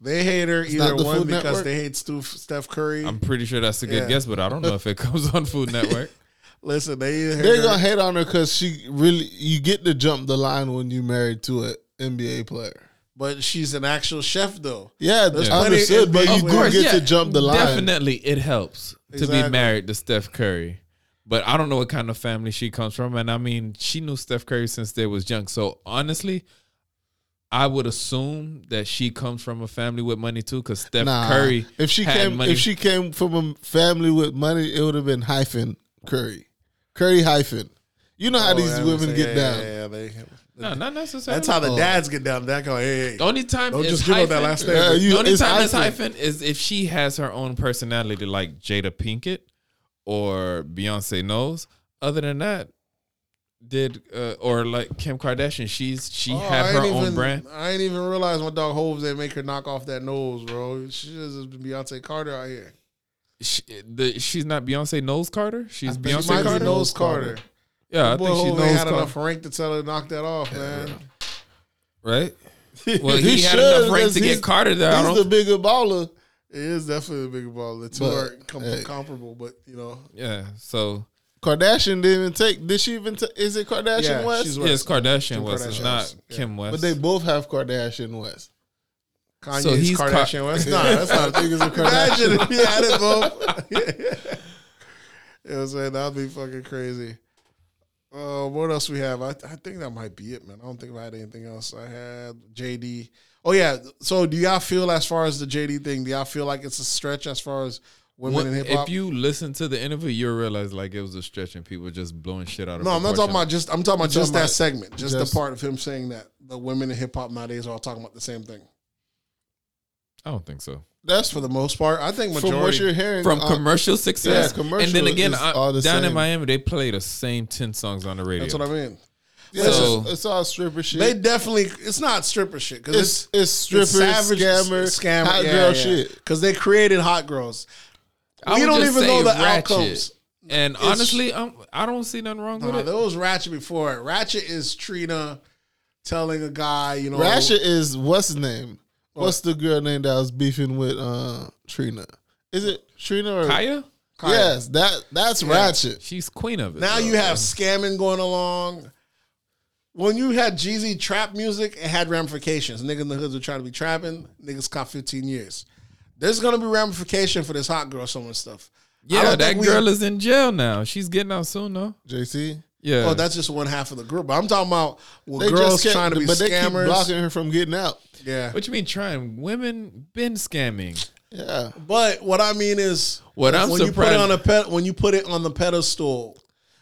They hate her either one because Network? they hate Stu, Steph Curry. I'm pretty sure that's a good Yeah. guess, but I don't know if it [LAUGHS] comes on Food [LAUGHS] Network. Listen, they either they're her. gonna hate on her because she really. You get to jump the line when you married to an NBA player. But she's an actual chef though. Yeah, that's I plenty understood, but NBA you do players. get to jump the line. Definitely, it helps to be married to Steph Curry. But I don't know what kind of family she comes from, and I mean, she knew Steph Curry since they was young. So honestly, I would assume that she comes from a family with money too, because Steph Nah, Curry. if she had came, money. if she came from a family with money, it would have been hyphen Curry, Curry hyphen. You know how Oh, these women yeah, get yeah, down. Yeah, yeah, they, no, not necessarily. that's how the Oh. dads get down. That go, hey, hey. The only time Don't it's just give up that hyphen- last Yeah, you- the only it's time it's hyphen. hyphen is if she has her own personality, like Jada Pinkett or Beyonce Knowles. Other than that, did uh, or like Kim Kardashian, she's she Oh, had her own even, brand. I ain't even realize my dog Hoves they make her knock off that nose, bro. She just Beyonce Carter out here. She, the, she's not Beyonce Knowles Carter. She's Beyonce she Might be Carter? Carter. Knowles Carter. Yeah, I Boy, think she Hov ain't knows had enough rank to tell her to knock that off, man. Right? [LAUGHS] Well, he, had enough rank to get Carter there. He's the bigger baller. It is definitely a bigger baller. The two But, are com- hey. comparable, but you know, Yeah. So Kardashian didn't even take. Did she even? ta- is it Kardashian Yeah, West? she's yeah, it's Kardashian Kim West. It's not Yeah. Kim West. but they both have Kardashian West. Kanye's So he's Ka- Kardashian West. [LAUGHS] No, that's not. I think it's a Imagine Kardashian. if he had it both. [LAUGHS] you know what I'm saying? That'd be fucking crazy. Uh, what else we have? I, I think that might be it, man. I don't think I had anything else. I had JD. Oh yeah. So do y'all feel as far as the JD thing? Do y'all feel like it's a stretch as far as women What- in hip hop? if you listen to the interview, you'll realize like it was a stretch and people just blowing shit out of. No, I'm not talking about just. I'm talking about You're just talking that about segment, just, just- the part of him saying that the women in hip hop nowadays are all talking about the same thing. I don't think so. That's For the most part, I think majority. from what you're hearing From uh, commercial success, yeah, commercial and then again, I- all the down in. Miami, they play the same ten songs on the radio. that's what I mean. Yeah, it's, So- just- it's all stripper shit. They definitely. It's not stripper shit because it's it's stripper, savage scammer, scammer, hot yeah, girl yeah. shit. Because they created hot girls. I we don't even know the ratchet. outcomes. And It's- honestly, I'm, I don't see nothing wrong with it. there was ratchet before. Ratchet is Trina telling a guy, you know, Ratchet is what's his name? What's the girl name that was beefing with uh, Trina? Is it Trina or Khia, Khia. Yes, that that's Ratchet. she's queen of it. Now though. you have scamming going along. When you had Jeezy trap music, it had ramifications. Niggas in the hoods were trying to be trapping. Niggas caught 15 years. There's gonna be ramification for this hot girl summer stuff. Yeah, that think we- girl is in jail now. She's getting out soon, though. JT. Yeah, Oh, that's just one half of the group. But I'm talking about well, They girls kept, trying to be but they keep blocking her from getting out. Yeah, what you mean trying? Women been scamming. Yeah, but what I mean is, What I'm when you put it on a pet, when you put it on the pedestal,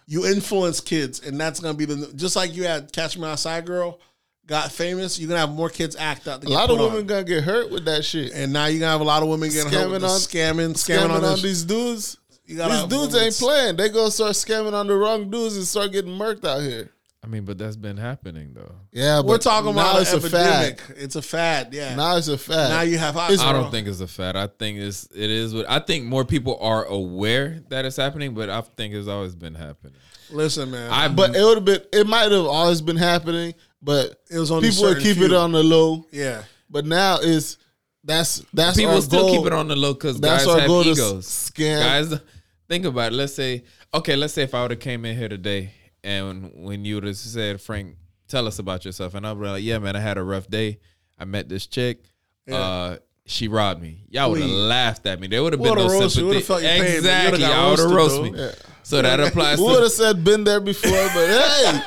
you influence kids, and that's gonna be the just like you had Catch Me Outside Girl got famous. You're gonna have more kids act out. A lot of women on. gonna get hurt with that shit. and now you're gonna have a lot of women getting hurt with Scamming the on- scamming, scamming, Scamming on, on, these dudes. These dudes women- ain't playing. They gonna start scamming on the wrong dudes and start getting murked out here. I mean, but that's been happening though. Yeah, We're talking now about it's an a fad. It's a fad. Yeah. Now it's a fad. Now you have hot I don't think it's a fad. I think it's it is. What I think more people are aware that it's happening, but I think it's always been happening. Listen, man. I but it would have been. It might have always been happening, but It was on people would certain keep few. it on the low. yeah. But now it's that's that's people our still goal. keep it on the low because That's guys our have goal to egos. scam. Guys, think about it. Let's say, okay, let's say if I would have came in here today and when you would have said, Frank, tell us about yourself, and I'd be like, yeah, man, I had a rough day. I met this chick. Uh, she robbed me. Y'all would have laughed at me. There would have been no sympathy. Would've felt your pain, you would've exactly. Y'all would have roasted, me. though. So that applies We would have said been there before, but [LAUGHS] hey,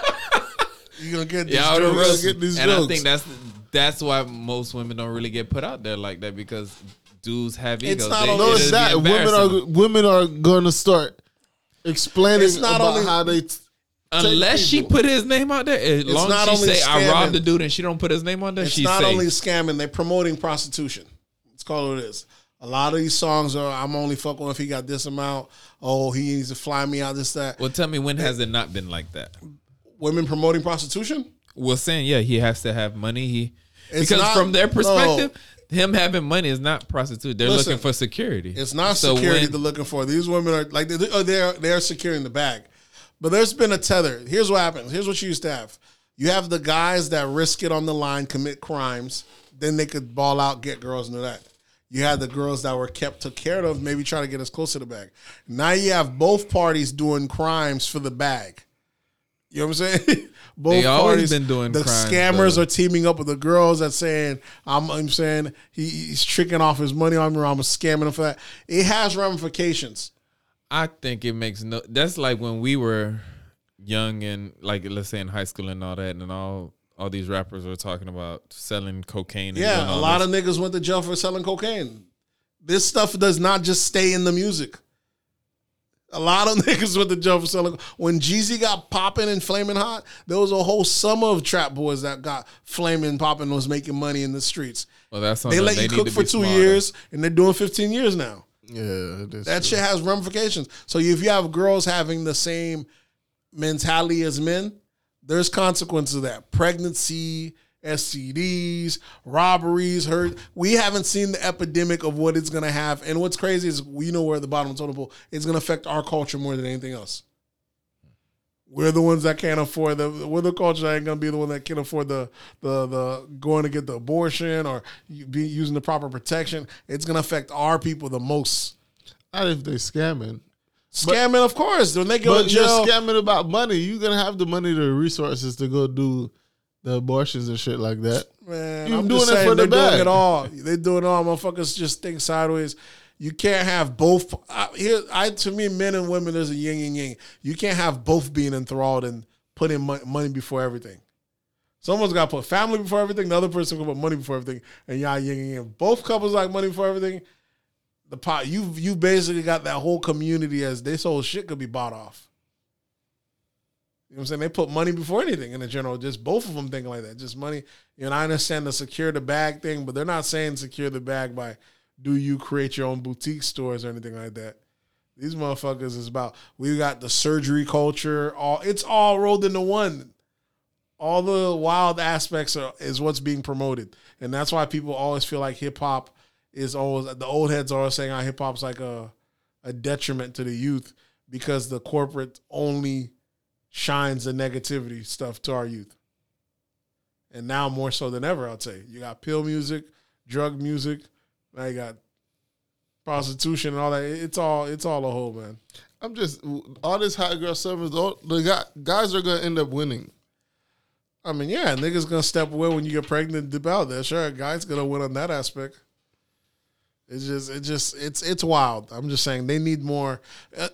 You're gonna get these Yeah, I would've jokes. get these and I think that's that's why most women don't really get put out there like that because dudes have egos. It's not They- only- no, It it's that women are women are going to start explaining It's not about only- how they. t- unless she put his name out there. As long not as she only say I scamming. robbed the dude and she don't put his name on there, It's she's not safe. only scamming; they're promoting prostitution. It's called what it is. A lot of these songs are "I'm only fucking if he got this amount." Oh, he needs to fly me out. This that. well, tell me when has it not been like that? Women promoting prostitution. Well, saying yeah, he has to have money. He It's because not- from their no. perspective, him having money is not prostitute. They're Listen, looking for security. It's not So security when- they're looking for. These women are like they- oh, they're they're securing the bag. But there's been a tether. Here's what happens. Here's what you used to have. You have the guys that risk it on the line, commit crimes, then they could ball out, get girls into that. You had the girls that were kept took care of, maybe try to get as close to the bag. Now you have both parties doing crimes for the bag. You know what I'm saying? [LAUGHS] Both They always parties, been doing the crimes, scammers though. are teaming up with the girls that saying I'm, I'm saying he, he's tricking off his money on me or I'm scamming him for that. It has ramifications. I think it makes no. That's like when we were young and like let's say in high school and all that, and all all these rappers were talking about selling cocaine. And Yeah, a lot this. of niggas went to jail for selling cocaine. This stuff does not just stay in the music. A lot of [LAUGHS] niggas went to jail for selling. When Jeezy got popping and flaming hot, there was a whole summer of trap boys that got flaming popping was making money in the streets. Well, that's They let you cook for two years and they're doing 15 years now. Yeah, That shit has ramifications. So if you have girls having the same mentality as men, there's consequences of that. Pregnancy, STDs, robberies, hurt. We haven't seen the epidemic of what it's gonna have. And what's crazy is we know we're at the bottom of the totem pole. It's gonna affect our culture more than anything else. We're the ones that can't afford the. We're the culture that ain't gonna be the one that can afford the the the going to get the abortion or be using the proper protection. It's gonna affect our people the most. Not if they scamming. Scamming, of course. When they go to But you're jail, scamming about money. You're gonna have the money, the resources to go do the abortions and shit like that. Man, You I'm doing just it for the they're doing it all. They're doing it all. Motherfuckers just think sideways. You can't have both. I, here, I to me, men and women, there's a yin and yang. You can't have both being enthralled and putting mo- money before everything. Someone's got to put family before everything. The other person can put money before everything, and y'all yin and yang. Both couples like money before everything. The pot you you basically got that whole community as this whole shit could be bought off. You know what I'm saying? They put money before anything in the general. Just both of them thinking like that. Just money. You know, I understand the secure the bag thing, but they're not saying secure the bag by do you create your own boutique stores or anything like that. These motherfuckers is about we got the surgery culture. All it's all rolled into one. All the wild aspects are, is what's being promoted, and that's why people always feel like hip hop is always the old heads are always saying how hip hop's like a a detriment to the youth because the corporate only shines the negativity stuff to our youth. And now more so than ever, I'd say. You got pill music, drug music, now you got prostitution and all that. It's all it's all a whole man. I'm just all this hot girl is all the guy, guys are gonna end up winning. I mean, yeah, niggas gonna step away when you get pregnant dip out there. Sure, guys gonna win on that aspect. It's just, it just, it's, it's wild. I'm just saying they need more.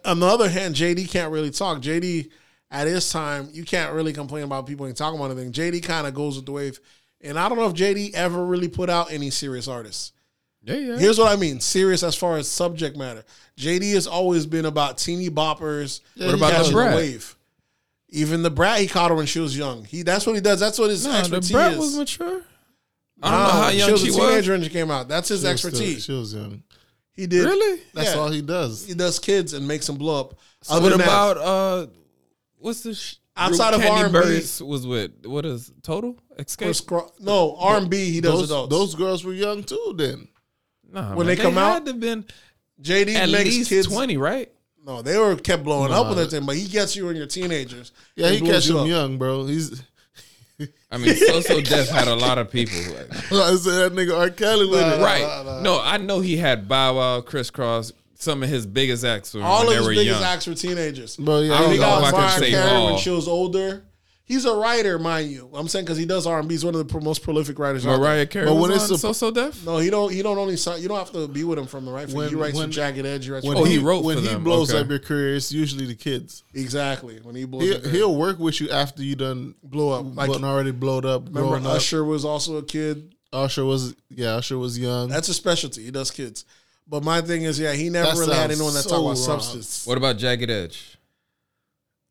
On the other hand, JD can't really talk. JD at his time, you can't really complain about people ain't talking about anything. JD kind of goes with the wave, and I don't know if JD ever really put out any serious artists. Yeah, yeah. Here's what I mean: serious as far as subject matter. JD has always been about teeny boppers. What about the the Brat? wave? Even the brat he caught her when she was young. He that's what he does. That's what his no, the expertise brat is. was mature. I don't Nah, know how she young was she a was. teenager when she came out. That's his She was still- expertise. she was young. he did Really? That's Yeah. all he does. He does kids and makes them blow up. So Other what than that, about uh, what's the sh- Outside group of Kandi R&B? Burruss was with what is total escape? Chris Cro- no R and B, he does Those, adults. those girls were young too. Then Nah, when man, they come out, had to been JD at makes least kids. twenty, right? No, they were kept blowing up with that thing, but he gets you when you're teenagers. yeah, and he blows catch you them up. young, bro. He's I mean, So So Def had a lot of people. [LAUGHS] I said that nigga R. Kelly with it. right? No, I know he had Bow Wow, Kris Kross, some of his biggest acts when All they of his were biggest young. acts were teenagers. Bro, yeah, I don't He he know got if I can say Carey when she was older. He's a writer, mind you. I'm saying because he does R&B. He's one of the pro- most prolific writers. out there. Mariah Carey But was when on it's a- So So Def. No, he don't. He don't only. sign- You don't have to be with him from the right. When, When- he writes when- for Jagged Edge. He writes When Oh, he wrote when for he them. blows Okay. up your career, it's usually the kids. exactly when he blows. he, up he'll work with you after you done blow up. Like like already blowed up. remember, Growing up. Usher was also a kid. Usher was yeah, Usher was young. That's a specialty. He does kids. But my thing is, yeah, he never That really had anyone that so talked about wrong. substance. What about Jagged Edge?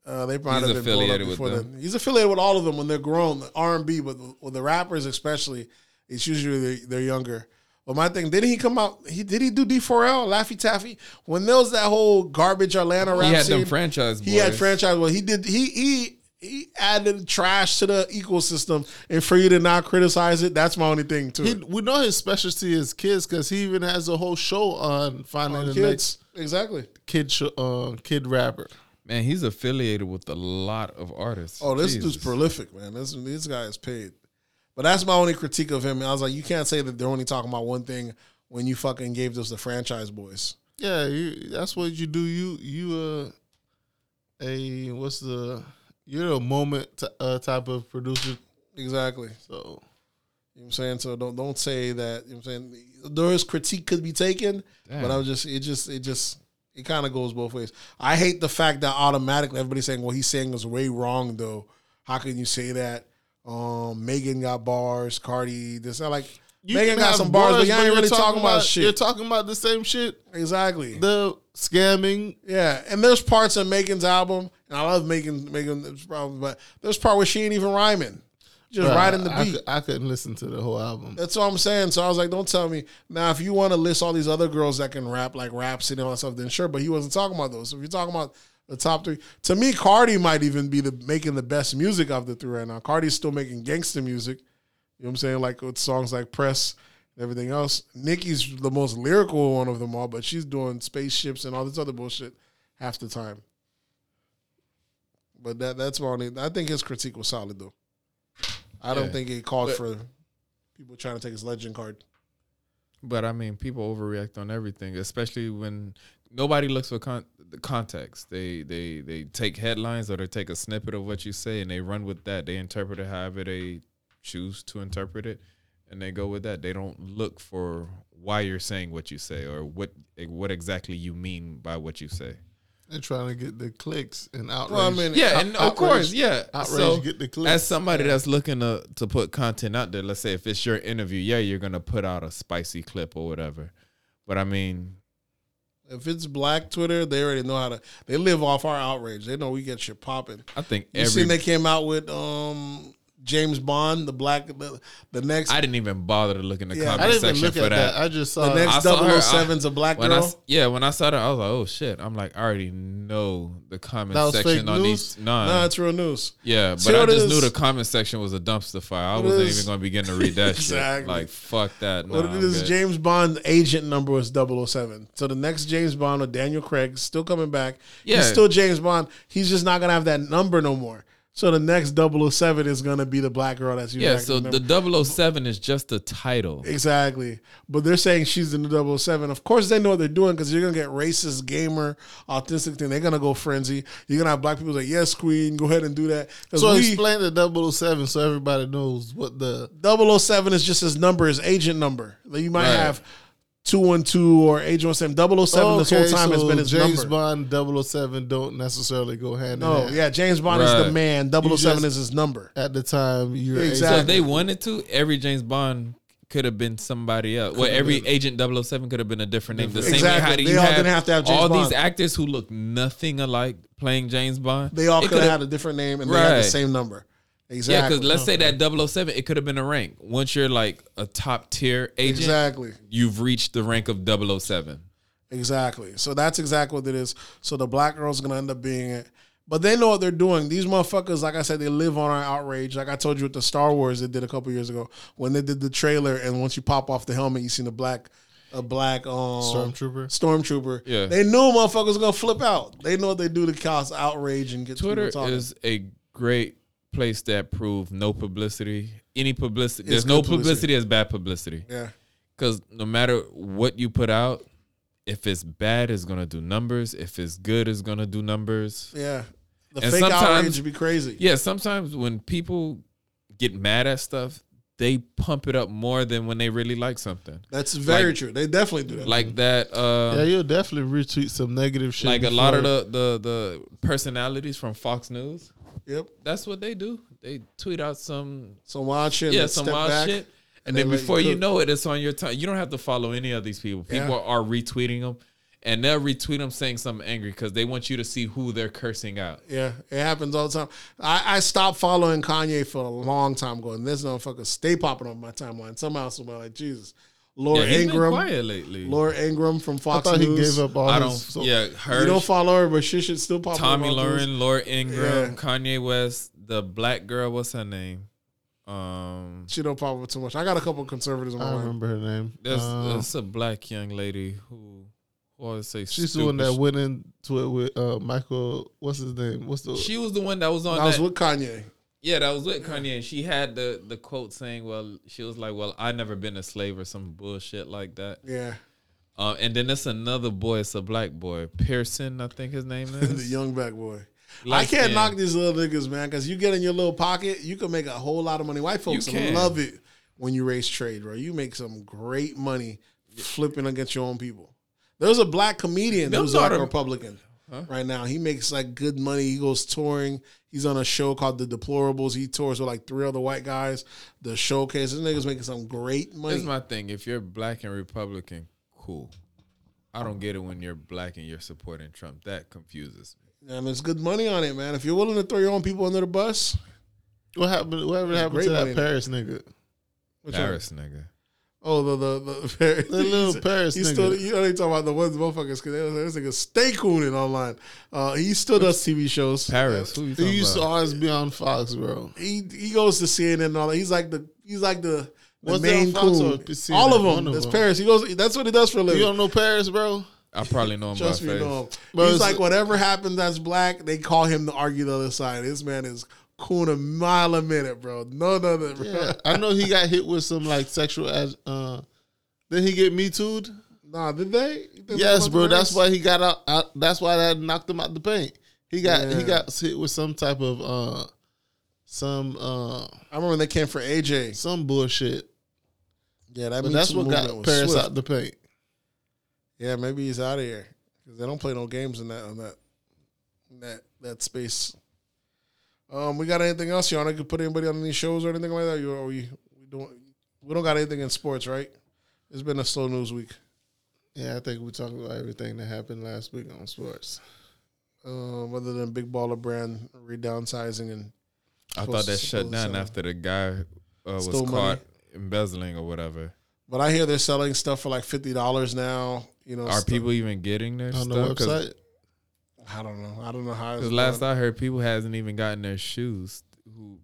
Uh, they might He's have been blown up affiliated with before them. then. He's affiliated with all of them when they're grown. R and B, but with the rappers especially, it's usually they're, they're younger. But my thing, didn't he come out? He did he do D4L, Laffy Taffy? When there was that whole garbage Atlanta rap He had scene, them franchise. Boys. he had franchise. Well, he did. He he he added trash to the ecosystem, and for you to not criticize it, that's my only thing too. he, we know his specialty is kids because he even has a whole show on finding On the kids, next exactly. kid sh- uh, kid rapper. Man, he's affiliated with a lot of artists. Oh, this Jesus. dude's prolific, man. This this guy is paid. But that's my only critique of him. I was like, you can't say that they're only talking about one thing when you fucking gave us the franchise boys. Yeah, you, that's what you do. You you uh a what's the you're a moment t- uh, type of producer. Exactly. So You know what I'm saying? So don't don't say that. You know what I'm saying? There is critique could be taken, but I was just it just it just it kind of goes both ways. I hate the fact that automatically everybody's saying, well, he's saying is way wrong though. How can you say that? Um, Megan got bars, Cardi, this I like you Megan got some bars, but you ain't really talking about, shit. You're talking about the same shit. exactly. The scamming. Yeah, and there's parts of Megan's album, and I love Megan. Megan's problem, but there's part where she ain't even rhyming, just Bruh, riding the beat. cou- I couldn't listen to the whole album. That's what I'm saying. So I was like, don't tell me now. If you want to list all these other girls that can rap, like Rapsody and all that stuff, then sure. But he wasn't talking about those. So if you're talking about the top three, to me, Cardi might even be the making the best music of the three right now. Cardi's still making gangster music. You know what I'm saying? Like with songs like Press and everything else. Nicki's the most lyrical one of them all, but she's doing spaceships and all this other bullshit half the time. But that that's my only. I think his critique was solid though. I don't Yeah. think it called But- for people trying to take his legend card. But I mean, people overreact on everything, especially when nobody looks for con- the context. They they they take headlines or they take a snippet of what you say and they run with that. They interpret it however they choose to interpret it, and they go with that. They don't look for why you're saying what you say or what what exactly you mean by what you say. They're trying to get the clicks and outrage. Well, I mean, Yeah, Out- and of outrage- course, yeah. outrage So, get the clicks. as somebody that's looking to to put content out there, let's say if it's your interview, yeah, you're gonna put out a spicy clip or whatever. But I mean, If it's black Twitter, they already know how to. They live off our outrage. They know we get shit popping. I think You every seen they came out with um James Bond, the black, the, the next, I didn't even bother to look in the Yeah. I comment section look for at that. that. I just saw the next I saw her- 007's a black When I girl. s- yeah, when I saw that, I was like, oh shit. I'm like, I already know the comment section on news? these. Nah, Nah, it's real news. yeah, See but I just is? knew the comment section was a dumpster fire. I wasn't is- even going to begin to read that Exactly. [LAUGHS] shit. Like, fuck that. What Nah, it I'm is. James Bond agent number was 007. So the next James Bond with Daniel Craig still coming back. Yeah. He's still James Bond. He's just not gonna have that number no more. So the next 007 is gonna be the black girl that's using Yeah, so number. the 007 is just a title. Exactly. But they're saying she's in the new 007. Of course, they know what they're doing because you're going to get racist, gamer, autistic thing. They're going to go frenzy. You're going to have black people say, yes, queen, go ahead and do that. So we, explain the 007 so everybody knows what the 007 is just his number, his agent number. Like, You might Right. have 212 or Agent 07. 007 this whole Okay, time has been his James number. Bond 007 don't necessarily go hand no, in hand. yeah, James Bond is the man. 007 just- is his number. At the time, you're Exactly. So if they wanted to, every James Bond could have been somebody else. Well, every Agent 007 could have been a different name. The same way Exactly. how do They all have, didn't have to have James all Bond. these actors who look nothing alike playing James Bond? They all could have had a different name and they had the same number. Yeah, because let's say that 007, it could have been a rank. Once you're like a top tier agent, Exactly. you've reached the rank of 007. Exactly. So that's exactly what it is. So the black girl's gonna end up being it. But they know what they're doing. These motherfuckers, like I said, they live on our outrage. Like I told you with the Star Wars they did a couple years ago when they did the trailer, and once you pop off the helmet, you see the black, a black um, Stormtrooper. Stormtrooper. Yeah. They knew motherfuckers are gonna flip out. They know what they do to cause outrage and get Twitter people talking. is a great place that prove no publicity. Any publicity, It's there's no publicity. publicity as bad publicity. yeah. Because no matter what you put out, if it's bad, it's gonna do numbers. If it's good, it's gonna do numbers. Yeah. The And fake outrage would be crazy. Yeah, sometimes when people get mad at stuff, they pump it up more than when they really like something. That's very Like- true. They definitely do that. Like that. Uh, yeah, you'll definitely retweet some negative shit. like a lot of the, the the personalities from Fox News. Yep. That's what they do. They tweet out some Some wild shit. yeah some step wild back. shit, and they then you before you know it, it's on your time. You don't have to follow any of these people. People Yeah. are retweeting them, and they'll retweet them saying something angry because they want you to see who they're cursing out. Yeah, it happens all the time. I, I stopped following Kanye for a long time ago, and this motherfucker stay popping on my timeline. Somehow, somebody like Jesus, Laura Yeah, he's been Ingraham, quiet lately. Laura Ingraham from Fox I Fox thought he gave up all I his. don't. so- yeah, her. You don't follow her, but she should still pop. up Tomi on my news. Lahren, Laura Ingraham, Yeah. Kanye West, the black girl. What's her name? Um, She don't pop up too much. I got a couple conservatives I my line. remember her name. That's, Um, there's a black young lady who, who always say she's the one that went into it with uh, Michael. What's his name? What's the? She was the one that was on I was with Kanye. Yeah, that was with Kanye. And she had the the quote saying, "Well, she was like, well, I never been a slave or some bullshit like that." Yeah, Uh, and then it's another boy. It's a black boy, Pearson, I think his name [LAUGHS] is. the young black boy. I can't skin. knock these little niggas, man, because you get in your little pocket, you can make a whole lot of money. White folks love it when you race trade, bro. You make some great money flipping against your own people. There's a black comedian Them who's like a daughter- Republican right now. He makes like good money. He goes touring. He's on a show called The Deplorables. He tours with like three other white guys. The showcase. This nigga's making some great money. Here's my thing: if you're black and Republican, cool. I don't get it when you're black and you're supporting Trump. That confuses me. and there's good money on it, man. If you're willing to throw your own people under the bus, what happened? Whatever happened great to that. Paris nigga? which one? Paris, nigga. Oh, the the the, [LAUGHS] The little Paris He nigga. still, you know, they talking about the ones motherfuckers because this nigga stay cooning online. Uh, he still does TV shows. Paris. Who you He talking used to always be on Fox, bro. He he goes to CNN and all that. He's like the he's like the, the Was he on main Fox coon. All of One them. of That's them. Paris. He goes. That's what he does for a living. You don't know Paris, bro? I probably know him Trust by me, you face. know him. But He's it's- like whatever happens that's black, they call him to argue the other side. This man is a mile a minute, bro. No, no, no. Bro. Yeah, I know he got hit with some like sexual. Uh, did he get me too? Nah, did they? Think Yes, bro. That's why he got out, out. That's why that knocked him out the paint. He got Yeah. he got hit with some type of uh some uh I remember when they came for AJ. some bullshit. Yeah, that that's what got Paris swift. out the paint. Yeah, maybe he's out of here because they don't play no games in that on that in that that space. Um, we got anything else? y'all? I could put anybody on any shows or anything like that? You we we don't we don't got anything in sports, right? It's been a slow news week. Yeah, I think we talked about everything that happened last week on sports. Um, other than Big Baller Brand redownsizing and I thought to- that shut down after the guy uh, was caught money. embezzling or whatever. but I hear they're selling stuff for like fifty dollars now. You know, Are stuff- people even getting their On the stuff? Cause, website, I don't know. I don't know how. it's 'cause last done. I heard, people hasn't even gotten their shoes. Who?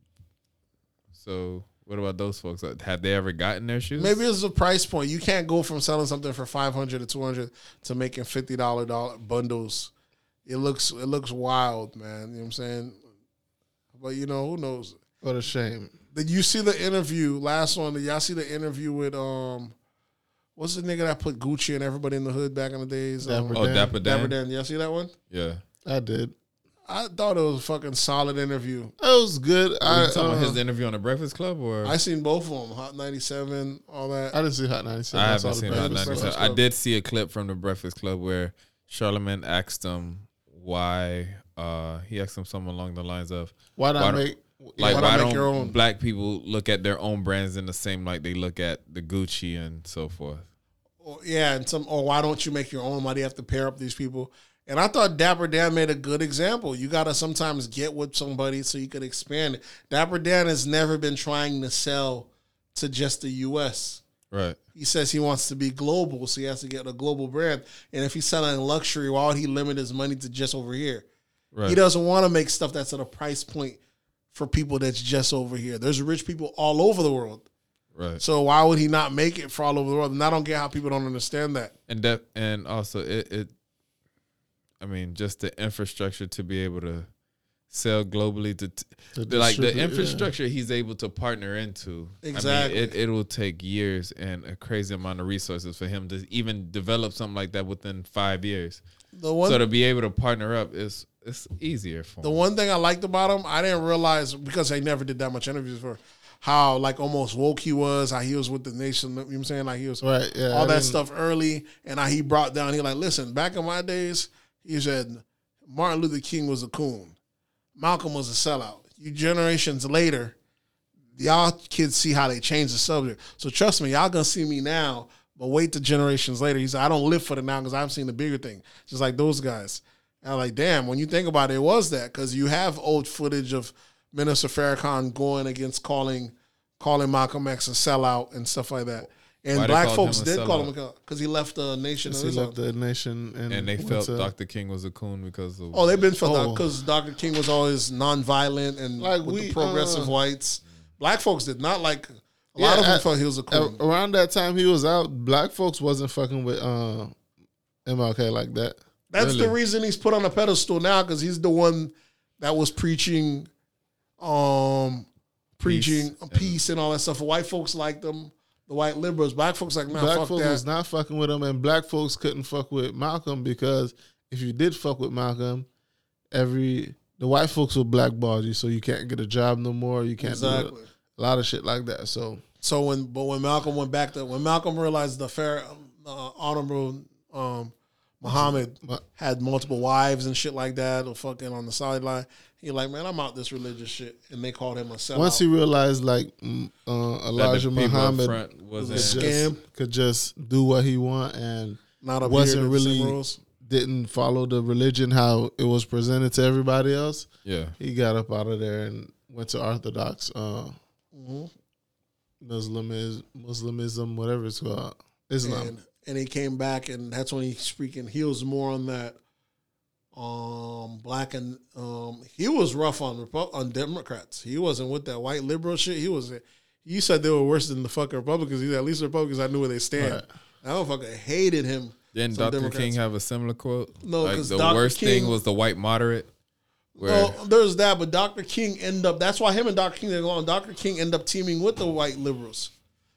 So what about those folks? Uh, Have they ever gotten their shoes? Maybe it's a price point. You can't go from selling something for five hundred to two hundred to making fifty dollar dollar bundles. It looks it looks wild, man. You know what I'm saying? But you know who knows? what a shame. Did you see the interview last one? Did y'all see the interview with um? What's the nigga that put Gucci and everybody in the hood back in the days? Um, Dapper Oh, Dan. Dapper Dan. Dapper Dan. Y'all see that one? Yeah. I did. I thought it was a fucking solid interview. It was good. Are I you talking about uh, his interview on the Breakfast Club or? I seen both of them. Hot ninety seven, all that. I didn't see Hot 97. I saw haven't seen Breakfast that. 97. Club. I did see a clip from the Breakfast Club where Charlemagne asked him why. Uh, he asked him something along the lines of, Why not Why make like, why why, don't make your own? black people look at their own brands in the same like they look at the Gucci and so forth? Or- yeah, and some. Or why don't you make your own? Why do you have to pair up these people? And I thought Dapper Dan made a good example. You got to sometimes get with somebody so you can expand it. Dapper Dan has never been trying to sell to just the U.S. Right. He says he wants to be global, so he has to get a global brand. And if he's selling luxury, why would he limit his money to just over here? Right. He doesn't want to make stuff that's at a price point for people that's just over here. There's rich people all over the world. Right. So why would he not make it for all over the world? And I don't get how people don't understand that. and that and also it, it I mean just the infrastructure to be able to sell globally to t- The the, like the distribu- yeah. infrastructure he's able to partner into. Exactly. I mean, it it will take years and a crazy amount of resources for him to even develop something like that within five years. The one so to be able to partner up is it's easier for the him. one thing I liked about him, I didn't realize because I never did that much interviews for how like almost woke he was, how he was with the nation. You know what I'm saying? Like he was Right, yeah, all I that didn't- stuff early, and how he brought down. He like, listen, back in my days, he said Martin Luther King was a coon, Malcolm was a sellout. You generations later, y'all kids see how they change the subject. So trust me, y'all gonna see me now, but wait to generations later. He said, I don't live for the now because I've seen the bigger thing, just like those guys. And I'm like, damn, when you think about it, it was that because you have old footage of Minister Farrakhan going against calling calling Malcolm X a sellout and stuff like that. And Why black folks him a did call him sellout? because he left the nation. Yes, he left the nation and, and they felt to- Dr. King was a coon because of Oh, they've been felt out Oh. because Dr. King was always nonviolent and Like with we, the progressive uh, whites. Black folks did not like. A Yeah, lot of them at- felt he was a coon. Around that time he was out, black folks wasn't fucking with uh, MLK like that. That's the reason he's put on a pedestal now because he's the one that was preaching, um, preaching Peace peace, and all that stuff. White folks liked them. The white liberals, black folks like, nah, black folks that. was not fucking with him, and black folks couldn't fuck with Malcolm because if you did fuck with Malcolm, every the white folks will blackball you, so you can't get a job no more. You can't do exactly. a, a lot of shit like that. So So when but when Malcolm went back to when Malcolm realized the fair uh, honorable um, Muhammad had multiple wives and shit like that, or fucking on the sideline, he like, man, I'm out this religious shit, and they called him a sellout. once he realized like mm, uh, Elijah Muhammad wasn't a just, scam. could just do what he want and not up wasn't here to the same really- didn't follow the religion how it was presented to everybody else. yeah. He got up out of there and went to Orthodox uh, Mhm. Muslim is Muslimism, whatever it's called, Islam. and and he came back, and that's when he's speaking. He was more on that, um, black and um, he was rough on on Democrats. He wasn't with that white liberal shit. He was. You said they were worse than the fucking Republicans. He said, at least the Republicans, I knew where they stand. don't fucking hated him Didn't Dr. Democrats. King have a similar quote? No, like 'cause the Dr. worst King- thing was the white moderate. Well, there's that, but Dr. King end up. That's why him and Dr. King they go on. Dr. King end up teaming with the white liberals.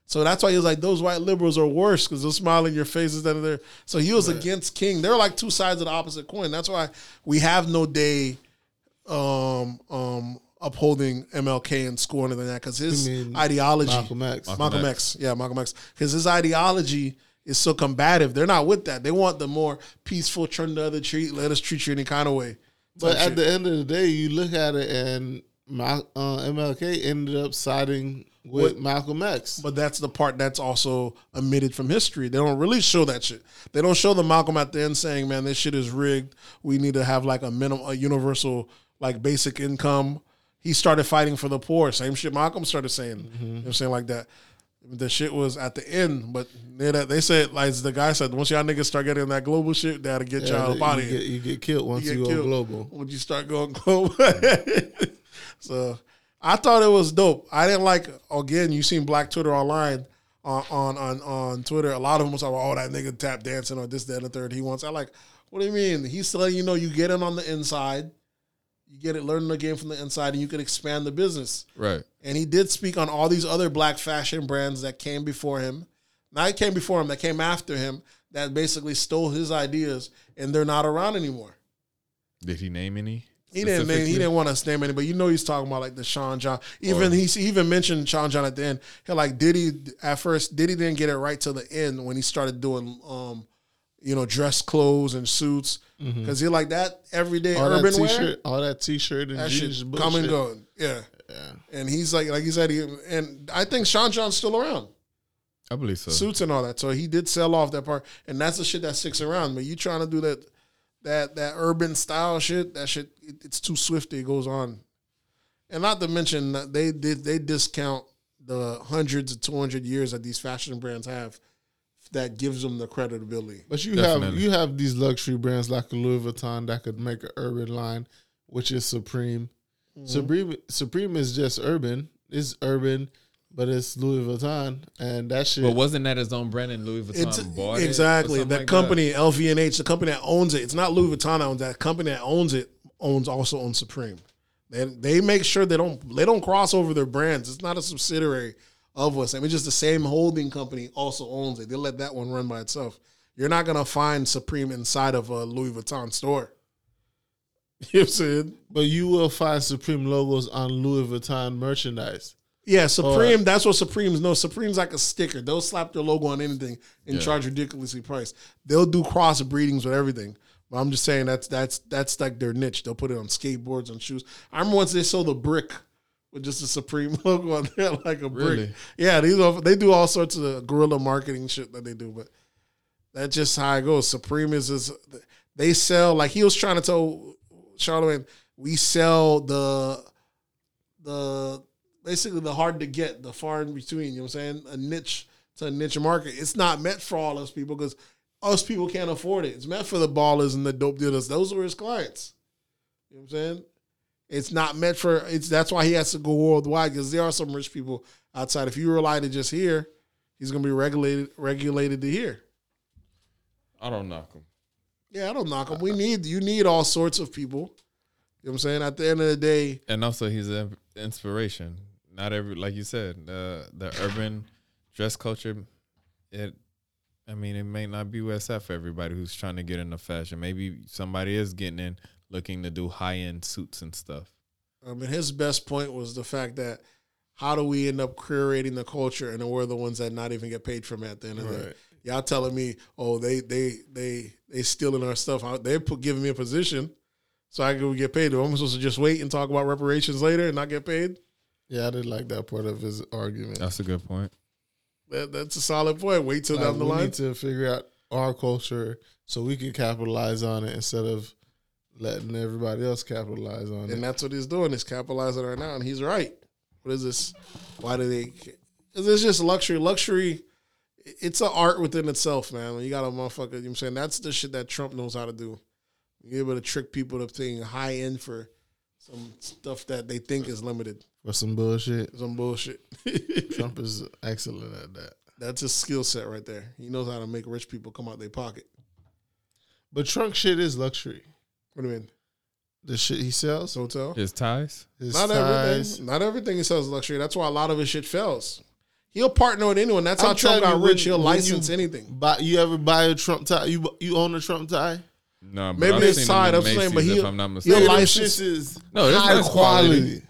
So that's why he was like, those white liberals are worse because they'll smile in your faces that are there. So he was against King. They're like two sides of the opposite coin. That's why we have no day um, um, upholding MLK and scoring than that because his ideology. Malcolm X. Malcolm, Malcolm X. Yeah, Malcolm X. Because his ideology is so combative. They're not with that. They want the more peaceful, turn the other cheek, let us treat you any kind of way. But at shit. the end of the day, you look at it, and Mal- uh, MLK ended up siding with With- Malcolm X. But that's the part that's also omitted from history. They don't really show that shit. They don't show the Malcolm at the end saying, "Man, this shit is rigged. We need to have like a minimum, a universal like basic income." He started fighting for the poor. Same shit Malcolm started saying. You know what I'm saying like that. The shit was at the end, but they, they said, like the guy said, once y'all niggas start getting that global shit, that'll get Yeah, y'all you, up out of here. get, you get killed once You you, go killed. global. When you start going [LAUGHS] global. so I thought it was dope. I didn't like again, you seen black Twitter online on on on, on Twitter. A lot of them was like, oh, that nigga tap dancing or this, that, and the third. He wants. I like, what do you mean? He's letting you know you get in on the inside. You get it, learning the game from the inside, and you can expand the business. right. And he did speak on all these other black fashion brands that came before him. Not came before him, that came after him, that basically stole his ideas, and they're not around anymore. Did he name any? He didn't. Name, he didn't want to name any, but you know he's talking about like the Sean John. Even Or- he, he even mentioned Sean John at the end. He like Diddy at first. Diddy didn't get it right till the end when he started doing, um, you know, dress clothes and suits because he like that everyday All urban that wear. t-shirt, all that t-shirt and That jeans shit come and go. Yeah. Yeah. And he's like, like he said, he and I think Sean John's still around, I believe so. suits and all that. So he did sell off that part, and that's the shit that sticks around. But you trying to do that, that that urban style shit, that shit, it, it's too swift. It goes on, and not to mention that they did they discount the hundreds of two hundred years that these fashion brands have, that gives them the credibility. But you have you have these luxury brands like Louis Vuitton that could make an urban line, which is Supreme. Mm-hmm. Supreme Supreme is just urban. It's urban, but it's Louis Vuitton, and that shit. But wasn't that his own brand and Louis Vuitton It's bought it exactly something that like company L V M H, the company that owns it. It's not Louis Vuitton that owns that company that owns it owns also owns Supreme. They they make sure they don't they don't cross over their brands. It's not a subsidiary of us. I mean, just the same holding company also owns it. They let that one run by itself. You're not gonna find Supreme inside of a Louis Vuitton store. [LAUGHS] You know what I'm saying? but you will find Supreme logos on Louis Vuitton merchandise. Yeah, Supreme. That's what Supreme's no. Supreme's like a sticker. They'll slap their logo on anything and Yeah. charge ridiculously price. They'll do cross breedings with everything. But I'm just saying that's that's that's like their niche. They'll put it on skateboards and shoes. I remember once they sold a brick with just a Supreme [LAUGHS] logo on there, like a brick. Really? Yeah, these are, they do all sorts of guerrilla marketing shit that they do. But that's just how it goes. Supreme is is they sell like he was trying to tell Charlemagne, we sell the the basically the hard to get, the far in between. You know what I'm saying? A niche to a niche market. It's not meant for all us people because us people can't afford it. It's meant for the ballers and the dope dealers. Those were his clients. You know what I'm saying? It's not meant for. It's that's why he has to go worldwide because there are some rich people outside. If you rely to just here, he's gonna be regulated regulated to here. I don't knock him. Yeah, I don't knock him. We need you need all sorts of people. You know what I'm saying? At the end of the day, And also, he's an inspiration. Not every, like you said, the the urban dress culture. It, I mean, it may not be what's up for everybody who's trying to get into fashion. Maybe somebody is getting in, looking to do high end suits and stuff. I mean, his best point was the fact that how do we end up curating the culture and we're the ones that not even get paid from it at the end of the day. Y'all telling me, oh, they they they they stealing our stuff. They're put, giving me a position so I can get paid. I'm supposed to just wait and talk about reparations later and not get paid? Yeah, I didn't like that part of his argument. That's a good point. That, that's a solid point. Wait till Like, down the we line. need to figure out our culture so we can capitalize on it instead of letting everybody else capitalize on And it. And that's what he's doing. He's capitalizing right now, and he's right. What is this? Why do they? Because it's just luxury. Luxury. It's an art within itself, man. You got a motherfucker, you know what I'm saying that's the shit that Trump knows how to do. You're able to trick people to paying high end for some stuff that they think is limited. For some bullshit. Some bullshit. [LAUGHS] Trump is excellent at that. That's his skill set right there. He knows how to make rich people come out their pocket. But trunk shit is luxury. What do you mean? The shit he sells, Hotel? His ties. his Not ties. everything. Not everything he sells is luxury. That's why a lot of his shit fails. He'll partner with anyone. That's how I'm Trump telling got rich. when- He'll when license you anything. Buy, you ever buy a Trump tie? You you own a Trump tie? No, but Maybe I've his seen side, them in I'm saying, but Macy's, he'll- I'm not he'll mistaken. like- license- is No, high quality. quality.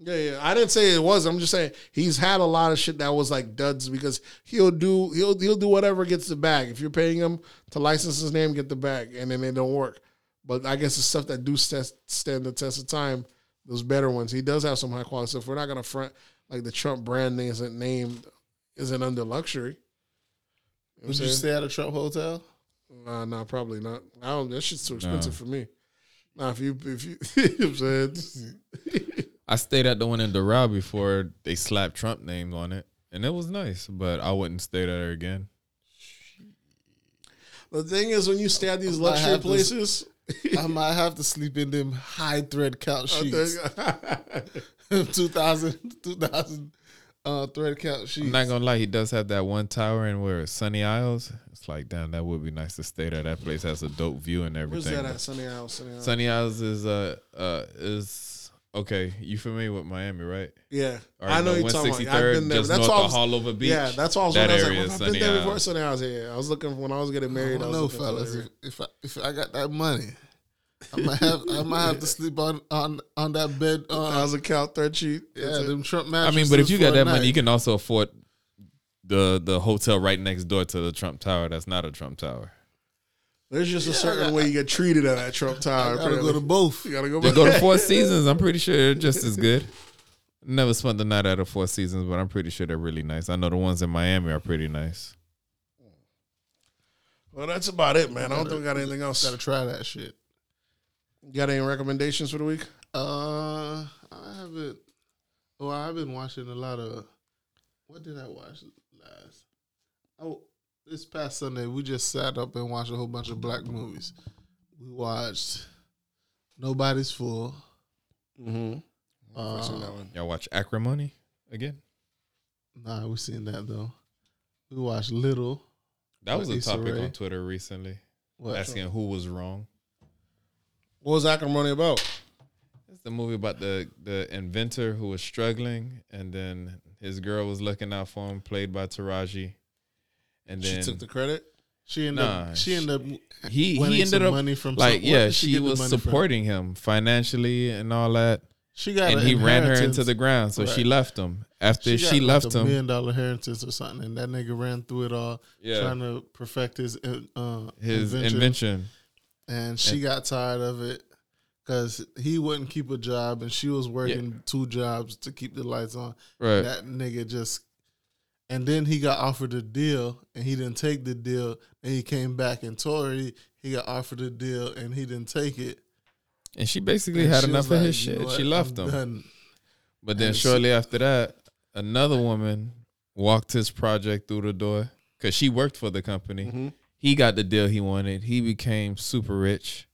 Yeah, yeah. I didn't say it was. I'm just saying he's had a lot of shit that was like duds because he'll do he'll he'll do whatever gets the bag. If you're paying him to license his name, get the bag, and then they don't work. But I guess the stuff that do st- stand the test of time, those better ones. He does have some high quality stuff. We're not gonna front like the Trump brand name isn't named isn't under luxury. You know Would you saying? stay at a Trump hotel? Nah, nah, probably not. I don't. That shit's too expensive for me. Nah, if you if you, [LAUGHS] you know what I'm saying. [LAUGHS] I stayed at the one in Doral before they slapped Trump name on it, and it was nice. But I wouldn't stay there again. The thing is, when you stay at these might luxury have to- places, I might have to sleep in them high thread count sheets. [LAUGHS] think- 2000, 2000 uh, thread count sheets. I'm not gonna lie, he does have that one tower in where Sunny Isles. It's like, damn, that would be nice to stay there. That place has a dope view and everything. Where's everything. that at? Sunny Isles. Sunny Isles. Sunny Isles is uh uh is okay. You familiar with Miami, right? Yeah, Or I know the you're talking about. 163rd, I've been there. just That's north why I of was, Beach. Yeah, that's all. I was. That wondering, I was area like, is well, I've been there before. Isles. Sunny Isles. Yeah, I was looking when I was getting married. I I, don't was know, fellas. If, if I if I got that money, I might have I might have to [LAUGHS] sleep on on on that bed. area. Uh, thousand count third sheet. yeah, That's it. them Trump I mean, but if you got for a that money, you can also afford the the hotel right next door to the Trump Tower. That's not a Trump Tower. There's just a certain way you get treated at that Trump I Tower. gotta go to both. You gotta go. Just go to Four [LAUGHS] Seasons. I'm pretty sure they're just as good. Never spent the night at a Four Seasons, but I'm pretty sure they're really nice. I know the ones in Miami are pretty nice. Well, that's about it, man. I don't think we got anything else. Gotta try that shit. Got any recommendations for the week? Uh, I haven't. Oh, I've been watching a lot of. What did I watch last? Oh, this past Sunday we just sat up and watched a whole bunch of black movies. We watched Nobody's Fool. Mm-hmm. Uh, Y'all watch Acrimony again? nah, we seen that though. We watched Little. That was a Issa topic Rae. on Twitter recently, What? asking who was wrong. What was acrimony about? It's the movie about the the inventor who was struggling, and then his girl was looking out for him, played by Taraji. And She took the credit. She ended Nah, up. She ended up. he he ended up money from like some- yeah, did she, was money from? supporting him financially and all that, She got and he ran her into the ground. So she left him after she, like left a him. million dollar inheritance or something, and that nigga ran through it all, Yeah. trying to perfect his uh, His invention. invention. and she got tired of it because he wouldn't keep a job, and she was working two jobs to keep the lights on. Right. That nigga just, and then he got offered a deal, and he didn't take the deal, and he came back and Tory, he got offered a deal, and he didn't take it. And she basically And had she enough was of his like, "You know shit. She left I'm him. done." But then And she- shortly after that, another woman walked his project through the door because she worked for the company. Mm-hmm. He got the deal he wanted. He became super rich,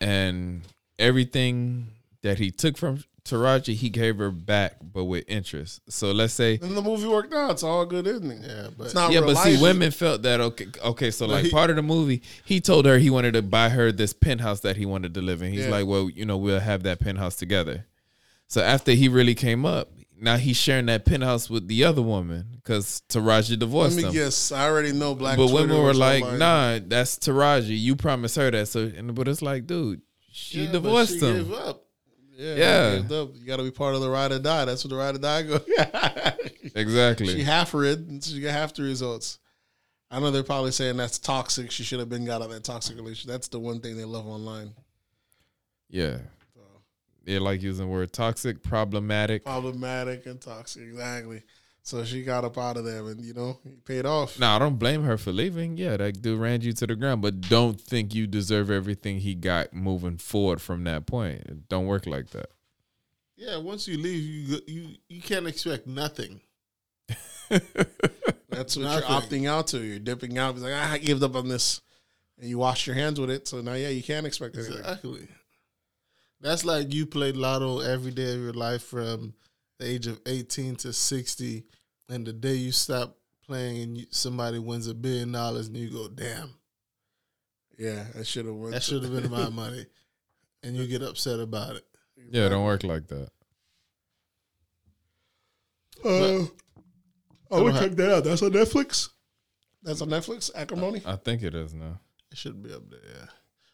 and everything that he took from Taraji, he gave her back, but with interest. So let's say, And the movie worked out. It's all good, isn't it? Yeah, but It's not yeah, real but see, women felt that okay. Okay, so like he- part of the movie, he told her he wanted to buy her this penthouse that he wanted to live in. He's Yeah. like, well, you know, we'll have that penthouse together. So after he really came up, now he's sharing that penthouse with the other woman because Taraji divorced him. Let divorced me guess. I already know black. but Twitter women were was all like, "Nah, that's Taraji. You promised her that." So, and, but it's like, dude, she Yeah, but divorced she him. gave up. Yeah, Yeah. you up. You got to be part of the ride or die. That's what the ride or die go. [LAUGHS] Exactly. she half rid, and she got half the results. I know they're probably saying that's toxic. She should have been got out of that toxic relationship. That's the one thing they love online. yeah. They like using the word toxic, problematic. Problematic and toxic, exactly. So she got up out of them, and you know, he paid off. No, I don't blame her for leaving. Yeah, that dude ran you to the ground, but don't think you deserve everything he got moving forward from that point. It don't work like that. Yeah, once you leave, you you you can't expect nothing. [LAUGHS] That's what Nothing. you're opting out to. You're dipping out. It's like ah, I gave up on this, and you wash your hands with it. So now, yeah, you can't expect anything. Exactly. That's like you played lotto every day of your life from the age of 18 to 60, and the day you stop playing and you, somebody wins a billion dollars and you go, damn, Yeah, I should have won. that should have been [LAUGHS] my money, and you get upset about it. Yeah, it don't work like that. Uh, I oh, we check that out. That's on Netflix. That's on Netflix. Acrimony. I think it is now. It should be up there. Yeah.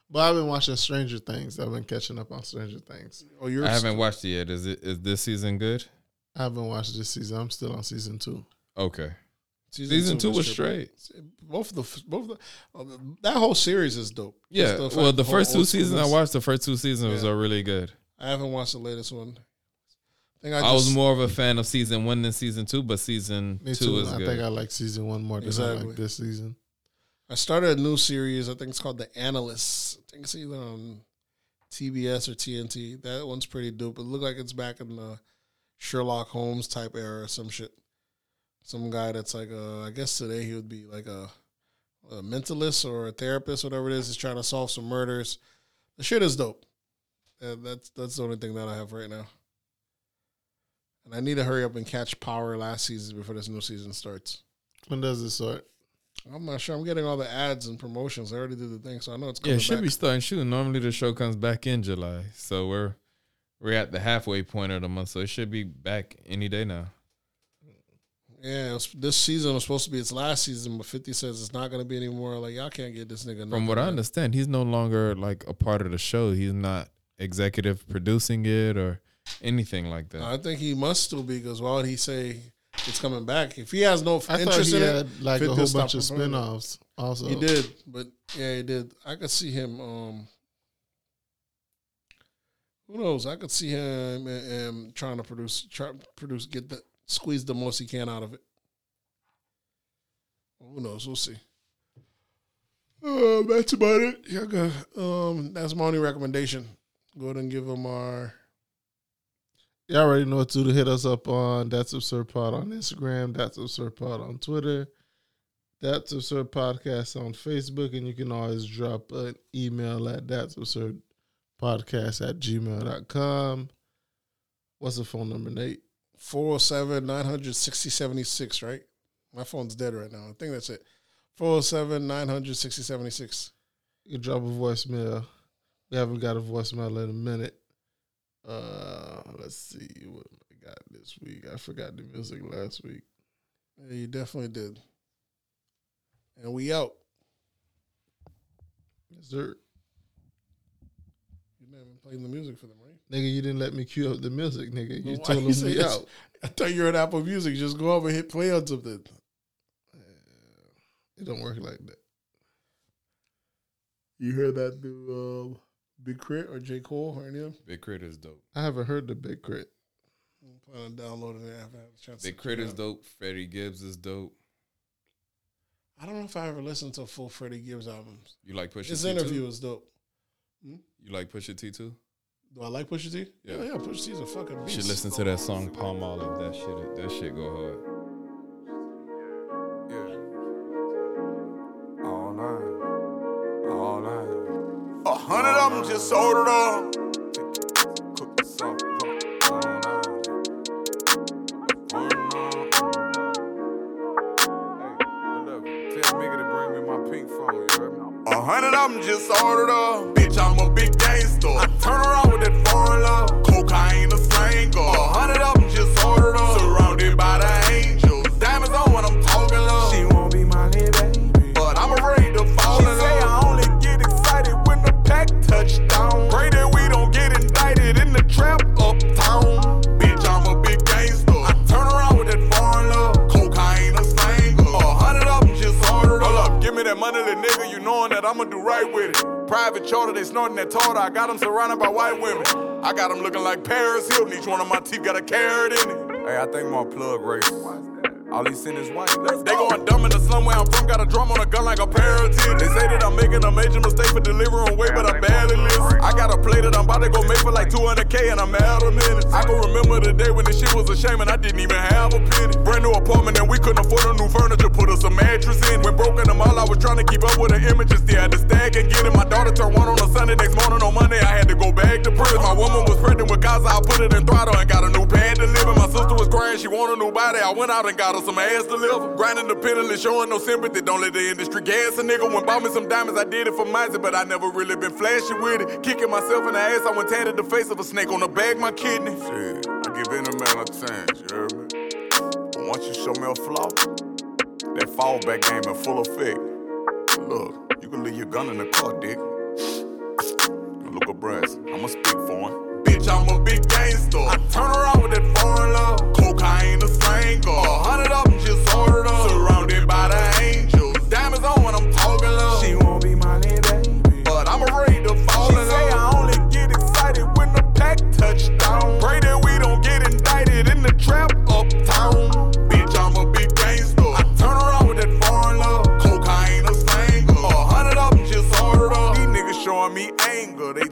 But I've been watching Stranger Things. I've been catching up on Stranger Things. Oh, you're. I haven't watched it yet. Is it is this season good? I haven't watched this season. I'm still on season two. Okay. Season two was tripping. straight. Both of the both of the, oh, that whole series is dope. Yeah. Just well, fact the whole first two seasons I watched, the first two seasons Yeah. are really good. I haven't watched the latest one. I think I, I, just, was more of a fan of season one than season two, but season two too. is I good. think I like season one more than I Exactly. like this season. I started a new series. I think it's called The Alienist. I think it's either on TBS or TNT. That one's pretty dope. It looked like it's back in the Sherlock Holmes type era or some shit. Some guy that's like, uh, I guess today he would be like a, a mentalist or a therapist, whatever it is. He's trying to solve some murders. The shit is dope. Uh, that's that's the only thing that I have right now. And I need to hurry up and catch Power last season before this new season starts. When does it start? I'm not sure. I'm getting all the ads and promotions. I already did the thing, so I know it's yeah, coming it should back. be starting shooting. Normally the show comes back in July, so we're we're at the halfway point of the month, so it should be back any day now. Yeah, was, this season was supposed to be its last season, but 50 says it's not going to be anymore. Like, y'all can't get this nigga. From nothing, what I understand, he's no longer like a part of the show. He's not executive producing it or anything like that. I think he must still be because why would he say it's coming back? If he has no I interest he in had it, like a whole bunch of promoting it. spin-offs also. He did, but yeah, he did. I could see him. Um, who knows? I could see him um, um, trying to produce, try produce, get the squeeze the most he can out of it. Who knows? We'll see. Uh, that's about it. Yeah. Um, that's my only recommendation. Go ahead and give them our. Y'all already know what to do. Hit us up on That's Absurd Pod on Instagram, That's Absurd Pod on Twitter, That's Absurd Podcast on Facebook, and you can always drop an email at That's Absurd Podcast at gmail.com. What's the phone number, Nate? 407 900 6076, right? My phone's dead right now. I think that's it. 407 900 6076. You can drop a voicemail. We haven't got a voicemail in a minute. Uh, let's see what I got this week. I forgot the music last week. Yeah, you definitely did. And we out. Yes, sir. You never played the music for them, right? Nigga, you didn't let me cue up the music, nigga. You Why told [LAUGHS] you them say we out. I thought you were at Apple Music. Just go up and hit play on something. It don't work like that. You heard that new um, Big K.R.I.T. or J. Cole or any of them? Big K.R.I.T. is dope. I haven't heard the big crit. I'm planning on downloading it. I haven't had a chance to Big check K.R.I.T. is out. dope. Freddie Gibbs is dope. I don't know if I ever listened to full Freddie Gibbs albums. You like Pusha His T interview too? was dope. Hmm? You like Pusha T too? Do I like Pusha T? Yeah. Yeah, yeah. Pusha T's a fucking You beast. should listen to that song Palmolive. That shit, that shit go hard. Yeah. All nine. All nine. A hundred of them just sold it up. Cook this up. All nine. All nine. Hey, tell Migga to bring me my pink phone, you heard? A hundred of them just ordered up. Private charter, they snorting that tartar. I got them surrounded by white women. I got them looking like Paris Hilton. Each one of my teeth got a carrot in it. Hey, I think my plug racist. All he seen is white. They going dumb in the slum where I'm from. Got a drum on a gun like a pair of titties. They say that I'm making a major mistake for delivering weight, but I barely listen. I got a plate that I'm about to go make for like 200k and I'm out of minutes. I can remember the day when this shit was a shame and I didn't even have a penny. Brand new apartment and we couldn't afford a new furniture, put us a mattress in. When broken them all, I was trying to keep up with the images. Still had to stack and get it. My daughter turned one on a Sunday, next morning on Monday, I had to go back to prison. My woman was pregnant with Gaza, I put it in throttle and got a new pad to live in. My sister was crying, she wanted a new body. I went out and got her some ass to live. Grinding the independently, showing no sympathy. Don't let the industry gas a nigga. When bought me some diamonds, I did it for mine, but I never really been flashy with it. Kicking myself in the ass, I went tatted the face of a snake on the bag, my kidney. Shit, I give any man a chance, you heard me? But once you show me a flaw, that fallback game in full effect. Look, you can leave your gun in the car, dick. Look at Brass, I'ma speak for him. Bitch, I'm a big gangster. I turn around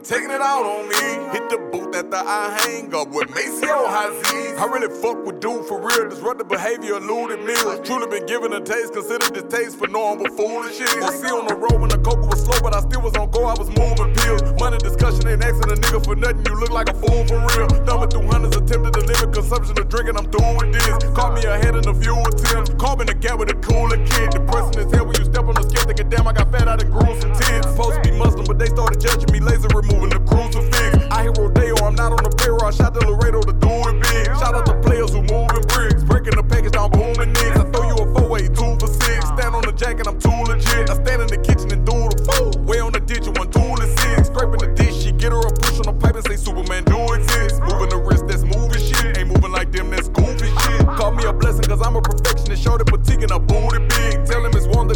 taking it out on me. Hit the booth after I hang up with Maceo Haziz. I really fuck with dude for real. Disruptive behavior, eluded meals. Truly been given a taste, considered this taste for normal foolish shit. I see on the road when the coca was slow, but I still was on go. I was moving pills. Money discussion ain't asking a nigga for nothing. You look like a fool for real. Thumbing through hundreds, attempted to limit consumption of drinking. I'm through with this. Caught me ahead in a few attempts. In the gap with a cooler kid. Depressing as hell when you step on the scale. Thinking, damn, I got fat out and grew some tits. Supposed to be Muslim, but they started judging me. Laser removing the crucifix. I hear Rodeo, I'm not on the payroll. Shout the Laredo to do it big. Shout out to players who moving bricks. Breaking the package down, booming niggas. I throw you a four way, two for six. Stand on the jack and I'm too legit. I stand in the kitchen and do the food. Way on the ditch, one tool is six. Scraping the dish, she get her a push on the pipe and say Superman do exist. Moving the wrist, that's moving shit. Ain't moving like them, that's goofy shit. Call me a blessing, cause I'm a perfectionist. Show the fatigue and a booty big. Tell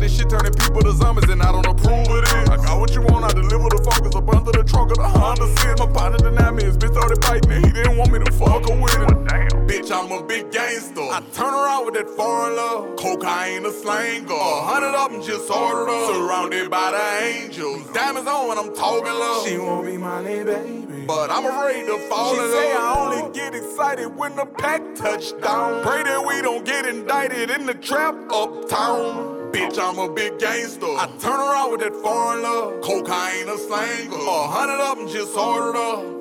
this shit turning people to zombies and I don't approve of this. I got what you want, I deliver the focus up under the trunk of the Honda Civic. My partner denied me, his bitch started biting and he didn't want me to fuck her with it. Bitch, I'm a big gangster. I turn around with that foreign love. Cocaine, a slanger. A hundred of them just ordered up. Surrounded by the angels. Diamonds on when I'm talking love. She won't be my baby. But I'm afraid to fall she in love. say I only get excited when the pack touchdown. Pray that we don't get indicted in the trap uptown. Bitch, I'm a big gangster. I turn around with that foreign love. Cocaine, a slanger. A hundred of them just ordered up.